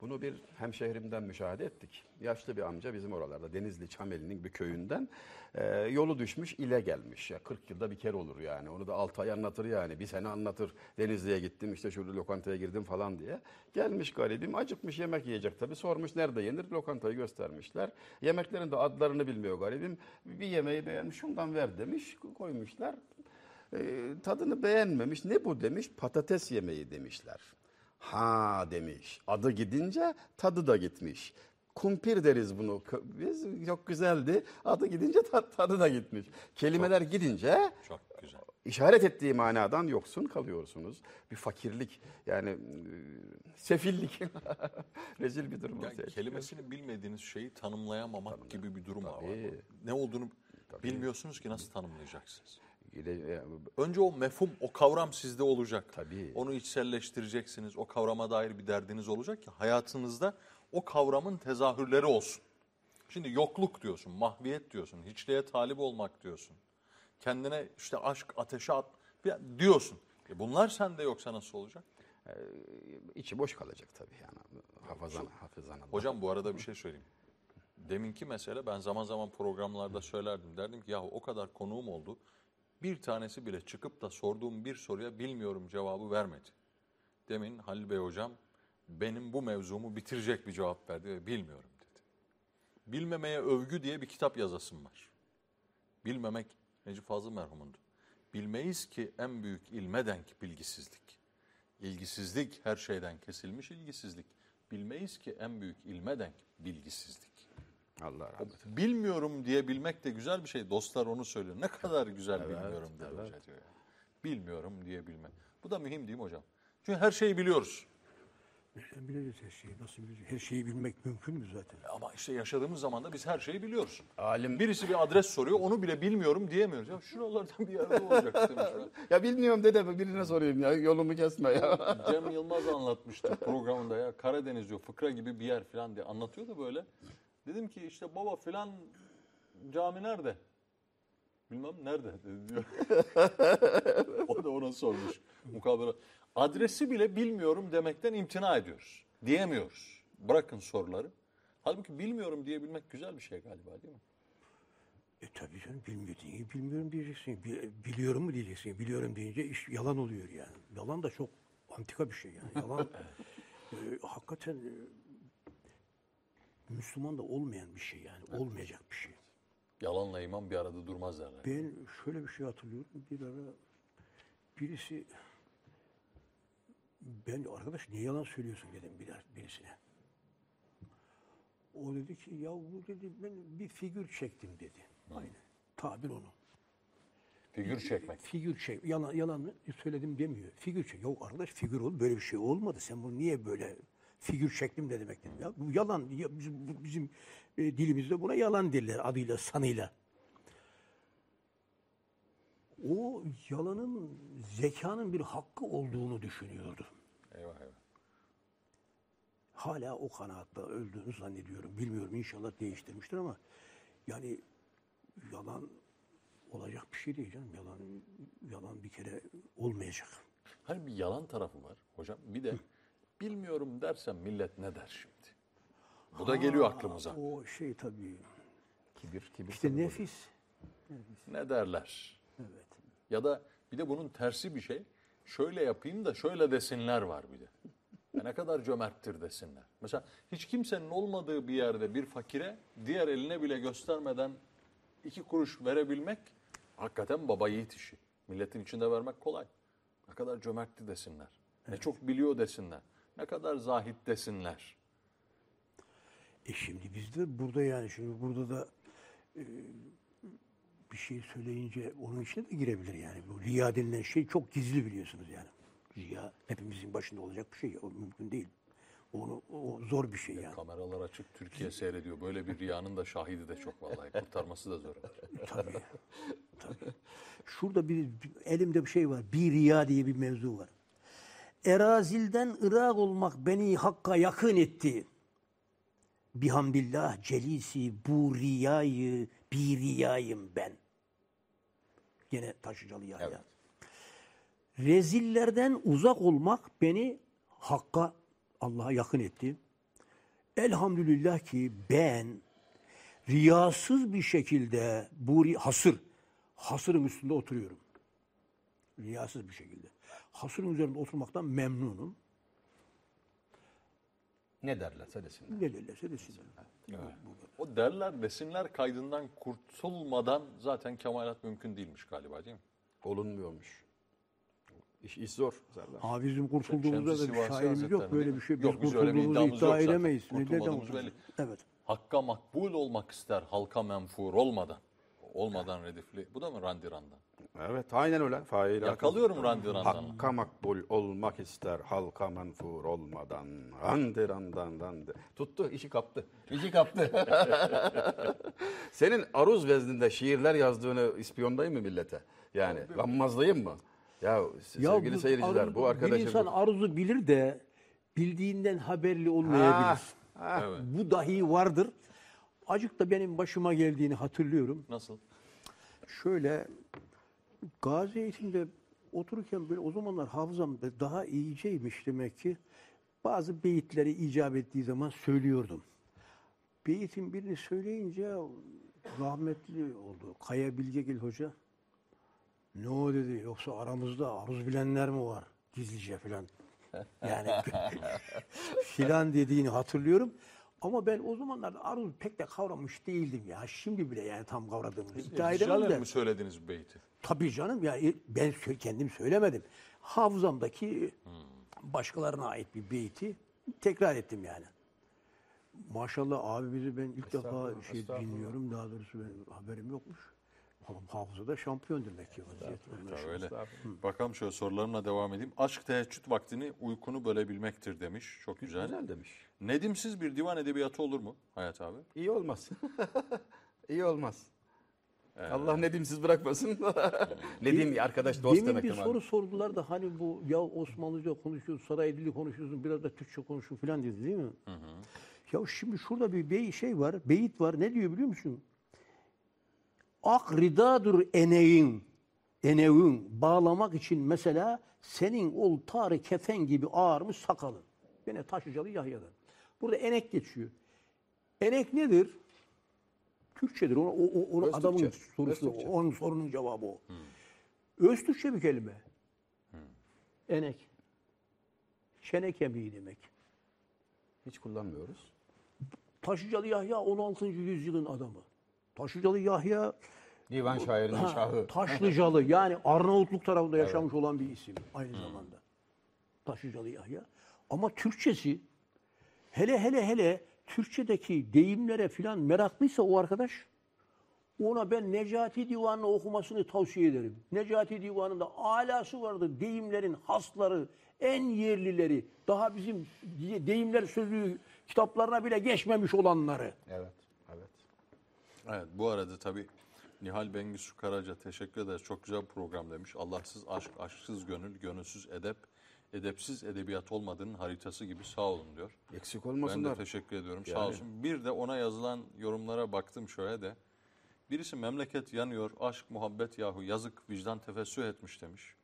Bunu bir hemşehrimden müşahede ettik. Yaşlı bir amca bizim oralarda Denizli Çameli'nin bir köyünden e, yolu düşmüş ile gelmiş. Ya 40 yılda bir kere olur yani. Onu da 6 ay anlatır yani. Bir sene anlatır. Denizli'ye gittim işte şurada lokantaya girdim falan diye. Gelmiş garibim acıkmış yemek yiyecek tabii. Sormuş nerede yenir? Lokantayı göstermişler. Yemeklerin de adlarını bilmiyor garibim. Bir yemeği beğenmiş şundan ver demiş. Koymuşlar. E, tadını beğenmemiş. Ne bu demiş? Patates yemeği demişler. Ha demiş. Adı gidince tadı da gitmiş. Kumpir deriz bunu. Biz çok güzeldi. Adı gidince ta- tadı da gitmiş. Kelimeler gidince Çok güzel. işaret ettiği manadan yoksun kalıyorsunuz. Bir fakirlik yani e, sefillik. Rezil bir durum. Yani çıkıyor. kelimesini bilmediğiniz şeyi tanımlayamamak gibi bir durum var. Tabii. Ne olduğunu bilmiyorsunuz ki nasıl tanımlayacaksınız. Gide- e, Önce o mefhum, o kavram sizde olacak. Tabii. Onu içselleştireceksiniz. O kavrama dair bir derdiniz olacak ki hayatınızda o kavramın tezahürleri olsun. Şimdi yokluk diyorsun, mahviyet diyorsun, hiçliğe talip olmak diyorsun. Kendine işte aşk, ateşe at diyorsun. E bunlar sende yoksa nasıl olacak? içi boş kalacak tabii yani. Hafızana, hafızana. Hocam bu arada bir şey söyleyeyim. Deminki mesele ben zaman zaman programlarda söylerdim. Derdim ki yahu o kadar konuğum oldu. Bir tanesi bile çıkıp da sorduğum bir soruya bilmiyorum cevabı vermedi. Demin Halil Bey hocam benim bu mevzumu bitirecek bir cevap verdi ve bilmiyorum dedi. Bilmemeye övgü diye bir kitap yazasım var. Bilmemek Necip Fazıl merhumundu. Bilmeyiz ki en büyük ilme denk bilgisizlik. İlgisizlik her şeyden kesilmiş ilgisizlik. Bilmeyiz ki en büyük ilme denk bilgisizlik. Allah rahmet eylesin. Bilmiyorum diye bilmek de güzel bir şey. Dostlar onu söylüyor. Ne kadar güzel bilmiyorum dedi hoca diyor. ya. Bilmiyorum diye bilmek. Bu da mühim değil mi hocam? Çünkü her şeyi biliyoruz. Nereden bileceğiz her şeyi? Nasıl bileceğiz? Her şeyi bilmek mümkün mü zaten? Ama işte yaşadığımız zaman da biz her şeyi biliyoruz. Alim Birisi bir adres soruyor, onu bile bilmiyorum diyemiyoruz. Ya şuralardan bir yerde olacak ya bilmiyorum dede birine sorayım ya yolumu kesme ya. Cem Yılmaz anlatmıştı programında ya Karadeniz diyor fıkra gibi bir yer falan diye anlatıyor da böyle. Dedim ki işte baba filan cami nerede? Bilmem nerede dedi diyor. o da ona sormuş mukabele. Adresi bile bilmiyorum demekten imtina ediyoruz. Diyemiyoruz. Bırakın soruları. Halbuki bilmiyorum diyebilmek güzel bir şey galiba değil mi? E tabii canım bilmiyorsun. iyi bilmiyorum diyeceksin. Bi- Biliyorum mu diyeceksin. Biliyorum deyince iş yalan oluyor yani. Yalan da çok antika bir şey yani. Yalan e, hakikaten e, Müslüman da olmayan bir şey yani. Olmayacak bir şey. Yalanla iman bir arada durmaz derler. Ben şöyle bir şey hatırlıyorum. Bir ara birisi ben arkadaş niye yalan söylüyorsun dedim bir birisine. O dedi ki ya bu dedi ben bir figür çektim dedi. Aynen. Tabir onun. Figür çekmek. Figür çek. Yalan, yalan söyledim demiyor. Figür çek. Yok arkadaş figür ol böyle bir şey olmadı. Sen bunu niye böyle figür çektim de demek dedim. Ya bu yalan. Ya bizim bu- bizim e, dilimizde buna yalan derler adıyla sanıyla. O yalanın zekanın bir hakkı olduğunu düşünüyordu. Eyvah eyvah. Hala o kanaatta öldüğünü zannediyorum. Bilmiyorum inşallah değiştirmiştir ama yani yalan olacak bir şey değil canım. Yalan yalan bir kere olmayacak. Hani bir yalan tarafı var hocam. Bir de bilmiyorum dersem millet ne der şimdi? Bu da geliyor aklımıza. O şey tabii. Kibir, kibir. İşte nefis. Ne derler? Evet. Ya da bir de bunun tersi bir şey. Şöyle yapayım da şöyle desinler var bir de. Ya ne kadar cömerttir desinler. Mesela hiç kimsenin olmadığı bir yerde bir fakire diğer eline bile göstermeden iki kuruş verebilmek hakikaten baba yiğit işi. Milletin içinde vermek kolay. Ne kadar cömertti desinler. Ne çok biliyor desinler. Ne kadar zahit desinler. E şimdi biz de burada yani şimdi burada da e, bir şey söyleyince onun içine de girebilir yani. Bu riya denilen şey çok gizli biliyorsunuz yani. Riya hepimizin başında olacak bir şey. O mümkün değil. Onu, o zor bir şey yani. Kameralar açık Türkiye seyrediyor. Böyle bir riyanın da şahidi de çok vallahi. Kurtarması da zor. Tabii. Tabii. Şurada bir, elimde bir şey var. Bir riya diye bir mevzu var. Erazilden Irak olmak beni hakka yakın etti. Bihamdillah celisi bu riyayı bir riyayım ben. Gene taşıcalı ya. Evet. Rezillerden uzak olmak beni hakka Allah'a yakın etti. Elhamdülillah ki ben riyasız bir şekilde bu hasır, hasırın üstünde oturuyorum. Riyasız bir şekilde. Hasırın üzerinde oturmaktan memnunum. Ne derlerse desinler. Ne derlerse desinler. O derler desinler kaydından kurtulmadan zaten kemalat mümkün değilmiş galiba değil mi? Olunmuyormuş. İş, iş zor. Zerler. Ha bizim kurtulduğumuzda da bir şairimiz yok. Böyle değil bir şey. Biz Yok, biz kurtulduğumuzu iddia yok zaten. edemeyiz. Kurtulmadığımız belli. Evet. Hakka makbul olmak ister halka menfur olmadan. Olmadan redifli. Bu da mı Randiran'dan? Evet aynen öyle. Fail Yakalıyorum Randiran'dan. Hakka makbul olmak ister halka menfur olmadan. Randirandan randı. Tuttu işi kaptı. İşi kaptı. Senin aruz vezninde şiirler yazdığını ispiyondayım mı millete? Yani gammazlayayım mı? Ya, sevgili bu seyirciler arzu- bu arkadaşı... Bir insan arzu bilir de bildiğinden haberli olmayabilir. Ha, Evet. Bu dahi vardır. Acık da benim başıma geldiğini hatırlıyorum. Nasıl? Şöyle Gazi Eğitim'de otururken böyle o zamanlar hafızam da daha iyiceymiş demek ki. Bazı beyitleri icap ettiği zaman söylüyordum. Beyitin birini söyleyince rahmetli oldu. Kaya Bilgegil Hoca. Ne o dedi yoksa aramızda aruz bilenler mi var gizlice filan. Yani filan dediğini hatırlıyorum. Ama ben o zamanlarda aruz pek de kavramış değildim ya. Şimdi bile yani tam kavradığımı iddia İddia edemem de. mi söylediniz bu beyti? Tabii canım ya e, ben kendim söylemedim. Hafızamdaki başkalarına ait bir beyti tekrar ettim yani. Maşallah abimizi ben ilk defa şey dinliyorum. Daha doğrusu benim haberim yokmuş. Ama hafızada şampiyon demek ki vaziyet. Öyle. Bakalım şöyle sorularımla devam edeyim. Aşk teheccüd vaktini uykunu bölebilmektir demiş. Çok güzel. Güzel demiş. Nedimsiz bir divan edebiyatı olur mu Hayat abi? İyi olmaz. İyi olmaz. Allah nedimsiz bırakmasın. Nedim arkadaş dost Demin demek bir soru sordular da hani bu ya Osmanlıca konuşuyorsun, saray dili konuşuyorsun, biraz da Türkçe konuşun falan dedi değil mi? Ya şimdi şurada bir bey şey var, beyit var. Ne diyor biliyor musun? Ak ridadır eneğin, eneğin bağlamak için mesela senin ol tarı kefen gibi ağarmış sakalın. Yine Taşlıcalı Yahya'dan. Burada enek geçiyor. Enek nedir? Türkçedir. O, o, o- Öztürkçe. adamın sorusu, Öztürkçe. onun sorunun cevabı o. Öz Türkçe bir kelime. Enek. Çene kemiği demek. Hiç kullanmıyoruz. Taşlıcalı Yahya 16. yüzyılın adamı. Taşlıcalı Yahya Divan şairinin ha, şahı. Taşlıcalı yani Arnavutluk tarafında yaşamış olan bir isim aynı zamanda. Taşlıcalı Yahya. Ama Türkçesi hele hele hele Türkçedeki deyimlere filan meraklıysa o arkadaş ona ben Necati Divanı'nı okumasını tavsiye ederim. Necati Divanı'nda alası vardı. Deyimlerin hasları, en yerlileri, daha bizim deyimler sözlüğü kitaplarına bile geçmemiş olanları. Evet. Evet. Evet bu arada tabii Nihal Bengisu Karaca teşekkür ederiz. Çok güzel program demiş. Allahsız aşk, aşksız gönül, gönülsüz edep, edepsiz edebiyat olmadığının haritası gibi sağ olun diyor. Eksik Ben de olmasınlar. teşekkür ediyorum. Sağ Yani. olsun. Bir de ona yazılan yorumlara baktım şöyle de. Birisi memleket yanıyor, aşk, muhabbet yahu yazık vicdan tefessüh etmiş demiş.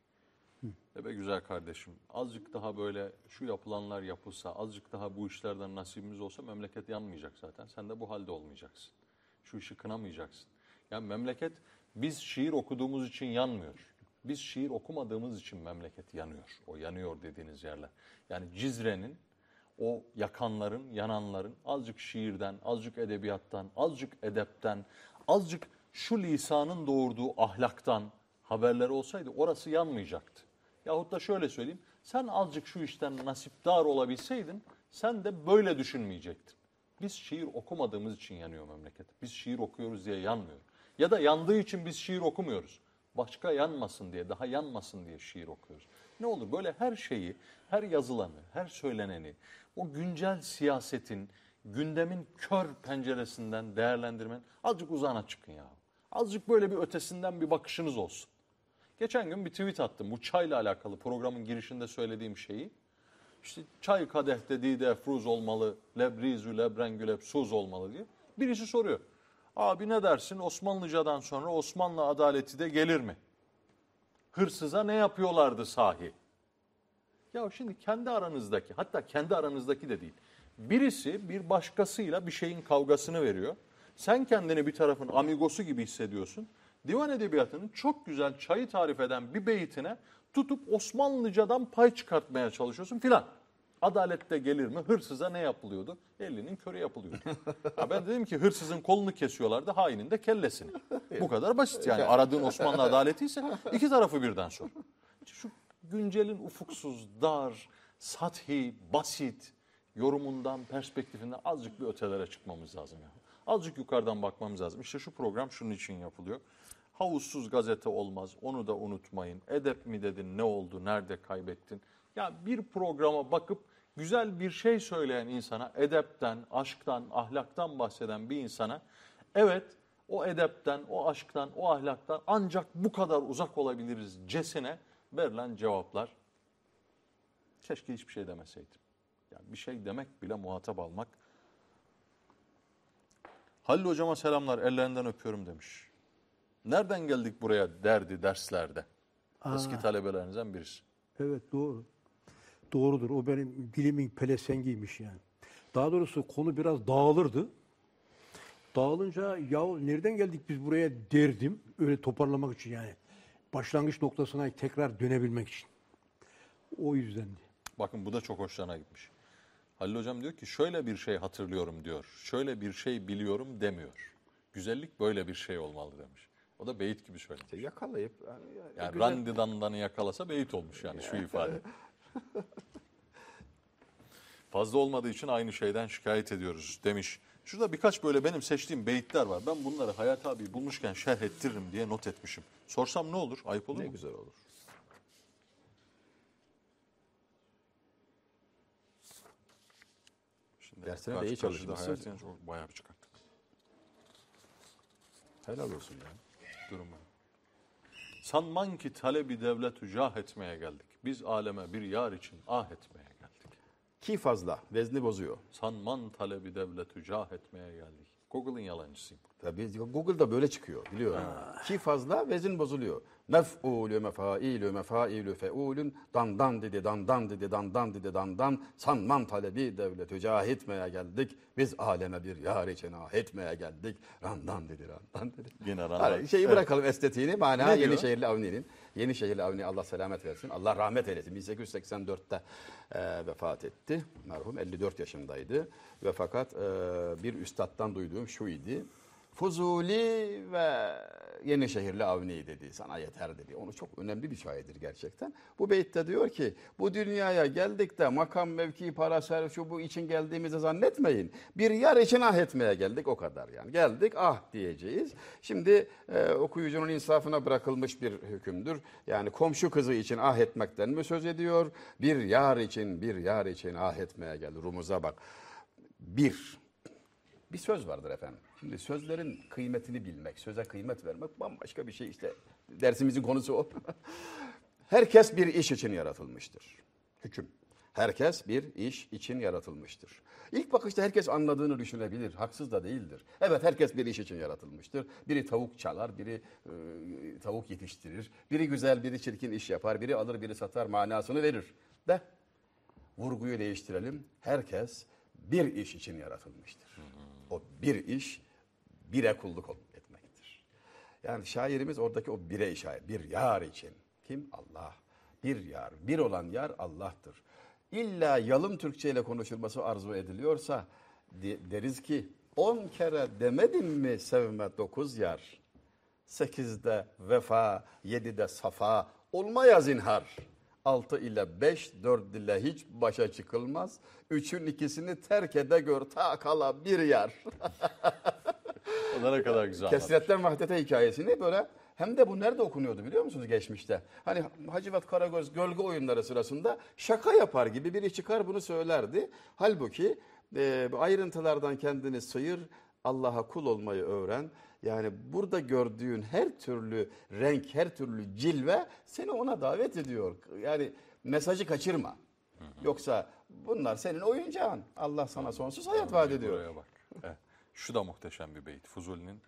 Ve be güzel kardeşim azıcık daha böyle şu yapılanlar yapılsa, azıcık daha bu işlerden nasibimiz olsa memleket yanmayacak zaten. Sen de bu halde olmayacaksın. Şu işi kınamayacaksın. Yani memleket biz şiir okuduğumuz için yanmıyor. Biz şiir okumadığımız için memleket yanıyor. O yanıyor dediğiniz yerler. Yani Cizre'nin o yakanların, yananların azıcık şiirden, azıcık edebiyattan, azıcık edepten, azıcık şu lisanın doğurduğu ahlaktan haberleri olsaydı orası yanmayacaktı. Yahut da şöyle söyleyeyim, sen azıcık şu işten nasipdar olabilseydin sen de böyle düşünmeyecektin. Biz şiir okumadığımız için yanıyor memleket. Biz şiir okuyoruz diye yanmıyor. Ya da yandığı için biz şiir okumuyoruz. Başka yanmasın diye, daha yanmasın diye şiir okuyoruz. Ne olur böyle her şeyi, her yazılanı, her söyleneni, o güncel siyasetin, gündemin kör penceresinden değerlendirmen azıcık uzağına çıkın ya. Azıcık böyle bir ötesinden bir bakışınız olsun. Geçen gün bir tweet attım bu çayla alakalı programın girişinde söylediğim şeyi. İşte çay kadehte dide fruz olmalı, lebrizü lebrengü lebsuz olmalı diye. Birisi soruyor. Abi ne dersin Osmanlıcadan sonra Osmanlı adaleti de gelir mi? Hırsıza ne yapıyorlardı sahi? Ya şimdi kendi aranızdaki hatta kendi aranızdaki de değil. Birisi bir başkasıyla bir şeyin kavgasını veriyor. Sen kendini bir tarafın amigosu gibi hissediyorsun. Divan edebiyatının çok güzel çayı tarif eden bir beytine tutup Osmanlıcadan pay çıkartmaya çalışıyorsun filan. Adalette gelir mi? Hırsıza ne yapılıyordu? Elinin körü yapılıyordu. Ha ben dedim ki hırsızın kolunu kesiyorlardı, hainin de kellesini. Bu kadar basit yani. Aradığın Osmanlı adaleti ise iki tarafı birden sor. Şu güncelin ufuksuz, dar, sathi, basit yorumundan, perspektifinden azıcık bir ötelere çıkmamız lazım. Yani. Azıcık yukarıdan bakmamız lazım. İşte şu program şunun için yapılıyor. Havuzsuz gazete olmaz. Onu da unutmayın. Edep mi dedin? Ne oldu? Nerede kaybettin? Ya bir programa bakıp güzel bir şey söyleyen insana, edepten, aşktan, ahlaktan bahseden bir insana evet o edepten, o aşktan, o ahlaktan ancak bu kadar uzak olabiliriz cesine verilen cevaplar. Keşke hiçbir şey demeseydim. Yani bir şey demek bile muhatap almak. Halil hocama selamlar, ellerinden öpüyorum demiş. Nereden geldik buraya derdi derslerde. Eski talebelerinizden birisi. Evet doğru. Doğrudur. O benim dilimin pelesengiymiş yani. Daha doğrusu konu biraz dağılırdı. Dağılınca ya nereden geldik biz buraya derdim. Öyle toparlamak için yani. Başlangıç noktasına tekrar dönebilmek için. O yüzdendi. Bakın bu da çok hoşlarına gitmiş. Halil Hocam diyor ki şöyle bir şey hatırlıyorum diyor. Şöyle bir şey biliyorum demiyor. Güzellik böyle bir şey olmalı demiş. O da beyit gibi söylemiş. İşte yakalayıp yani, Yani güzel- Randi dandanı yakalasa beyit olmuş yani şu ifade. Fazla olmadığı için aynı şeyden şikayet ediyoruz demiş. Şurada birkaç böyle benim seçtiğim beyitler var. Ben bunları Hayat abi bulmuşken şerh ettiririm diye not etmişim. Sorsam ne olur? Ayıp olur ne mu? güzel olur. Şimdi Dersine de iyi çalışmışsın. Bayağı bir çıkarttık. Helal olsun ya. Durum bu. Sanman ki talebi devlet cah etmeye geldik. Biz aleme bir yar için ah etmeye geldik. Ki fazla vezni bozuyor. Sanman talebi devlet cah etmeye geldik. Google'ın yalancısıyım. Tabii Google'da böyle çıkıyor biliyorum. Ki fazla vezin bozuluyor. Mef'ulü mefailü mefailü feulün dandan dedi dandan dedi dandan dedi dandan sanman talebi devleti cahitmeye geldik. Biz aleme bir yar için etmeye geldik. Randan dedi randan dedi. Yine randan. Hani şeyi bırakalım estetiğini mana Ne diyor? Yenişehirli Avni'nin. Yenişehirli Avni Allah selamet versin. Allah rahmet eylesin. 1884'te e, vefat etti. Merhum 54 yaşındaydı. Ve fakat e, bir üstattan duyduğum şu idi. Fuzuli ve Yenişehirli Avni dedi. Sana yeter dedi. Onu çok önemli bir şairdir gerçekten. Bu beytte diyor ki bu dünyaya geldik de makam, mevki, para, serf şu bu için geldiğimizi zannetmeyin. Bir yar için ah etmeye geldik o kadar yani. Geldik ah diyeceğiz. Şimdi e, okuyucunun insafına bırakılmış bir hükümdür. Yani komşu kızı için ah etmekten mi söz ediyor? Bir yar için, bir yar için ah etmeye geldi. Rumuz'a bak. Bir, bir söz vardır efendim. Şimdi sözlerin kıymetini bilmek, söze kıymet vermek bambaşka bir şey işte. Dersimizin konusu o. Herkes bir iş için yaratılmıştır. Hüküm. Herkes bir iş için yaratılmıştır. İlk bakışta herkes anladığını düşünebilir. Haksız da değildir. Evet herkes bir iş için yaratılmıştır. Biri tavuk çalar, biri e, tavuk yetiştirir. Biri güzel, biri çirkin iş yapar. Biri alır, biri satar manasını verir. De vurguyu değiştirelim. Herkes bir iş için yaratılmıştır. O bir iş bire kulluk etmektir. Yani şairimiz oradaki o bire işaret. Bir yar için. Kim? Allah. Bir yar. Bir olan yar Allah'tır. İlla yalın Türkçe ile konuşulması arzu ediliyorsa de- deriz ki on kere demedim mi sevme dokuz yar. Sekizde vefa, yedide safa, olmaya zinhar. Altı ile beş, dört ile hiç başa çıkılmaz. Üçün ikisini terk ede gör ta kala bir yar. O da ne kadar güzel. Kesretten vahdete hikayesini böyle hem de bu nerede okunuyordu biliyor musunuz geçmişte? Hani Hacivat Karagöz gölge oyunları sırasında şaka yapar gibi biri çıkar bunu söylerdi. Halbuki e, bu ayrıntılardan kendini sıyır, Allah'a kul olmayı öğren. Yani burada gördüğün her türlü renk, her türlü cilve seni ona davet ediyor. Yani mesajı kaçırma. Yoksa bunlar senin oyuncağın. Allah sana sonsuz hayat vaat ediyor. Buraya bak. Evet. Şu da muhteşem bir beyit. Fuzuli'nin.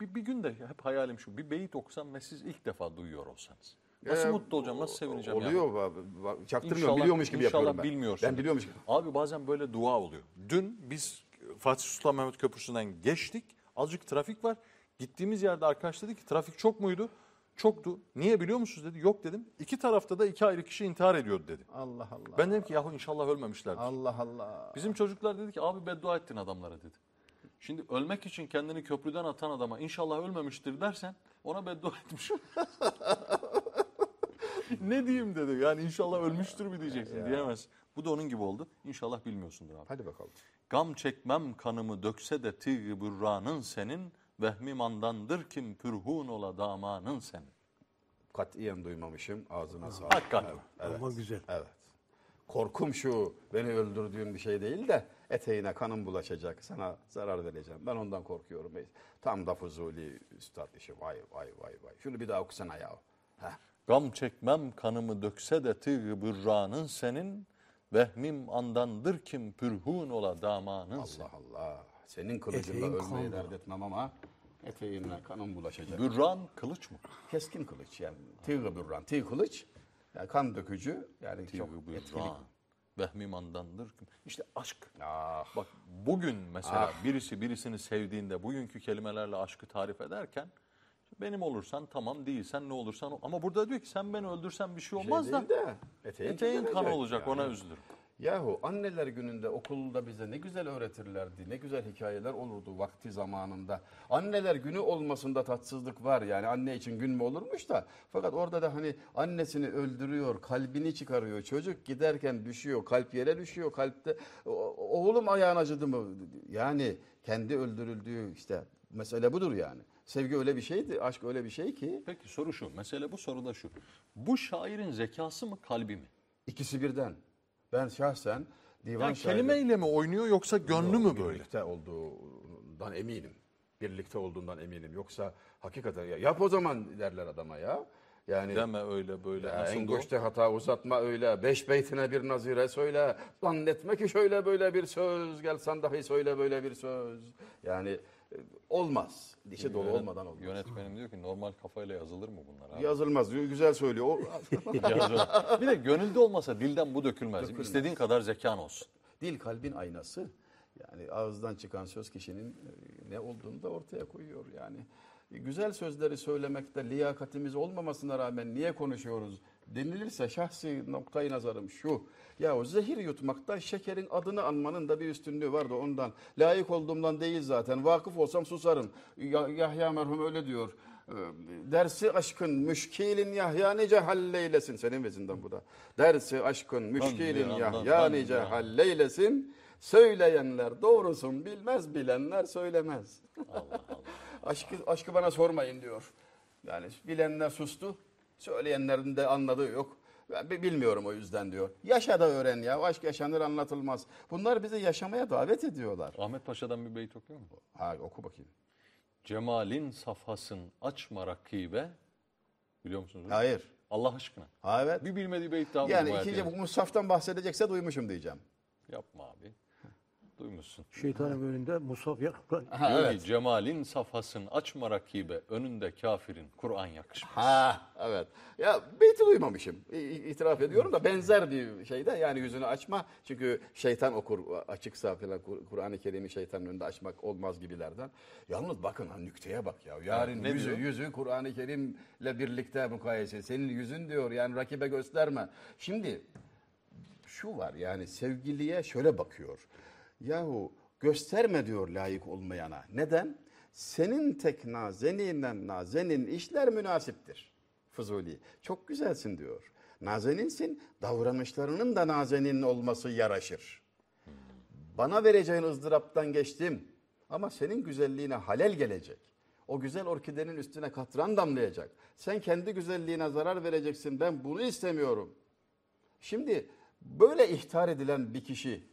Bir, bir gün de hep hayalim şu. Bir beyit okusam ve siz ilk defa duyuyor olsanız. Nasıl Ee, mutlu olacağım, nasıl sevineceğim. Oluyor. ba- ba- Çaktırmıyorum. İnşallah- biliyormuş gibi inşallah yapıyorum ben. bilmiyorsun. Ben biliyormuş gibi. Abi bazen böyle dua oluyor. Dün biz Fatih Sultan Mehmet Köprüsü'nden geçtik. Azıcık trafik var. Gittiğimiz yerde arkadaş dedi ki trafik çok muydu? Çoktu. Niye biliyor musunuz dedi. Yok dedim. İki tarafta da iki ayrı kişi intihar ediyordu dedi. Allah Allah. Ben dedim ki yahu inşallah ölmemişlerdir. Allah Allah. Bizim çocuklar dedi ki abi beddua ettin adamlara dedi. Şimdi ölmek için kendini köprüden atan adama inşallah ölmemiştir dersen ona beddua etmiş. ne diyeyim dedi. Yani inşallah ölmüştür mü diyeceksin diyemez. Bu da onun gibi oldu. İnşallah bilmiyorsundur abi. Hadi bakalım. Gam çekmem kanımı dökse de tığ bürranın senin. Vehmi mandandır kim pürhun ola damanın senin. Katiyen duymamışım. Ağzına sağlık. Hakikaten. Evet. Ama güzel. Evet. Korkum şu beni öldürdüğün bir şey değil de eteğine kanım bulaşacak. Sana zarar vereceğim. Ben ondan korkuyorum. Tam da Fuzuli üstad işi. Vay vay vay vay. Şunu bir daha okusana ya. Heh. Gam çekmem kanımı dökse de tığ bürranın senin. Vehmim andandır kim pürhun ola damanın. Allah Allah. Senin kılıcınla Eteğin ölmeyi kanla. dert etmem ama eteğine kanım bulaşacak. Bürran kılıç mı? Keskin kılıç yani. Tığ bürran. Tığ kılıç. Yani kan dökücü. Yani çok Tığ etkili. bürran. Vehmim andandır kim? İşte aşk. Ah. Bak bugün mesela birisi birisini sevdiğinde bugünkü kelimelerle aşkı tarif ederken benim olursan tamam değilsen ne olursan ol. Ama burada diyor ki sen beni öldürsen bir şey olmaz da değil de eteğin, eteğin kan olacak yani. ona üzülürüm. Yahu anneler gününde okulda bize ne güzel öğretirlerdi. Ne güzel hikayeler olurdu vakti zamanında. Anneler günü olmasında tatsızlık var. Yani anne için gün mü olurmuş da. Fakat orada da hani annesini öldürüyor, kalbini çıkarıyor. Çocuk giderken düşüyor, kalp yere düşüyor. Kalpte "O- oğlum ayağın acıdı mı? Yani kendi öldürüldüğü işte mesele budur yani. Sevgi öyle bir şeydi, aşk öyle bir şey ki Peki soru şu. Mesele bu soruda şu. Bu şairin zekası mı kalbi mi? ikisi birden. Ben şahsen divan Yani şairi- kelimeyle mi oynuyor yoksa gönlü mü böyle? Birlikte olduğundan eminim. Birlikte olduğundan eminim. Yoksa hakikaten ya yap o zaman derler adama ya. Yani Deme öyle böyle. ya en göçte hata uzatma öyle. Beş beytine bir nazire söyle. Zannetme ki şöyle böyle bir söz. Gelsen dahi söyle böyle bir söz. Yani olmaz. Dişi dolu Yönet- olmadan olmaz. Yönetmenim diyor ki normal kafayla yazılır mı bunlar abi? Yazılmaz. Güzel söylüyor. O, bir de gönülde olmasa dilden bu dökülmez. Dökülmez. İstediğin kadar zekan olsun. Dil kalbin aynası. Yani ağızdan çıkan söz kişinin e, ne olduğunu da ortaya koyuyor yani. Güzel sözleri söylemekte liyakatimiz olmamasına rağmen niye konuşuyoruz denilirse şahsi noktayı nazarım şu. Ya o zehir yutmakta şekerin adını anmanın da bir üstünlüğü vardı ondan. Layık olduğumdan değil zaten. Vakıf olsam susarım. Ya- Yahya merhum öyle diyor. E, Dersi aşkın müşkilin Yahya nice halleylesin. Senin vezinden bu da. Dersi aşkın müşkilin Yahya nice halleylesin. Söyleyenler doğrusun bilmez bilenler söylemez. Allah Allah. Aşkı, aşkı bana sormayın diyor. Yani bilenler sustu. Söyleyenlerin de anladığı yok. Ben bi- bilmiyorum o yüzden diyor. Yaşa da öğren ya. Aşk yaşanır anlatılmaz. Bunlar bizi yaşamaya davet ediyorlar. Ahmet Paşa'dan bir beyt okuyor mu? Ha oku bakayım. Cemalin safhasın açma rakibe. Biliyor musunuz? bunu? Hayır. Allah aşkına. Ha evet. Bir bilmediği beyt daha Yani ikinci bu Musaf'tan bahsedecekse duymuşum diyeceğim. Yapma abi. Duymuşsun. Şeytanın önünde Musaf yakıp Ha, evet. Cemalin safhasın açma rakibe. Önünde kafirin Kur'an yakışmaz. Ha evet. Ya beyti duymamışım. İ- İtiraf ediyorum da benzer bir şeyde yani yüzünü açma. Çünkü şeytan okur açıksa falan Kur- Kur'an-ı Kerim'i şeytanın önünde açmak olmaz gibilerden. Yalnız bakın ha nükteye bak ya. Yarın ne yüzü, diyor? yüzü Kur'an-ı Kerim'le birlikte mukayese. Senin yüzün diyor yani rakibe gösterme. Şimdi şu var yani sevgiliye şöyle bakıyor. Yahu gösterme diyor layık olmayana. Neden? Senin tek nazeninden nazenin işler münasiptir. Fuzuli. Çok güzelsin diyor. Nazeninsin, davranışlarının da nazenin olması yaraşır. Bana vereceğin ızdıraptan geçtim. Ama senin güzelliğine halel gelecek. O güzel orkidenin üstüne katran damlayacak. Sen kendi güzelliğine zarar vereceksin. Ben bunu istemiyorum. Şimdi böyle ihtar edilen bir kişi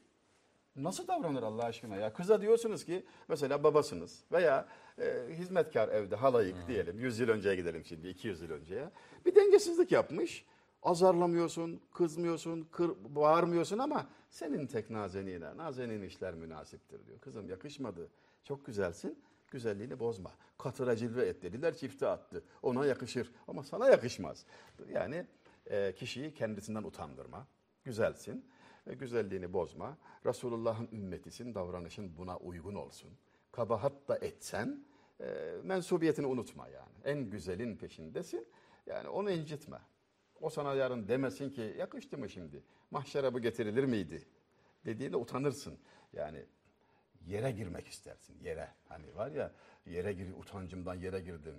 nasıl davranır Allah aşkına ya? Kıza diyorsunuz ki mesela babasınız veya e, hizmetkar evde halayık diyelim 100 yıl önceye gidelim şimdi 200 yıl önceye. Bir dengesizlik yapmış. Azarlamıyorsun, kızmıyorsun, kır, bağırmıyorsun ama senin tek nazenine, nazenin işler münasiptir diyor. Kızım yakışmadı, çok güzelsin, güzelliğini bozma. Katıra cilve et dediler, çifte attı. Ona yakışır ama sana yakışmaz. Yani e, kişiyi kendisinden utandırma, güzelsin, güzelliğini bozma. Resulullah'ın ümmetisin, davranışın buna uygun olsun. Kabahat da etsen, e, mensubiyetini unutma yani. En güzelin peşindesin, yani onu incitme. O sana yarın demesin ki yakıştı mı şimdi? Mahşere bu getirilir miydi? Dediğinde utanırsın. Yani yere girmek istersin. Yere. Hani var ya yere gir utancımdan yere girdim.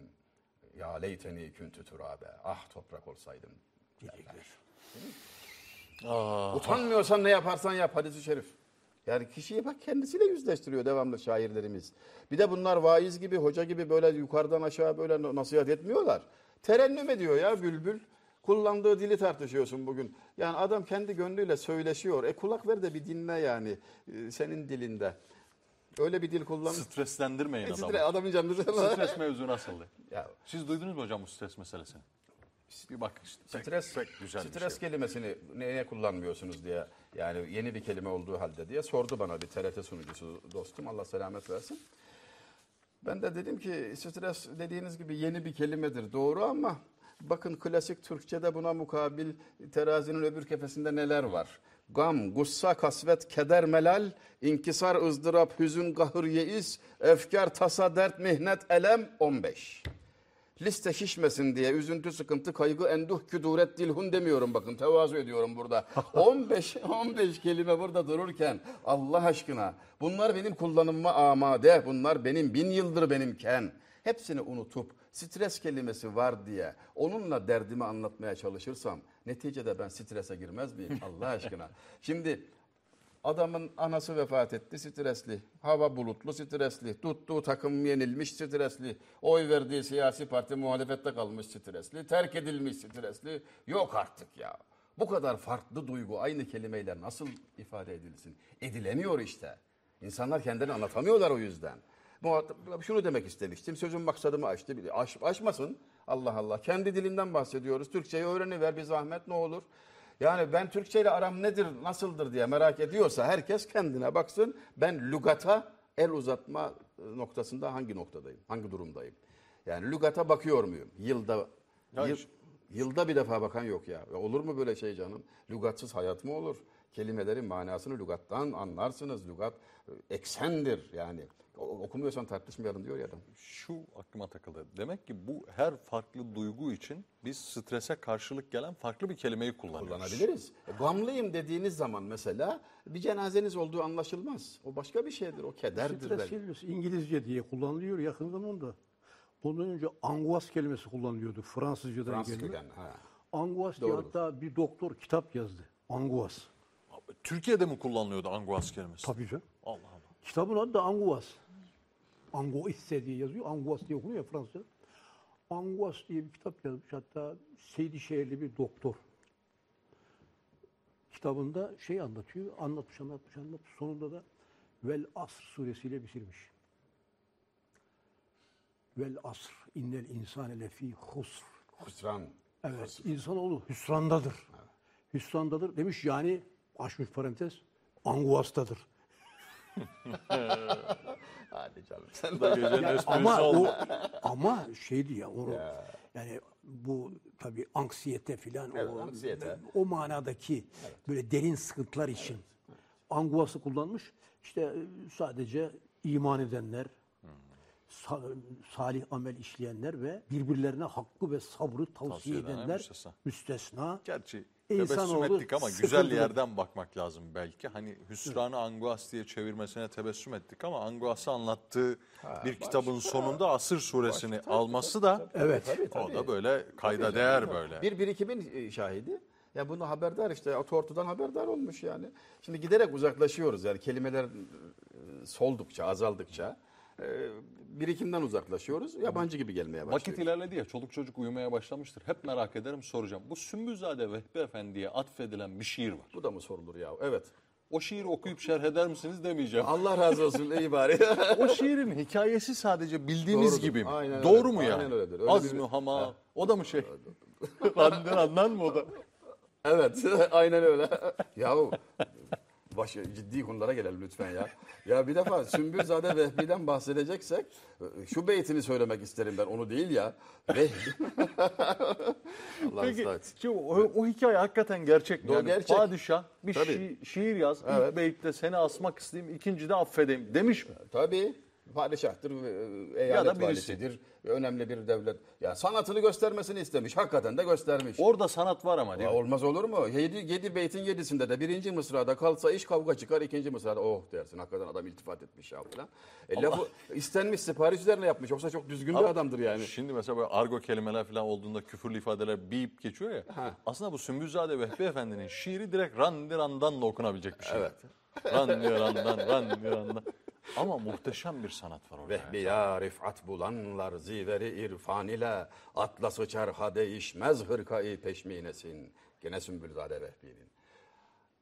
Ya leyteni küntü turabe. Ah toprak olsaydım. derler. Aa, Utanmıyorsan ne yaparsan yap hadisi şerif. Yani kişiyi bak kendisiyle yüzleştiriyor devamlı şairlerimiz. Bir de bunlar vaiz gibi, hoca gibi böyle yukarıdan aşağı böyle nasihat etmiyorlar. Terennüm ediyor ya bülbül. Kullandığı dili tartışıyorsun bugün. Yani adam kendi gönlüyle söyleşiyor. E kulak ver de bir dinle yani e, senin dilinde. Öyle bir dil kullan. streslendirmeyin E, adamı. adamın canını Stres mevzu nasıldı? Ya, Siz duydunuz mu hocam bu stres meselesini? Bir bak işte. Pek, stres, pek güzel bir stres şey. kelimesini neye kullanmıyorsunuz diye yani yeni bir kelime olduğu halde diye sordu bana bir TRT sunucusu dostum Allah selamet versin. Ben de dedim ki stres dediğiniz gibi yeni bir kelimedir doğru ama bakın klasik Türkçe'de buna mukabil terazinin öbür kefesinde neler var? Gam, gussa, kasvet, keder, melal, inkisar, ızdırap, hüzün, gahır, yeis, efkar, tasa, dert, mihnet, elem 15. Liste şişmesin diye üzüntü, sıkıntı, kaygı, enduh, küduret, dilhun demiyorum bakın tevazu ediyorum burada. 15 15 kelime burada dururken Allah aşkına bunlar benim kullanımıma amade, bunlar benim bin yıldır benimken hepsini unutup stres kelimesi var diye onunla derdimi anlatmaya çalışırsam neticede ben strese girmez miyim Allah aşkına? Şimdi Adamın anası vefat etti stresli. Hava bulutlu stresli. Tuttuğu takım yenilmiş stresli. Oy verdiği siyasi parti muhalefette kalmış stresli. Terk edilmiş stresli. Yok artık ya. Bu kadar farklı duygu aynı kelimeyle nasıl ifade edilsin? Edilemiyor işte. İnsanlar kendilerini anlatamıyorlar o yüzden. Şunu demek istemiştim. Sözün maksadımı açtı. Aş, aşmasın. Allah Allah. Kendi dilinden bahsediyoruz. Türkçeyi öğreniver bir zahmet ne olur. Yani ben Türkçe ile aram nedir, nasıldır diye merak ediyorsa herkes kendine baksın. Ben lügata el uzatma noktasında hangi noktadayım, hangi durumdayım? Yani lügata bakıyor muyum? Yılda yıl- yılda bir defa bakan yok ya. Ya Olur mu böyle şey canım? Lügatsız hayat mı olur? Kelimelerin manasını lügattan anlarsınız. Lügat e, eksendir yani. O- Okumuyorsan tartışmayalım diyor ya adam. Şu aklıma takıldı. Demek ki bu her farklı duygu için biz strese karşılık gelen farklı bir kelimeyi kullanıyoruz. Kullanabiliriz. E, Gamlıyım dediğiniz zaman mesela bir cenazeniz olduğu anlaşılmaz. O başka bir şeydir. O kederdir Stres İngilizce diye kullanılıyor yakın zamanda. Bundan önce anguas kelimesi kullanılıyordu Fransızcadan Fransız gelme. Ha. Anguas diye Doğrudur. hatta bir doktor kitap yazdı. Anguas. Türkiye'de mi kullanılıyordu anguas kelimesi? Tabii canım. Allah Allah. Kitabın adı da Anguas. Angoisse diye yazıyor. Anguas diye okunuyor ya Fransızca. Anguas diye bir kitap yazmış. Hatta Seydişehirli bir doktor. Kitabında şey anlatıyor. Anlatmış, anlatmış, anlatmış. Sonunda da Vel Asr suresiyle bitirmiş. Vel Asr innel insane lefî husr. Hüsran. Evet, insanoğlu hüsrandadır. Hüsrandadır demiş yani açmış parantez anguastadır. Hadi canım sen gecenin esprisi Ama oldu. o ama şeydi ya onu yani bu tabii anksiyete filan Evet, o anksiyete. o manadaki böyle derin sıkıntılar için anguası kullanmış. İşte e, sadece iman edenler, sa- salih amel işleyenler ve birbirlerine hakkı ve sabrı tavsiye, Tavsiye edenler müstesna. Gerçi İnsanoğlu tebessüm ettik ama güzel sıkıntılı. yerden bakmak lazım belki. Hani hüsranı anguas diye çevirmesine tebessüm ettik ama anguası anlattığı bir kitabın sonunda Asır suresini alması da Evet. o da böyle kayda değer böyle. Bir birikimin e, şahidi. Ya bunu haberdar işte tortudan haberdar olmuş yani. Şimdi giderek uzaklaşıyoruz yani kelimeler e, soldukça, azaldıkça e, birikimden uzaklaşıyoruz. Yabancı gibi gelmeye başlıyor. Vakit ilerledi ya çoluk çocuk uyumaya başlamıştır. Hep merak ederim soracağım. Bu Sümbülzade Vehbi Efendi'ye atfedilen bir şiir var. Bu da mı sorulur ya? Evet. O şiiri okuyup şerh eder misiniz demeyeceğim. Allah razı olsun iyi bari. o şiirin hikayesi sadece bildiğimiz Doğrudur. gibi mi? Aynen Doğru öyle. mu Aynen yani? öyledir. Öyle Az bir- mı hama? O da mı şey? Randıran Adnan mı o da? Evet, aynen öyle. Yahu baş, ciddi konulara gelelim lütfen ya. Ya bir defa Sümbülzade Vehbi'den bahsedeceksek şu beytini söylemek isterim ben onu değil ya. Vehbi. Allah Peki ki o, o hikaye hakikaten gerçek? Doğru, Yani gerçek. Padişah bir Tabii. şi- şiir yaz. Evet. İlk beytte seni asmak isteyeyim, ikincide affedeyim demiş mi? Tabii padişahtır, e, Ya da eyalet birisi. valisidir, önemli bir devlet. Ya sanatını göstermesini istemiş, hakikaten de göstermiş. Orada sanat var ama değil Ya mi? olmaz olur mu? Yedi, yedi beytin yedisinde de birinci mısrada kalsa iş kavga çıkar, ikinci mısrada oh dersin. Hakikaten adam iltifat etmiş ya falan. E, lafı istenmiş, sipariş üzerine yapmış. Yoksa çok düzgün bir Ama adamdır yani. Şimdi mesela böyle argo kelimeler falan olduğunda küfürlü ifadeler bip geçiyor ya. Aslında bu Sümbülzade Vehbi Efendi'nin şiiri direkt randirandan da okunabilecek bir şey. Evet. Randirandan, randirandan. Ama muhteşem bir sanat var orada. Vehbi ya rifat bulanlar ziveri irfan ile atlası çarha değişmez hırkayı peşminesin. Gene Sümbülzade Vehbi'nin.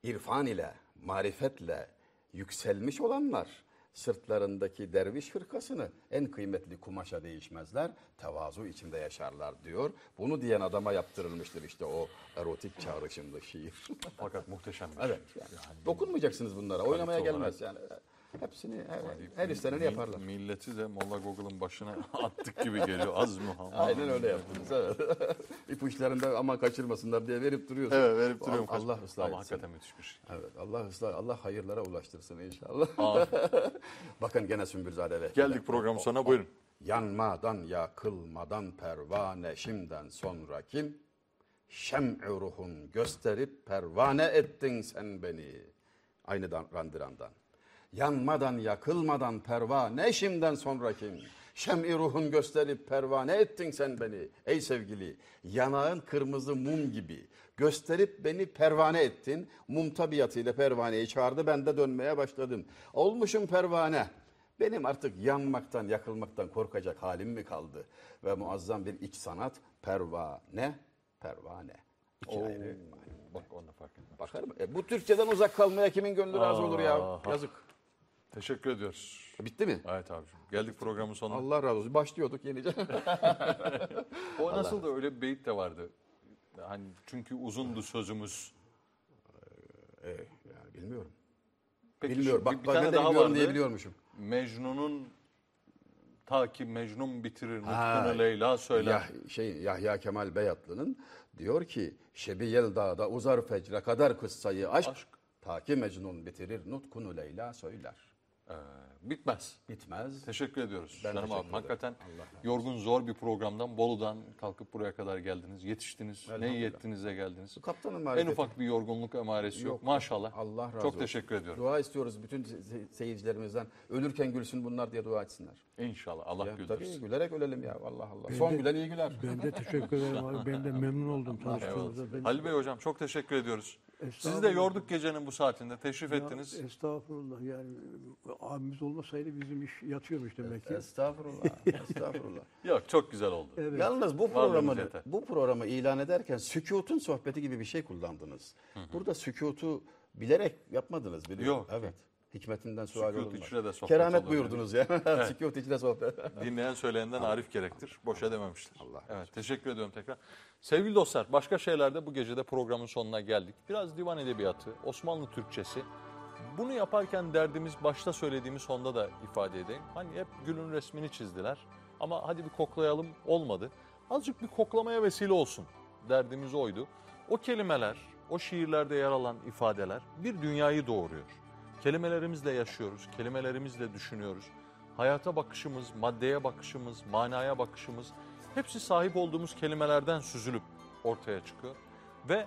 İrfan ile, marifetle yükselmiş olanlar sırtlarındaki derviş hırkasını en kıymetli kumaşa değişmezler, tevazu içinde yaşarlar diyor. Bunu diyen adama yaptırılmıştır işte o erotik çağrışımlı şiir. Fakat muhteşem bir evet. şey. Yani. Dokunmayacaksınız bunlara, oynamaya olarak. gelmez yani. Hepsini her, her isteneni yaparlar. Milleti de Molla Google'ın başına attık gibi geliyor. Az mı? Aynen öyle yaptınız. Evet. İpuçlarında ama kaçırmasınlar diye verip duruyorsun. Evet verip duruyorum. Allah ıslah Ama hakikaten müthiş bir şey. Evet Allah ıslah, Allah hayırlara ulaştırsın inşallah. Bakın gene Sümbülzade Vehbi. geldik program sana buyurun. Yanmadan yakılmadan pervane şimdiden sonra kim? Şem'i ruhun gösterip pervane ettin sen beni. Aynı dan- randırandan. Yanmadan yakılmadan pervane şimdiden sonra kim? Şem'i ruhun gösterip pervane ettin sen beni. Ey sevgili yanağın kırmızı mum gibi gösterip beni pervane ettin. Mum tabiatıyla pervaneyi çağırdı ben de dönmeye başladım. Olmuşum pervane. Benim artık yanmaktan, yakılmaktan korkacak halim mi kaldı? Ve muazzam bir iç sanat pervane, pervane. İki Oo, ayrı. Bak onda fark. Bakar mı? E, bu Türkçeden uzak kalmaya kimin gönlü razı olur ya? Yazık. Teşekkür ediyoruz. Bitti mi? Evet abicim. Geldik programın sonuna. Allah razı olsun. Başlıyorduk yenice. O nasıl da öyle bir beyit de vardı. Hani çünkü uzundu sözümüz. e, yani bilmiyorum. Peki bilmiyorum. şu- Bak, bir, bir tane de daha vardı. diye biliyormuşum. Mecnun'un ta ki Mecnun bitirir Ha, nutkunu Leyla söyler. Yah, şey, Yahya Kemal Beyatlı'nın diyor ki Şebi Yelda'da uzar fecre kadar kıssayı aşk, Aşk. ta ki Mecnun bitirir nutkunu Leyla söyler. Ee, bitmez. Bitmez. Teşekkür ediyoruz. Ben Canım teşekkür abi hakikaten Allah yorgun zor bir programdan Bolu'dan kalkıp buraya kadar geldiniz. Yetiştiniz. Ne de geldiniz. Kaptanın En ufak bir yorgunluk emaresi yok. Yok. Maşallah. Allah razı Çok olsun. teşekkür ediyorum. Dua istiyoruz bütün se- seyircilerimizden. Ölürken gülsün bunlar diye dua etsinler. İnşallah. Allah Ya, güldürsün. tabii gülerek ölelim ya. Allah Allah. Son gülen iyi güler. Ben de teşekkür ederim abi. Ben de memnun oldum tanıştığımıza. Ben- Halil Bey hocam çok teşekkür ediyoruz. Sizi de yorduk gecenin bu saatinde. Teşrif Ya, ettiniz. Estağfurullah yani abimiz olmasaydı bizim iş yatıyormuş demek ki. Estağfurullah. Estağfurullah. Yok çok güzel oldu. Evet. Yalnız bu programı bu programı ilan ederken sükutun sohbeti gibi bir şey kullandınız. Burada sükutu bilerek yapmadınız biliyorum. Yok. Evet. Hikmetinden sual Sükut içre de sohbet Keramet olur buyurdunuz ya. Sükut içine sohbet. Dinleyen söyleyenden Arif gerektir. Boşa dememiştir. Allah razı Evet teşekkür ediyorum tekrar. Sevgili dostlar başka şeylerde bu gecede programın sonuna geldik. Biraz divan edebiyatı, Osmanlı Türkçesi. Bunu yaparken derdimiz başta söylediğimiz sonda da ifade edeyim. Hani hep gülün resmini çizdiler. Ama hadi bir koklayalım olmadı. Azıcık bir koklamaya vesile olsun. Derdimiz oydu. O kelimeler, o şiirlerde yer alan ifadeler bir dünyayı doğuruyor. Kelimelerimizle yaşıyoruz, kelimelerimizle düşünüyoruz. Hayata bakışımız, maddeye bakışımız, manaya bakışımız hepsi sahip olduğumuz kelimelerden süzülüp ortaya çıkıyor. Ve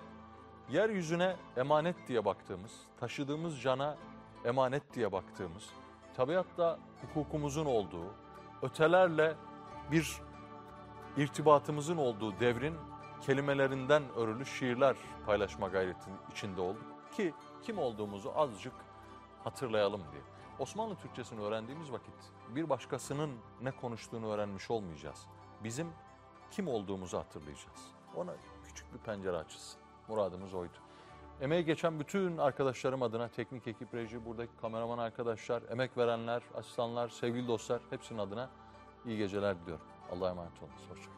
yeryüzüne emanet diye baktığımız, taşıdığımız cana emanet diye baktığımız, tabiatta hukukumuzun olduğu, ötelerle bir irtibatımızın olduğu devrin kelimelerinden örülü şiirler paylaşma gayreti içinde olduk ki kim olduğumuzu azıcık hatırlayalım diye. Osmanlı Türkçesini öğrendiğimiz vakit bir başkasının ne konuştuğunu öğrenmiş olmayacağız. Bizim kim olduğumuzu hatırlayacağız. Ona küçük bir pencere açılsın. Muradımız oydu. Emeği geçen bütün arkadaşlarım adına teknik ekip reji, buradaki kameraman arkadaşlar, emek verenler, asistanlar, sevgili dostlar hepsinin adına iyi geceler diliyorum. Allah'a emanet olun. Hoşçakalın.